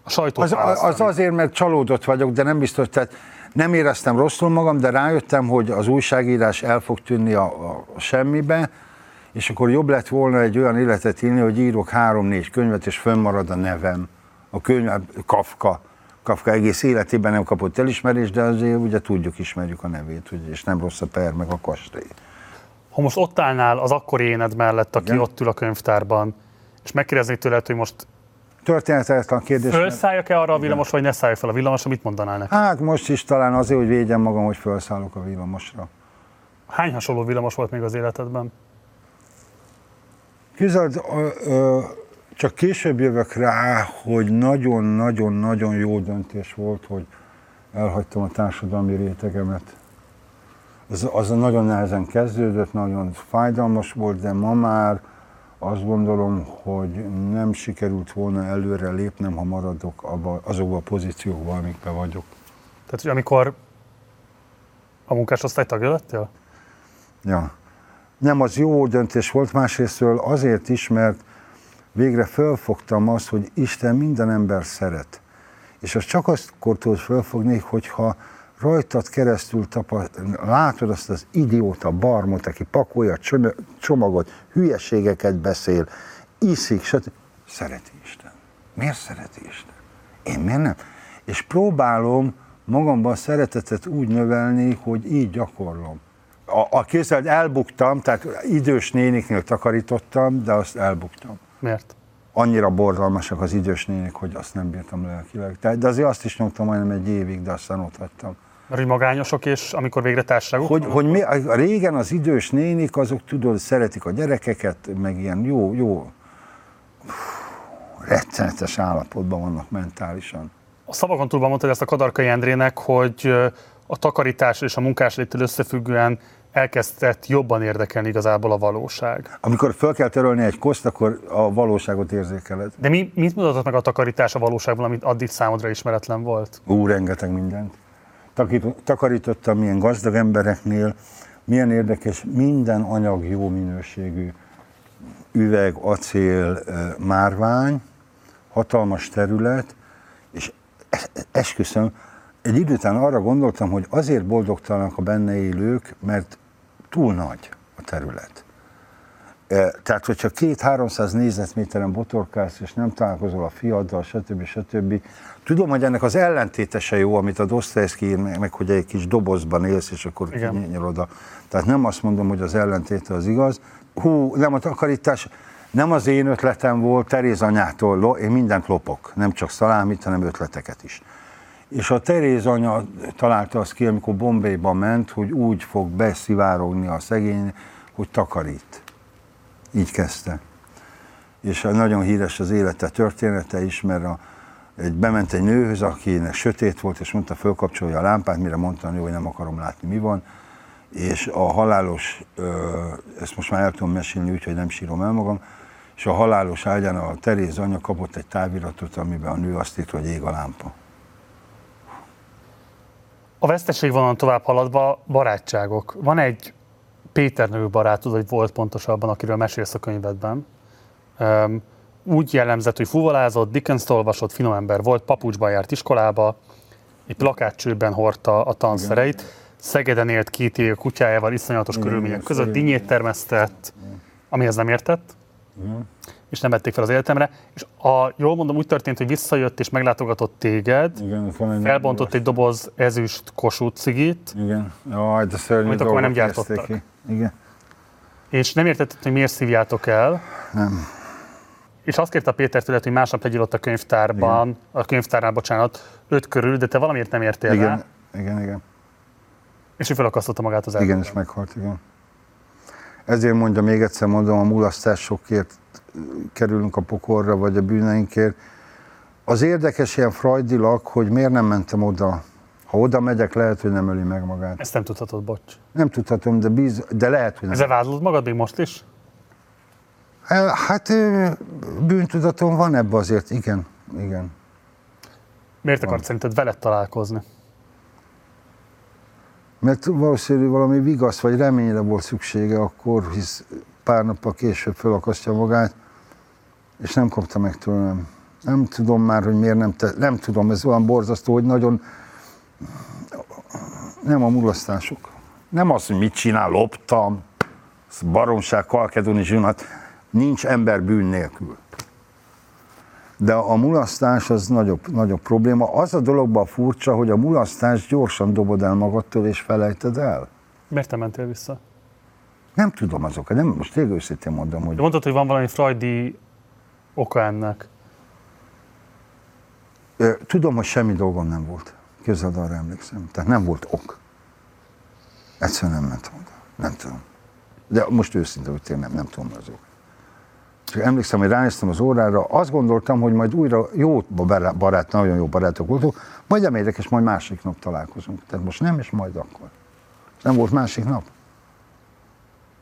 [SPEAKER 1] a sajtó.
[SPEAKER 2] Az, az azért, mert csalódott vagyok, de nem biztos, tehát nem éreztem rosszul magam, de rájöttem, hogy az újságírás el fog tűnni a, a semmibe, és akkor jobb lett volna egy olyan életet írni, hogy írok három-négy könyvet, és fönnmarad a nevem. A könyv, Kafka. Kafka egész életében nem kapott elismerést, de azért ugye tudjuk, ismerjük a nevét, ugye, és nem rossz a per, meg a kastély.
[SPEAKER 1] Ha most ott állnál az akkori éned mellett, aki Igen? ott ül a könyvtárban, és megkérdeznék tőled, hogy most
[SPEAKER 2] Történetetlen kérdés.
[SPEAKER 1] Fölszálljak-e arra a villamos, vagy ne szálljak fel a villamosra, mit mondanál neki?
[SPEAKER 2] Hát most is talán azért, hogy védjem magam, hogy felszállok a villamosra.
[SPEAKER 1] Hány hasonló villamos volt még az életedben?
[SPEAKER 2] Képzeld, csak később jövök rá, hogy nagyon-nagyon-nagyon jó döntés volt, hogy elhagytam a társadalmi rétegemet. Az, az nagyon nehezen kezdődött, nagyon fájdalmas volt, de ma már azt gondolom, hogy nem sikerült volna előre lépnem, ha maradok abba, azokban a pozíciókban, amikben vagyok.
[SPEAKER 1] Tehát, hogy amikor a munkásosztály tagja lettél?
[SPEAKER 2] Ja. Nem, az jó döntés volt, másrésztől azért is, mert végre fölfogtam azt, hogy Isten minden ember szeret. És azt csak azt tudod fölfogni, hogyha rajtad keresztül tapa, látod azt az idióta barmot, aki pakolja csomagot, hülyeségeket beszél, iszik, stb. Szereti Isten. Miért szereti Isten? Én miért nem? És próbálom magamban a szeretetet úgy növelni, hogy így gyakorlom. A, a kézzel elbuktam, tehát idős néniknél takarítottam, de azt elbuktam.
[SPEAKER 1] Miért?
[SPEAKER 2] Annyira borzalmasak az idős nénik, hogy azt nem bírtam lelkileg. De azért azt is nyomtam majdnem egy évig, de aztán ott hagytam.
[SPEAKER 1] Mert hogy magányosok, és amikor végre társaságok?
[SPEAKER 2] Hogy, hogy mi, régen az idős nénik, azok tudod, szeretik a gyerekeket, meg ilyen jó, jó, rettenetes állapotban vannak mentálisan.
[SPEAKER 1] A szavakon túlban mondtad ezt a Kadarkai Endrének, hogy a takarítás és a munkásléttel összefüggően elkezdett jobban érdekelni igazából a valóság.
[SPEAKER 2] Amikor fel kell törölni egy koszt, akkor a valóságot érzékeled.
[SPEAKER 1] De mi, mit mutatott meg a takarítás a valóságban, amit addig számodra ismeretlen volt?
[SPEAKER 2] Ú, rengeteg mindent takarítottam milyen gazdag embereknél, milyen érdekes, minden anyag jó minőségű, üveg, acél, márvány, hatalmas terület, és esküszöm, egy idő után arra gondoltam, hogy azért boldogtalanak a benne élők, mert túl nagy a terület. Tehát, hogyha két-háromszáz négyzetméteren botorkálsz, és nem találkozol a fiaddal, stb. stb. Tudom, hogy ennek az ellentétese jó, amit a Dostoyevsky ír meg, hogy egy kis dobozban élsz, és akkor kinyitod oda. Tehát nem azt mondom, hogy az ellentéte az igaz. Hú, nem a takarítás, nem az én ötletem volt, Teréz anyától, én mindent lopok, nem csak szalámit, hanem ötleteket is. És a Teréz anya találta azt ki, amikor Bombayba ment, hogy úgy fog beszivárogni a szegény, hogy takarít így kezdte. És nagyon híres az élete története is, mert a, egy, bement egy nőhöz, akinek sötét volt, és mondta, fölkapcsolja a lámpát, mire mondta, hogy nem akarom látni, mi van. És a halálos, ezt most már el tudom mesélni, úgyhogy nem sírom el magam, és a halálos ágyán a Teréz anya kapott egy táviratot, amiben a nő azt írta, hogy ég a lámpa.
[SPEAKER 1] A veszteség van tovább haladva barátságok. Van egy Péter nevű barátod, vagy volt pontosabban, akiről mesélsz a könyvedben. Um, úgy jellemzett, hogy fuvolázott, dickens olvasott, finom ember volt, papucsban járt iskolába, egy plakátcsőben hordta a tanszereit, Szegeden élt két év kutyájával, iszonyatos Igen, körülmények között, dinnyét termesztett, amihez nem értett, Igen. És nem vették fel az életemre. És a, jól mondom, úgy történt, hogy visszajött és meglátogatott téged,
[SPEAKER 2] Igen,
[SPEAKER 1] felbontott egy doboz ezüst kosút cigit,
[SPEAKER 2] Igen. Jaj, de szörnyű
[SPEAKER 1] amit akkor nem gyártottak. Ki.
[SPEAKER 2] Igen.
[SPEAKER 1] És nem értetted, hogy miért szívjátok el.
[SPEAKER 2] Nem.
[SPEAKER 1] És azt kérte a Péter tőled, hogy másnap legyél ott a könyvtárban, igen. a könyvtárnál, bocsánat, öt körül, de te valamiért nem értél
[SPEAKER 2] igen.
[SPEAKER 1] rá.
[SPEAKER 2] Igen, igen.
[SPEAKER 1] És ő felakasztotta magát az
[SPEAKER 2] Igen,
[SPEAKER 1] erdőben.
[SPEAKER 2] és meghalt, igen. Ezért mondja, még egyszer mondom, a mulasztásokért kerülünk a pokorra, vagy a bűneinkért. Az érdekes ilyen frajdilag, hogy miért nem mentem oda. Ha oda megyek, lehet, hogy nem öli meg magát.
[SPEAKER 1] Ezt nem tudhatod, bocs.
[SPEAKER 2] Nem tudhatom, de, bíz, de lehet, hogy nem.
[SPEAKER 1] Ezzel vádolod magad még most is?
[SPEAKER 2] Hát ö, bűntudatom van ebbe azért, igen. igen.
[SPEAKER 1] Miért akart szerinted veled találkozni?
[SPEAKER 2] Mert valószínű valami vigasz vagy reményre volt szüksége akkor, hisz pár nappal később felakasztja magát, és nem kapta meg tőlem. Nem tudom már, hogy miért nem te, nem tudom, ez olyan borzasztó, hogy nagyon nem a mulasztások. Nem az, hogy mit csinál, loptam, baromság, kalkedoni zsinat, nincs ember bűn nélkül. De a mulasztás az nagyobb, nagyobb probléma. Az a dologban furcsa, hogy a mulasztás gyorsan dobod el magadtól és felejted el.
[SPEAKER 1] Miért te mentél vissza?
[SPEAKER 2] Nem tudom azokat, nem, most tényleg őszintén mondom, hogy
[SPEAKER 1] De mondtad, hogy van valami freudi oka ennek.
[SPEAKER 2] Tudom, hogy semmi dolgom nem volt. Képzeld, arra emlékszem. Tehát nem volt ok. Egyszerűen nem mentem oda. Nem tudom. De most őszinte, hogy tényleg nem, nem tudom az ok. Csak emlékszem, hogy ránéztem az órára, azt gondoltam, hogy majd újra jó barát, nagyon jó barátok voltunk, majd emlékszem, és majd másik nap találkozunk. Tehát most nem, és majd akkor. Nem volt másik nap.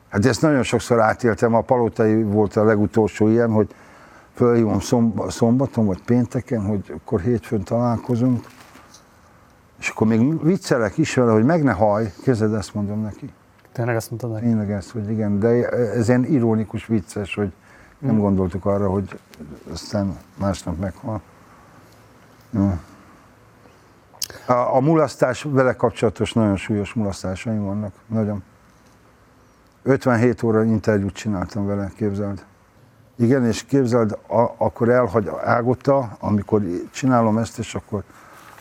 [SPEAKER 2] Hát ezt nagyon sokszor átéltem, a palotai volt a legutolsó ilyen, hogy fölhívom szomb- szombaton vagy pénteken, hogy akkor hétfőn találkozunk, és akkor még viccelek is vele, hogy meg ne haj, kezded ezt mondom neki.
[SPEAKER 1] Tényleg ezt mondtad neki?
[SPEAKER 2] Tényleg ezt, hogy igen, de ez ilyen ironikus, vicces, hogy nem
[SPEAKER 1] Mm.
[SPEAKER 2] gondoltuk arra, hogy aztán másnap meghal. Jó. A, a mulasztás vele kapcsolatos nagyon súlyos mulasztásaim vannak, nagyon. 57 óra interjút csináltam vele, képzeld. Igen, és képzeld, a, akkor elhagy Ágota, amikor csinálom ezt, és akkor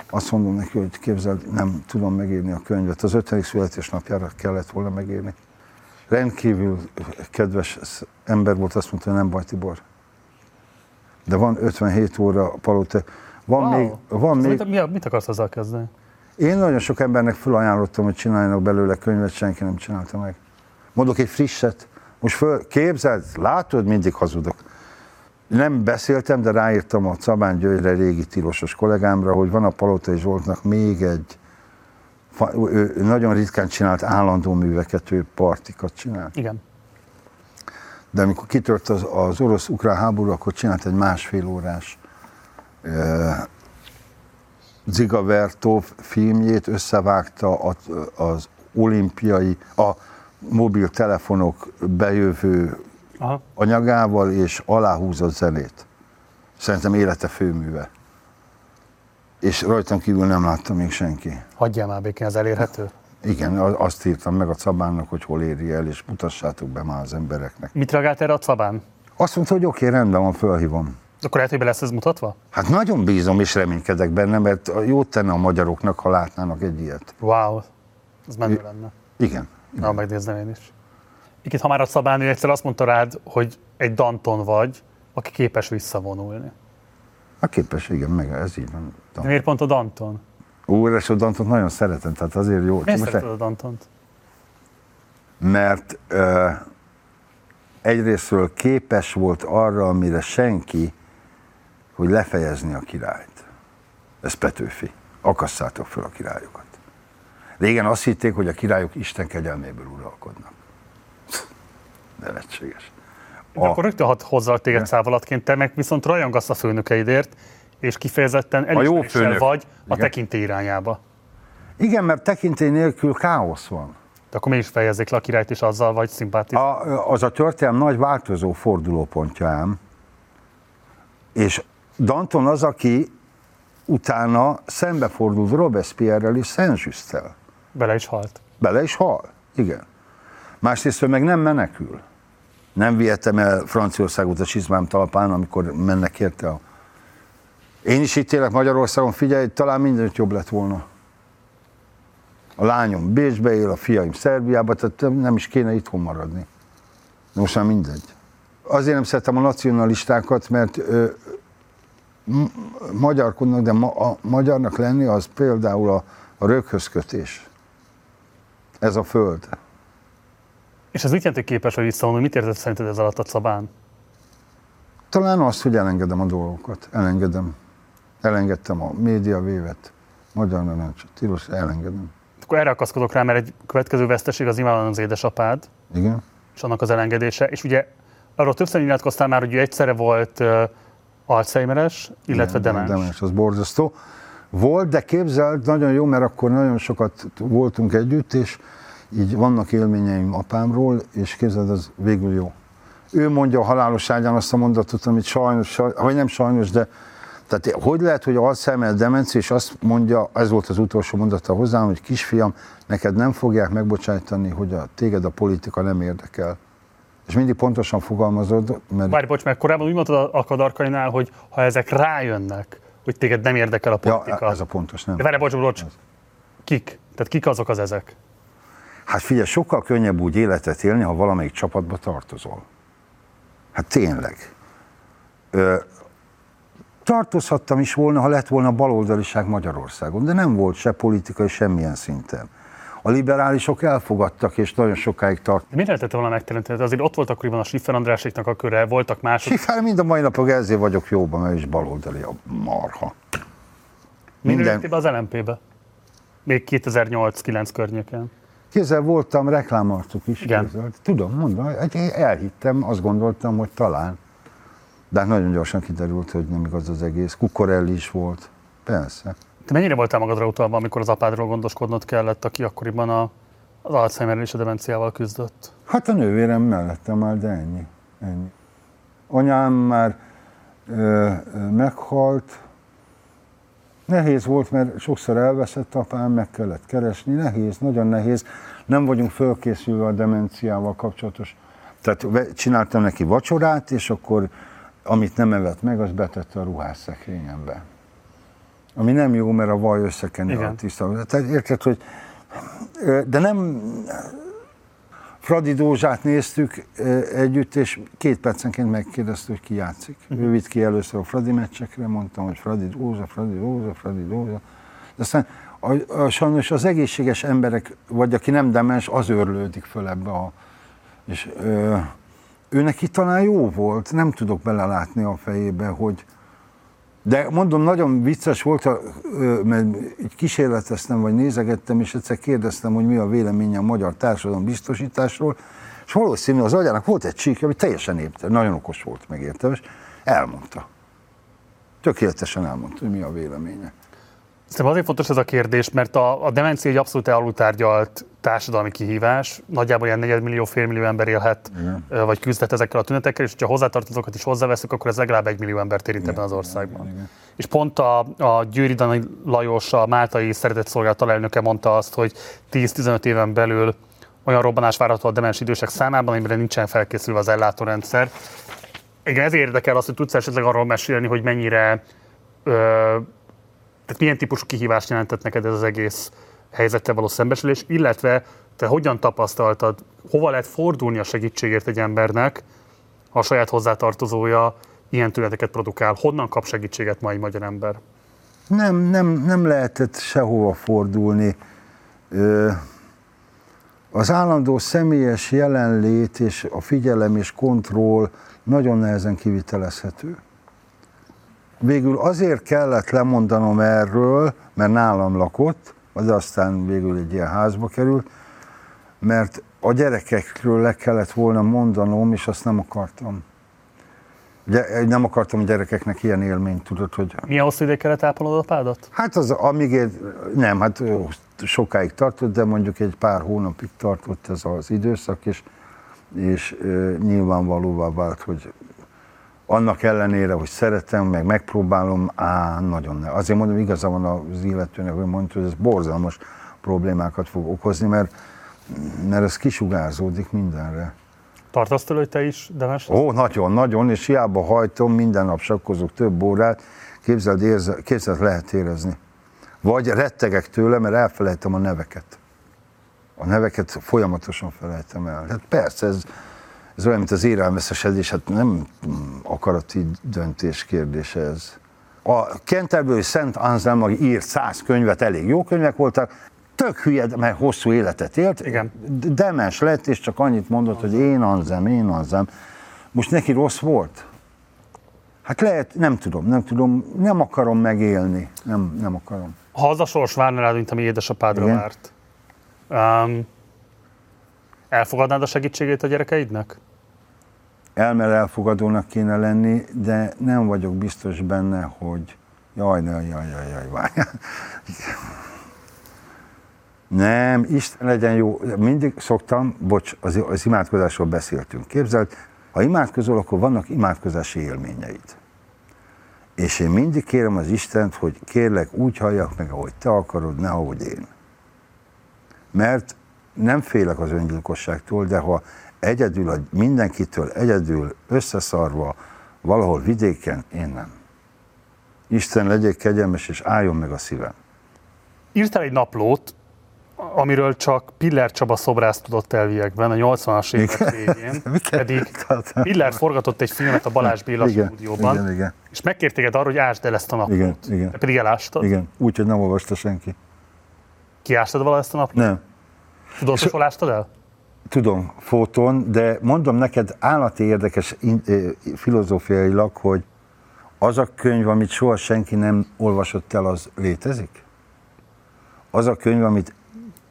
[SPEAKER 2] azt mondom neki, hogy képzeld, nem tudom megírni a könyvet. Az 50. születésnapjára kellett volna megírni. Rendkívül kedves ember volt, azt mondta, hogy nem baj, Tibor. De van 57 óra palota. Van
[SPEAKER 1] Wow.
[SPEAKER 2] még, van még,
[SPEAKER 1] Mit, mi, mit akarsz azzal kezdeni?
[SPEAKER 2] én nagyon sok embernek felajánlottam, hogy csináljanak belőle könyvet, senki nem csinálta meg. Mondok egy frisset. Most föl, képzeld, látod, mindig hazudok. Nem beszéltem, de ráírtam a Cabán Györgyre, régi tilosos kollégámra, hogy van a Palotai Zsoltnak még egy, ő nagyon ritkán csinált állandó műveket, ő partikat csinált.
[SPEAKER 1] Igen.
[SPEAKER 2] De amikor kitört az, az orosz-ukrán háború, akkor csinált egy másfél órás uh, Ziga Vertov filmjét, összevágta az, az olimpiai, a mobiltelefonok bejövő
[SPEAKER 1] Aha.
[SPEAKER 2] anyagával, és aláhúzott zenét. Szerintem élete főműve. És rajtam kívül nem látta még senki.
[SPEAKER 1] Hagyjál már békén, ez elérhető.
[SPEAKER 2] Igen, azt írtam meg a Cabánnak, hogy hol éri el, és mutassátok be már az embereknek.
[SPEAKER 1] Mit reagált erre a Cabán?
[SPEAKER 2] Azt mondta, hogy oké, rendben van, fölhívom.
[SPEAKER 1] Akkor lehet, hogy be lesz ez mutatva?
[SPEAKER 2] Hát nagyon bízom és reménykedek benne, mert jót tenne a magyaroknak, ha látnának egy ilyet.
[SPEAKER 1] Wow, ez menő lenne.
[SPEAKER 2] Igen.
[SPEAKER 1] Na, megnézném én is. Itt, ha már a Szabán, ő egyszer azt mondta rád, hogy egy Danton vagy, aki képes visszavonulni.
[SPEAKER 2] A képes, igen, meg ez így van.
[SPEAKER 1] De miért pont a Danton?
[SPEAKER 2] Úr, és a Dantot nagyon szeretem, tehát azért jó.
[SPEAKER 1] Miért szereted a Dantont?
[SPEAKER 2] mert ö, egyrésztről képes volt arra, amire senki, hogy lefejezni a királyt. Ez Petőfi. Akasszátok fel a királyokat. Régen azt hitték, hogy a királyok Isten kegyelméből uralkodnak. Nevetséges.
[SPEAKER 1] De akkor rögtön hat hozzá téged szávalatként, te meg viszont rajongasz a főnökeidért, és kifejezetten
[SPEAKER 2] A
[SPEAKER 1] elismeréssel vagy a
[SPEAKER 2] Igen.
[SPEAKER 1] tekintély irányába.
[SPEAKER 2] Igen, mert tekintély nélkül káosz van.
[SPEAKER 1] De akkor mégis fejezzék le a királyt, és azzal vagy szimpátikus.
[SPEAKER 2] A, az a történelem nagy változó fordulópontja ám, és Danton az, aki utána szembefordult Robespierre-rel és saint
[SPEAKER 1] Bele is halt.
[SPEAKER 2] Bele is hal, igen. Másrészt ő meg nem menekül. Nem vihetem el Franciaországot a csizmám talapán, amikor mennek érte a... Én is itt élek Magyarországon, figyelj, talán mindenütt jobb lett volna. A lányom Bécsbe él, a fiaim Szerbiába, tehát nem is kéne itthon maradni. De most már mindegy. Azért nem szeretem a nacionalistákat, mert ö, magyarkodnak, de ma, a magyarnak lenni az például a, a röghöz kötés. Ez a föld.
[SPEAKER 1] És ez mit jelent, hogy képes vagy visszavonni? Mit érted szerinted ez alatt a Szabán?
[SPEAKER 2] Talán azt, hogy elengedem a dolgokat. Elengedem. Elengedtem a média vévet, magyar narancsot, tilos, elengedem.
[SPEAKER 1] Akkor erre akaszkodok rá, mert egy következő veszteség az nyilvánvalóan az édesapád,
[SPEAKER 2] Igen.
[SPEAKER 1] és annak az elengedése. És ugye arról többször nyilatkoztál már, hogy ő egyszerre volt uh, Alzheimeres, illetve
[SPEAKER 2] Igen,
[SPEAKER 1] demens.
[SPEAKER 2] demens, az borzasztó. Volt, de képzeld, nagyon jó, mert akkor nagyon sokat voltunk együtt, és így vannak élményeim apámról, és képzeld, az végül jó. Ő mondja a halálos ágyán azt a mondatot, amit sajnos, saj- vagy nem sajnos, de tehát hogy lehet, hogy Alzheimer demencia, és azt mondja, ez volt az utolsó mondata hozzám, hogy kisfiam, neked nem fogják megbocsájtani, hogy a, téged a politika nem érdekel. És mindig pontosan fogalmazod, mert
[SPEAKER 1] Várj, bocs, mert korábban úgy mondtad a kadarkainál, hogy ha ezek rájönnek, hogy téged nem érdekel a politika.
[SPEAKER 2] ja, ez a pontos, nem.
[SPEAKER 1] De várj, bocs, bocs, kik? Tehát kik azok az ezek?
[SPEAKER 2] Hát figyelj, sokkal könnyebb úgy életet élni, ha valamelyik csapatba tartozol. Hát tényleg. Ö, tartozhattam is volna, ha lett volna baloldaliság Magyarországon, de nem volt se politikai, semmilyen szinten. A liberálisok elfogadtak, és nagyon sokáig tart.
[SPEAKER 1] De miért lehetett volna megteremteni? Azért ott volt akkoriban a Schiffer Andráséknak a köre, voltak mások.
[SPEAKER 2] Sifár mind a mai napig ezért vagyok jóban, mert is baloldali a marha.
[SPEAKER 1] Minden... Minden... az LMP-be? Még 2008-9 környéken.
[SPEAKER 2] Kézzel voltam reklámarcuk is.
[SPEAKER 1] Igen.
[SPEAKER 2] Kézzel. Tudom, mondom, elhittem, azt gondoltam, hogy talán. De hát nagyon gyorsan kiderült, hogy nem igaz az egész. Kukorelli is volt. Persze.
[SPEAKER 1] Te mennyire voltál magadra utalva, amikor az apádról gondoskodnod kellett, aki akkoriban a, az Alzheimer és a demenciával küzdött?
[SPEAKER 2] Hát a nővérem mellettem már, de ennyi. ennyi. Anyám már ö, meghalt. Nehéz volt, mert sokszor elveszett apám, meg kellett keresni. Nehéz, nagyon nehéz. Nem vagyunk fölkészülve a demenciával kapcsolatos. Tehát csináltam neki vacsorát, és akkor amit nem evett meg, az betette a ruhásszekrényembe. Ami nem jó, mert a vaj összekeni a tiszta. Tehát érted, hogy de nem Fradi Dózsát néztük együtt, és két percenként megkérdezte, hogy ki játszik. Ő vitt ki először a Fradi meccsekre, mondtam, hogy Fradi Dózsa, Fradi Dózsa, Fradi Dózsa. De aztán a, a, sajnos az egészséges emberek, vagy aki nem demens, az őrlődik föl ebbe a... És ö, ő neki talán jó volt, nem tudok belelátni a fejébe, hogy, de mondom, nagyon vicces volt, mert egy kísérleteztem, vagy nézegettem, és egyszer kérdeztem, hogy mi a véleménye a magyar társadalom biztosításról, és valószínű az agyának volt egy csík, ami teljesen érte, nagyon okos volt, megértem, és elmondta. Tökéletesen elmondta, hogy mi a véleménye.
[SPEAKER 1] Szerintem azért fontos ez a kérdés, mert a, a demencia egy abszolút alultárgyalt társadalmi kihívás. Nagyjából ilyen negyedmillió, félmillió ember élhet, ö, vagy küzdhet ezekkel a tünetekkel, és ha hozzátartozókat is hozzáveszünk, akkor ez legalább egy millió embert érint ebben az országban. És pont a, a Győri Dani Lajos, a Máltai Szeretett Szolgálat alelnöke mondta azt, hogy 10-15 éven belül olyan robbanás várható a demens idősek számában, amire nincsen felkészülve az ellátórendszer. Igen, ezért érdekel az, hogy tudsz esetleg arról mesélni, hogy mennyire ö, tehát milyen típusú kihívást jelentett neked ez az egész helyzettel való szembesülés, illetve te hogyan tapasztaltad, hova lehet fordulni a segítségért egy embernek, ha a saját hozzátartozója ilyen tüneteket produkál? Honnan kap segítséget ma egy magyar ember?
[SPEAKER 2] Nem, nem, nem lehetett sehova fordulni. Az állandó személyes jelenlét és a figyelem és kontroll nagyon nehezen kivitelezhető. Végül azért kellett lemondanom erről, mert nálam lakott, de aztán végül egy ilyen házba került, mert a gyerekekről le kellett volna mondanom, és azt nem akartam. Ugye, nem akartam a gyerekeknek ilyen élményt, tudod, hogy
[SPEAKER 1] Milyen hosszú ideig kellett ápolnod apádat?
[SPEAKER 2] Hát az, amíg egy, nem, hát sokáig tartott, de mondjuk egy pár hónapig tartott ez az időszak, és, és ö, nyilvánvalóvá vált, hogy annak ellenére, hogy szeretem, meg megpróbálom, á, nagyon ne. Azért mondom, igaza van az illetőnek, hogy mondta, hogy ez borzalmas problémákat fog okozni, mert, mert ez kisugárzódik mindenre.
[SPEAKER 1] Tartasz tőle, hogy te is demens?
[SPEAKER 2] Ó, nagyon, nagyon, és hiába hajtom, minden nap sakkozok több órát, képzeld, érze, képzeld lehet érezni. Vagy rettegek tőle, mert elfelejtem a neveket. A neveket folyamatosan felejtem el. Hát persze, ez, ez olyan, mint az érelmeszesedés, hát nem akarati döntés kérdése ez. A Canterbury Szent Anselm írt száz könyvet, elég jó könyvek voltak, tök hülye, mert hosszú életet élt,
[SPEAKER 1] Igen.
[SPEAKER 2] demens lett, és csak annyit mondott, hogy én anzem, én anzem. Most neki rossz volt? Hát lehet, nem tudom, nem tudom, nem akarom megélni, nem, nem akarom.
[SPEAKER 1] Ha az a sors várna rád, mint ami édesapádra
[SPEAKER 2] Igen.
[SPEAKER 1] várt, um, elfogadnád a segítségét a gyerekeidnek?
[SPEAKER 2] Elmer elfogadónak kéne lenni, de nem vagyok biztos benne, hogy jaj, jaj, jaj, jaj, jaj, várjál. Nem, Isten legyen jó. Mindig szoktam, bocs, az, az imádkozásról beszéltünk. Képzeld, ha imádkozol, akkor vannak imádkozási élményeid. És én mindig kérem az Istent, hogy kérlek úgy halljak meg, ahogy te akarod, ne ahogy én. Mert nem félek az öngyilkosságtól, de ha egyedül, a- mindenkitől egyedül összeszarva valahol vidéken, én nem. Isten legyek kegyelmes, és álljon meg a szívem.
[SPEAKER 1] Írtál egy naplót, amiről csak Piller Csaba szobrász tudott elviekben a 80-as évek végén, pedig Piller forgatott egy filmet a Balázs Béla
[SPEAKER 2] Igen,
[SPEAKER 1] stúdióban,
[SPEAKER 2] igen, igen.
[SPEAKER 1] és megkért téged arra, hogy ásd el ezt a naplót.
[SPEAKER 2] Igen, igen.
[SPEAKER 1] Te pedig elástad.
[SPEAKER 2] Igen, úgy, hogy nem olvasta senki.
[SPEAKER 1] Kiástad vala ezt a naplót?
[SPEAKER 2] Nem.
[SPEAKER 1] Tudod, hogy hol el?
[SPEAKER 2] Tudom, fotón, de mondom neked állati érdekes filozófiailag, hogy az a könyv, amit soha senki nem olvasott el, az létezik? Az a könyv, amit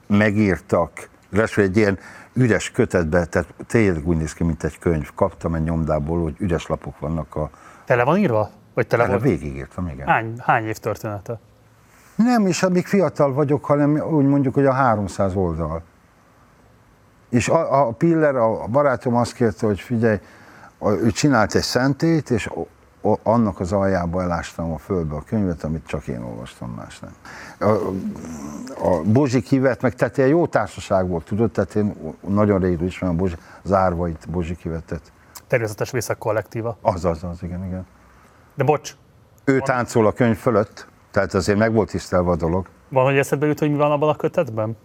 [SPEAKER 2] megírtak, ráadásul egy ilyen üres kötetbe, tehát tényleg úgy néz ki, mint egy könyv. Kaptam egy nyomdából, hogy üres lapok vannak a...
[SPEAKER 1] Tele van írva? Vagy tele volt?
[SPEAKER 2] végigírtam, igen.
[SPEAKER 1] Hány, hány év története?
[SPEAKER 2] Nem, és amíg fiatal vagyok, hanem úgy mondjuk, hogy a 300 oldal. És a, a Piller, a barátom azt kérte, hogy figyelj, ő csinált egy szentét, és annak az aljába elástam a földbe a könyvet, amit csak én olvastam, más nem. A, a Bozsi kivet, meg tehát ilyen jó társaság volt, tudod, tehát én nagyon régül ismerem a Bozsi, Zárvait, Bozsi kivetet.
[SPEAKER 1] Természetes Vészek kollektíva.
[SPEAKER 2] Az, az, az, igen, igen.
[SPEAKER 1] De bocs,
[SPEAKER 2] Ő táncol a könyv fölött, tehát azért meg volt tisztelve a dolog.
[SPEAKER 1] van, hogy eszedbe jut, hogy mi van abban a kötetben?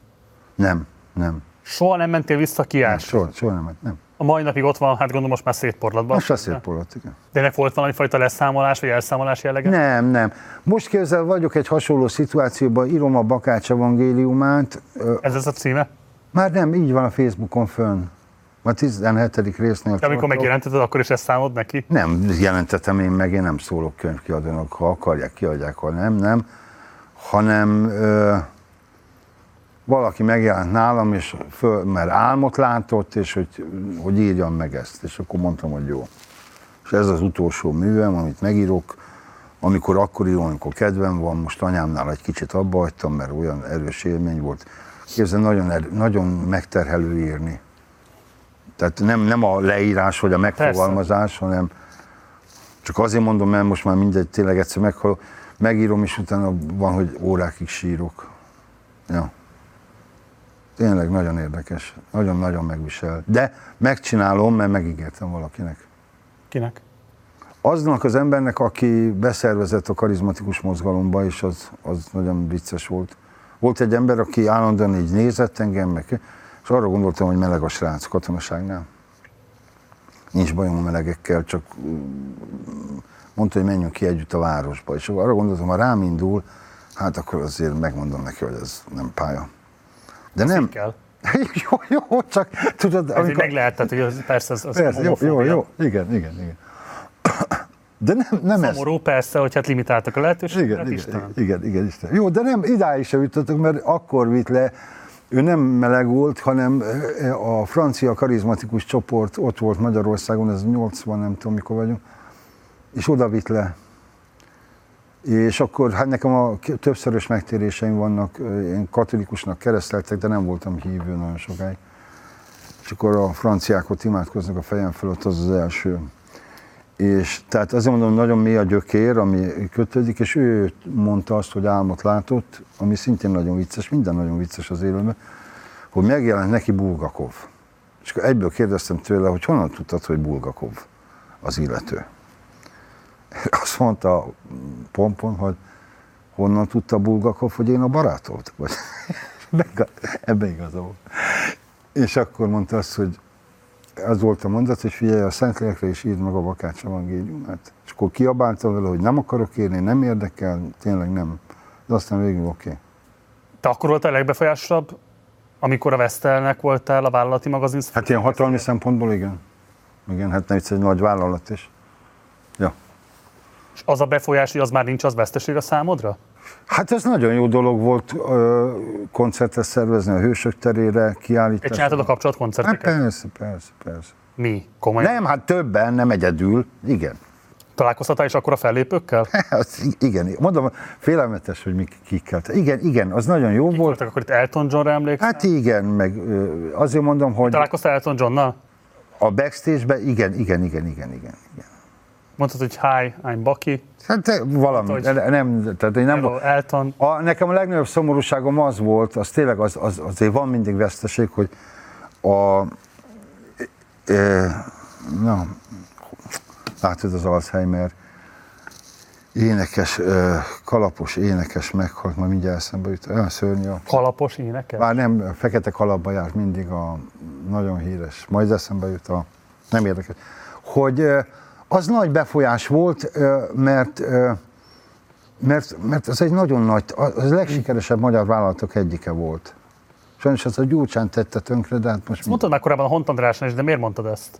[SPEAKER 2] Nem, nem.
[SPEAKER 1] Soha nem mentél vissza kiás.
[SPEAKER 2] Soha, soha nem, nem.
[SPEAKER 1] A mai napig ott van, hát gondolom most már szétporlatban.
[SPEAKER 2] Most lesz szétporlat, igen.
[SPEAKER 1] De ennek volt valami fajta leszámolás, vagy elszámolás jellege?
[SPEAKER 2] Nem, nem. Most képzel, vagyok egy hasonló szituációban, írom a Bakács evangéliumát.
[SPEAKER 1] Ez az a címe?
[SPEAKER 2] Már nem, így van a Facebookon fönn. A 17. résznél.
[SPEAKER 1] De amikor
[SPEAKER 2] tartok.
[SPEAKER 1] megjelenteted, akkor is ezt számod neki?
[SPEAKER 2] Nem jelentetem én meg, én nem szólok könyvkiadónak, ha akarják, kiadják, ha nem, nem. Hanem ö, valaki megjelent nálam, és föl, mert álmot látott, és hogy, hogy írjam meg ezt. És akkor mondtam, hogy jó. És ez az utolsó művem, amit megírok, amikor akkor írom, amikor kedvem van, most anyámnál egy kicsit abba hagytam, mert olyan erős élmény volt. Képzeld, nagyon, erő, nagyon megterhelő írni. Tehát nem, nem a leírás vagy a megfogalmazás, hanem csak azért mondom, mert most már mindegy, tényleg egyszer meghal, megírom, és utána van, hogy órákig sírok. Ja. Tényleg nagyon érdekes, nagyon-nagyon megvisel. De megcsinálom, mert megígértem valakinek.
[SPEAKER 1] Kinek?
[SPEAKER 2] Aznak az embernek, aki beszervezett a karizmatikus mozgalomba, és az, az nagyon vicces volt. Volt egy ember, aki állandóan így nézett engem, meg, és arra gondoltam, hogy meleg a srác katonaságnál. Nincs bajom a melegekkel, csak mm, mondta, hogy menjünk ki együtt a városba. És arra gondoltam, ha rám indul, hát akkor azért megmondom neki, hogy ez nem pálya. De nem.
[SPEAKER 1] Kell.
[SPEAKER 2] jó, jó, csak tudod,
[SPEAKER 1] Ez így meg lehet, tehát, hogy az, persze, az, az
[SPEAKER 2] Persze, jó, jó, jó, igen, igen, igen. De nem, nem ez.
[SPEAKER 1] Szomorú persze, hogy hát limitáltak a lehetőséget,
[SPEAKER 2] Igen,
[SPEAKER 1] hát
[SPEAKER 2] igen,
[SPEAKER 1] Istenem.
[SPEAKER 2] igen, igen, Isten. Jó, de nem idáig se jutottunk, mert akkor vitt le, ő nem meleg volt, hanem a francia karizmatikus csoport ott volt Magyarországon, ez 80, nem tudom mikor vagyunk, és oda vitt le. És akkor, hát nekem a többszörös megtéréseim vannak, én katolikusnak kereszteltek, de nem voltam hívő nagyon sokáig. És akkor a franciák ott imádkoznak a fejem fölött, az az első. És tehát azért mondom, nagyon mély a gyökér, ami kötődik, és ő mondta azt, hogy álmot látott, ami szintén nagyon vicces, minden nagyon vicces az életben, hogy megjelent neki Bulgakov. És akkor egyből kérdeztem tőle, hogy honnan tudtad, hogy Bulgakov az illető. Azt mondta Pompon, hogy honnan tudta Bulgakov, hogy én a barátod? Vagy ebben igaza volt. És akkor mondta azt, hogy az volt a mondat, hogy figyelj, a Szentlélekre is írd meg a Bakács evangéliumát. És akkor kiabáltam vele, hogy nem akarok írni, nem érdekel, tényleg nem. De aztán végül oké. Okay.
[SPEAKER 1] Te akkor voltál a legbefolyásosabb, amikor a Vestelnek voltál a vállalati magazin?
[SPEAKER 2] Hát ilyen hatalmi szempontból igen. Igen, hát nem egy nagy vállalat is.
[SPEAKER 1] És az a befolyás, hogy az már nincs, az veszteség a számodra?
[SPEAKER 2] Hát ez nagyon jó dolog volt ö, koncertet szervezni a Hősök terére,
[SPEAKER 1] Te
[SPEAKER 2] kiállítani.
[SPEAKER 1] csináltad a
[SPEAKER 2] Hát
[SPEAKER 1] kapcsolatkoncerteket?
[SPEAKER 2] persze, persze, persze.
[SPEAKER 1] Mi? Komolyan?
[SPEAKER 2] Nem, hát többen, nem egyedül. Igen.
[SPEAKER 1] Találkoztatál is akkor a fellépőkkel?
[SPEAKER 2] Az, igen, mondom, félelmetes, hogy mi kikkel. Igen, igen, az nagyon jó volt.
[SPEAKER 1] Voltak akkor itt Elton Johnra emlékszel?
[SPEAKER 2] Hát igen, meg azért mondom, hogy
[SPEAKER 1] Találkoztál Elton Johnnal?
[SPEAKER 2] a backstage-be, igen, igen, igen, igen, igen. igen.
[SPEAKER 1] Mondtad, hogy hi, I'm Baki.
[SPEAKER 2] Hát te, valami,
[SPEAKER 1] hogy-
[SPEAKER 2] de nem, tehát én nem,
[SPEAKER 1] Hello, Elton.
[SPEAKER 2] A, nekem a legnagyobb szomorúságom az volt, az tényleg az, az, azért van mindig veszteség, hogy a, e, na, látod az Alzheimer, énekes, e, kalapos énekes meghalt, majd mindjárt eszembe jut, olyan szörnyű.
[SPEAKER 1] Kalapos énekes?
[SPEAKER 2] Már nem, fekete kalapba járt mindig a nagyon híres, majd eszembe jut a, nem érdekes, hogy ö, az nagy befolyás volt, mert, mert, mert az egy nagyon nagy, az a legsikeresebb magyar vállalatok egyike volt. Sajnos az a Gyurcsán tette tönkre, de hát most?
[SPEAKER 1] Mondtad már korábban a Hont Andrásnál is, de miért mondtad ezt?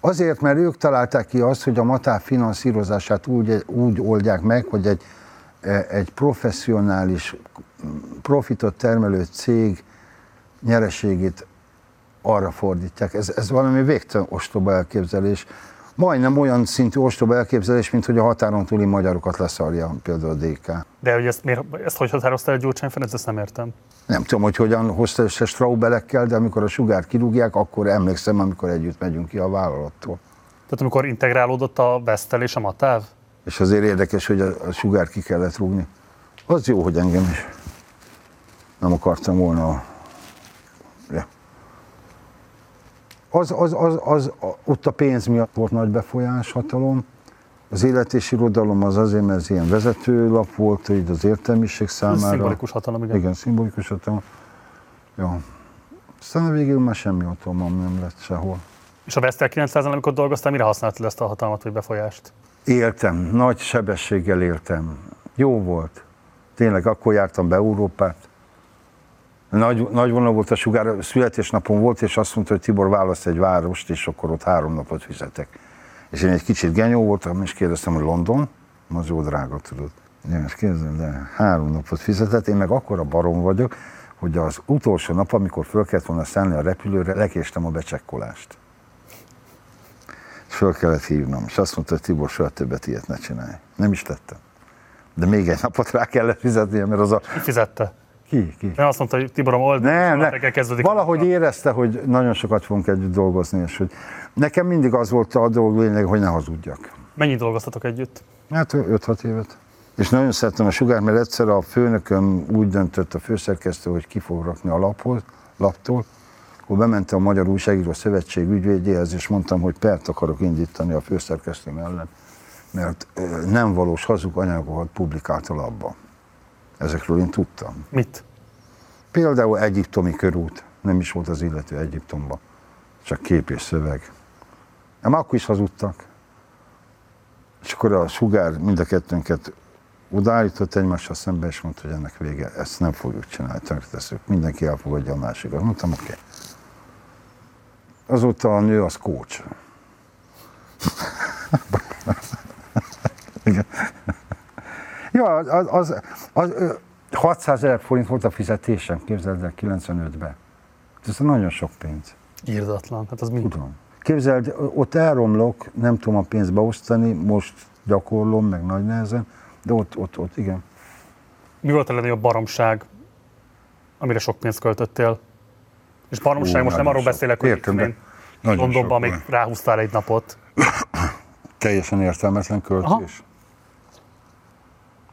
[SPEAKER 2] Azért, mert ők találták ki azt, hogy a matár finanszírozását úgy, úgy oldják meg, hogy egy, e, egy professzionális, profitot termelő cég nyereségét arra fordítják. Ez, ez valami végtelen ostoba elképzelés. Majdnem olyan szintű ostoba elképzelés, mint hogy a határon túli magyarokat leszarja például a DK.
[SPEAKER 1] De hogy ezt, miért, ezt hogy határoztál a Gyurcsány Ferenc, ezt nem értem.
[SPEAKER 2] Nem tudom, hogy hogyan hozta össze Straubelekkel, de amikor a sugárt kirúgják, akkor emlékszem, amikor együtt megyünk ki a vállalattól.
[SPEAKER 1] Tehát amikor integrálódott a Vestel és a Matáv?
[SPEAKER 2] És azért érdekes, hogy a, a sugár ki kellett rúgni. Az jó, hogy engem is nem akartam volna. a- Ja. Az, az, az, az, ott a pénz miatt volt nagy befolyás, hatalom. Az élet és irodalom az azért, mert ez ilyen vezetőlap volt, így az értelmiség számára.
[SPEAKER 1] Szimbolikus hatalom, igen.
[SPEAKER 2] Igen, szimbolikus hatalom. Jó. Aztán a végül már semmi hatalmam nem lett sehol.
[SPEAKER 1] És a Vestel 900 amikor dolgoztál, mire használtad ezt a hatalmat vagy befolyást?
[SPEAKER 2] Éltem, nagy sebességgel éltem. Jó volt. Tényleg, akkor jártam be Európát. Nagy, nagy vonal volt a sugár, születésnapom volt, és azt mondta, hogy Tibor választ egy várost, és akkor ott három napot fizetek. És én egy kicsit genyó voltam, és kérdeztem, hogy London, az jó drága, tudod. Ja, és kérdezem, de három napot fizetett, én meg akkora barom vagyok, hogy az utolsó nap, amikor föl kellett volna szállni a repülőre, lekéstem a becsekkolást. És föl kellett hívnom, és azt mondta, hogy Tibor, soha többet ilyet ne csinálj. Nem is tettem. De még egy napot rá kellett fizetnie, mert az a...
[SPEAKER 1] Fizette?
[SPEAKER 2] Ki? Ki?
[SPEAKER 1] Nem azt mondta, hogy Tiborom old,
[SPEAKER 2] Nem,
[SPEAKER 1] reggel kezdődik.
[SPEAKER 2] Valahogy érezte, hogy nagyon sokat fogunk együtt dolgozni, és hogy nekem mindig az volt a dolog lényeg, hogy ne hazudjak.
[SPEAKER 1] Mennyit dolgoztatok együtt?
[SPEAKER 2] Hát 5-6 évet. És nagyon szerettem a sugár, mert egyszer a főnököm úgy döntött a főszerkesztő, hogy ki fog rakni a laphoz, laptól, akkor bementem a Magyar Újságíró Szövetség ügyvédjéhez, és mondtam, hogy pert akarok indítani a főszerkesztőm ellen, mert nem valós hazug anyagokat publikált a labba. Ezekről én tudtam.
[SPEAKER 1] Mit?
[SPEAKER 2] Például egyiptomi körút, nem is volt az illető Egyiptomba, csak kép és szöveg. Nem, akkor is hazudtak. És akkor a sugár mind a kettőnket odaállított egymással szembe, és mondta, hogy ennek vége, ezt nem fogjuk csinálni, tönkreteszünk. Mindenki elfogadja a másikat. Mondtam, oké. Okay. Azóta a nő az coach. Ja, az, az, az, az 600 ezer forint volt a fizetésem, képzeld el, 95-ben. Ez nagyon sok pénz.
[SPEAKER 1] Írdatlan. Hát az mi?
[SPEAKER 2] Tudom. Képzeld, ott elromlok, nem tudom a pénzt beosztani, most gyakorlom, meg nagy nehezen, de ott, ott, ott igen.
[SPEAKER 1] Mi volt a legnagyobb baromság, amire sok pénzt költöttél? És baromság,
[SPEAKER 2] Hú,
[SPEAKER 1] most nem arról
[SPEAKER 2] sok.
[SPEAKER 1] beszélek, hogy
[SPEAKER 2] Értem, nagyon
[SPEAKER 1] Londonban még ráhúztál egy napot.
[SPEAKER 2] Teljesen értelmetlen költés.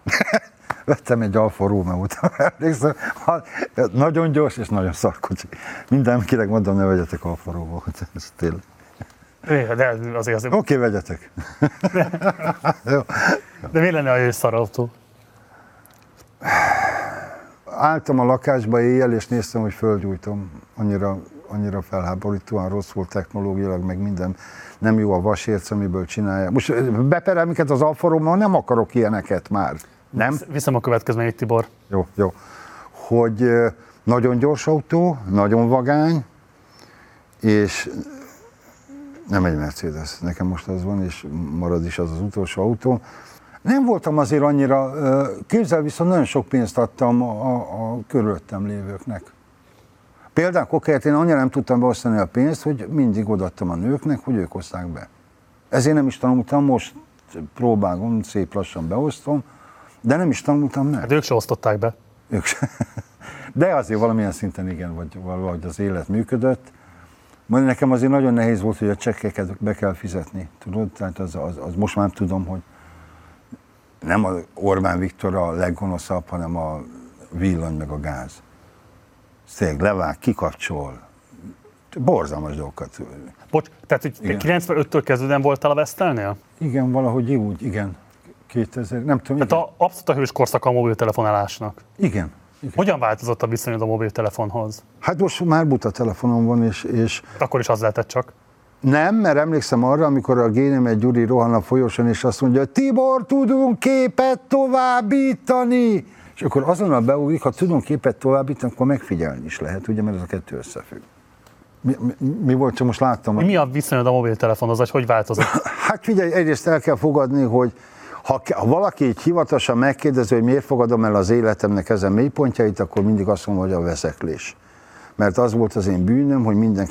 [SPEAKER 2] Vettem egy Alfa Romeo-t, emlékszem, nagyon gyors és nagyon szarkocsi. Mindenkinek mondom, ne vegyetek Alfa Romeo-t, ez tényleg.
[SPEAKER 1] De azért, azért.
[SPEAKER 2] Oké, okay, vegyetek. Jó.
[SPEAKER 1] De mi lenne a jó szarautó?
[SPEAKER 2] Álltam a lakásba éjjel, és néztem, hogy földgyújtom. Annyira, annyira felháborítóan rossz volt technológiailag, meg minden. Nem jó a vasérc, amiből csinálják. Most ö, beperel minket az Alfa Romeo, nem akarok ilyeneket már. Nem?
[SPEAKER 1] Viszem a következményét, Tibor.
[SPEAKER 2] Jó, jó. hogy nagyon gyors autó, nagyon vagány, és nem egy Mercedes, nekem most az van, és marad is az az utolsó autó. Nem voltam azért annyira, képzel viszont nagyon sok pénzt adtam a, a, körülöttem lévőknek. Például kokáért én annyira nem tudtam beosztani a pénzt, hogy mindig odaadtam a nőknek, hogy ők oszták be. Ezért nem is tanultam, most próbálom, szép lassan beosztom, de nem is tanultam meg.
[SPEAKER 1] Hát ők se osztották be.
[SPEAKER 2] Ők se. De azért valamilyen szinten igen, vagy valahogy az élet működött. Majd nekem azért nagyon nehéz volt, hogy a csekkeket be kell fizetni, tudod? Tehát az, az, az most már tudom, hogy nem a Orbán Viktor a leggonoszabb, hanem a villany meg a gáz. Tényleg levág, kikapcsol. Borzalmas dolgokat.
[SPEAKER 1] Bocs, tehát hogy te 95-től kezdődően voltál a Vestelnél?
[SPEAKER 2] Igen, valahogy úgy, igen. 2000, nem tudom.
[SPEAKER 1] Tehát a, abszolút a hős korszaka a mobiltelefonálásnak.
[SPEAKER 2] Igen.
[SPEAKER 1] Hogyan változott a viszonyod a mobiltelefonhoz?
[SPEAKER 2] Hát most már buta telefonom van, és, és
[SPEAKER 1] Akkor is az lehetett csak.
[SPEAKER 2] nem, mert emlékszem arra, amikor a génem egy Gyuri rohan a folyosón, és azt mondja, Tibor, tudunk képet továbbítani. És akkor azonnal beugrik, ha tudunk képet továbbítani, akkor megfigyelni is lehet, ugye, mert ez a kettő összefügg. Mi, mi, mi volt, csak most láttam.
[SPEAKER 1] Mi a viszonyod a mobiltelefonhoz, vagy hogy változott?
[SPEAKER 2] Hát figyelj, egyrészt el kell fogadni, hogy ha, ha valaki így hivatalosan megkérdezi, hogy miért fogadom el az életemnek ezen mélypontjait, akkor mindig azt mondom, hogy a veszeklés. Mert az volt az én bűnöm, hogy minden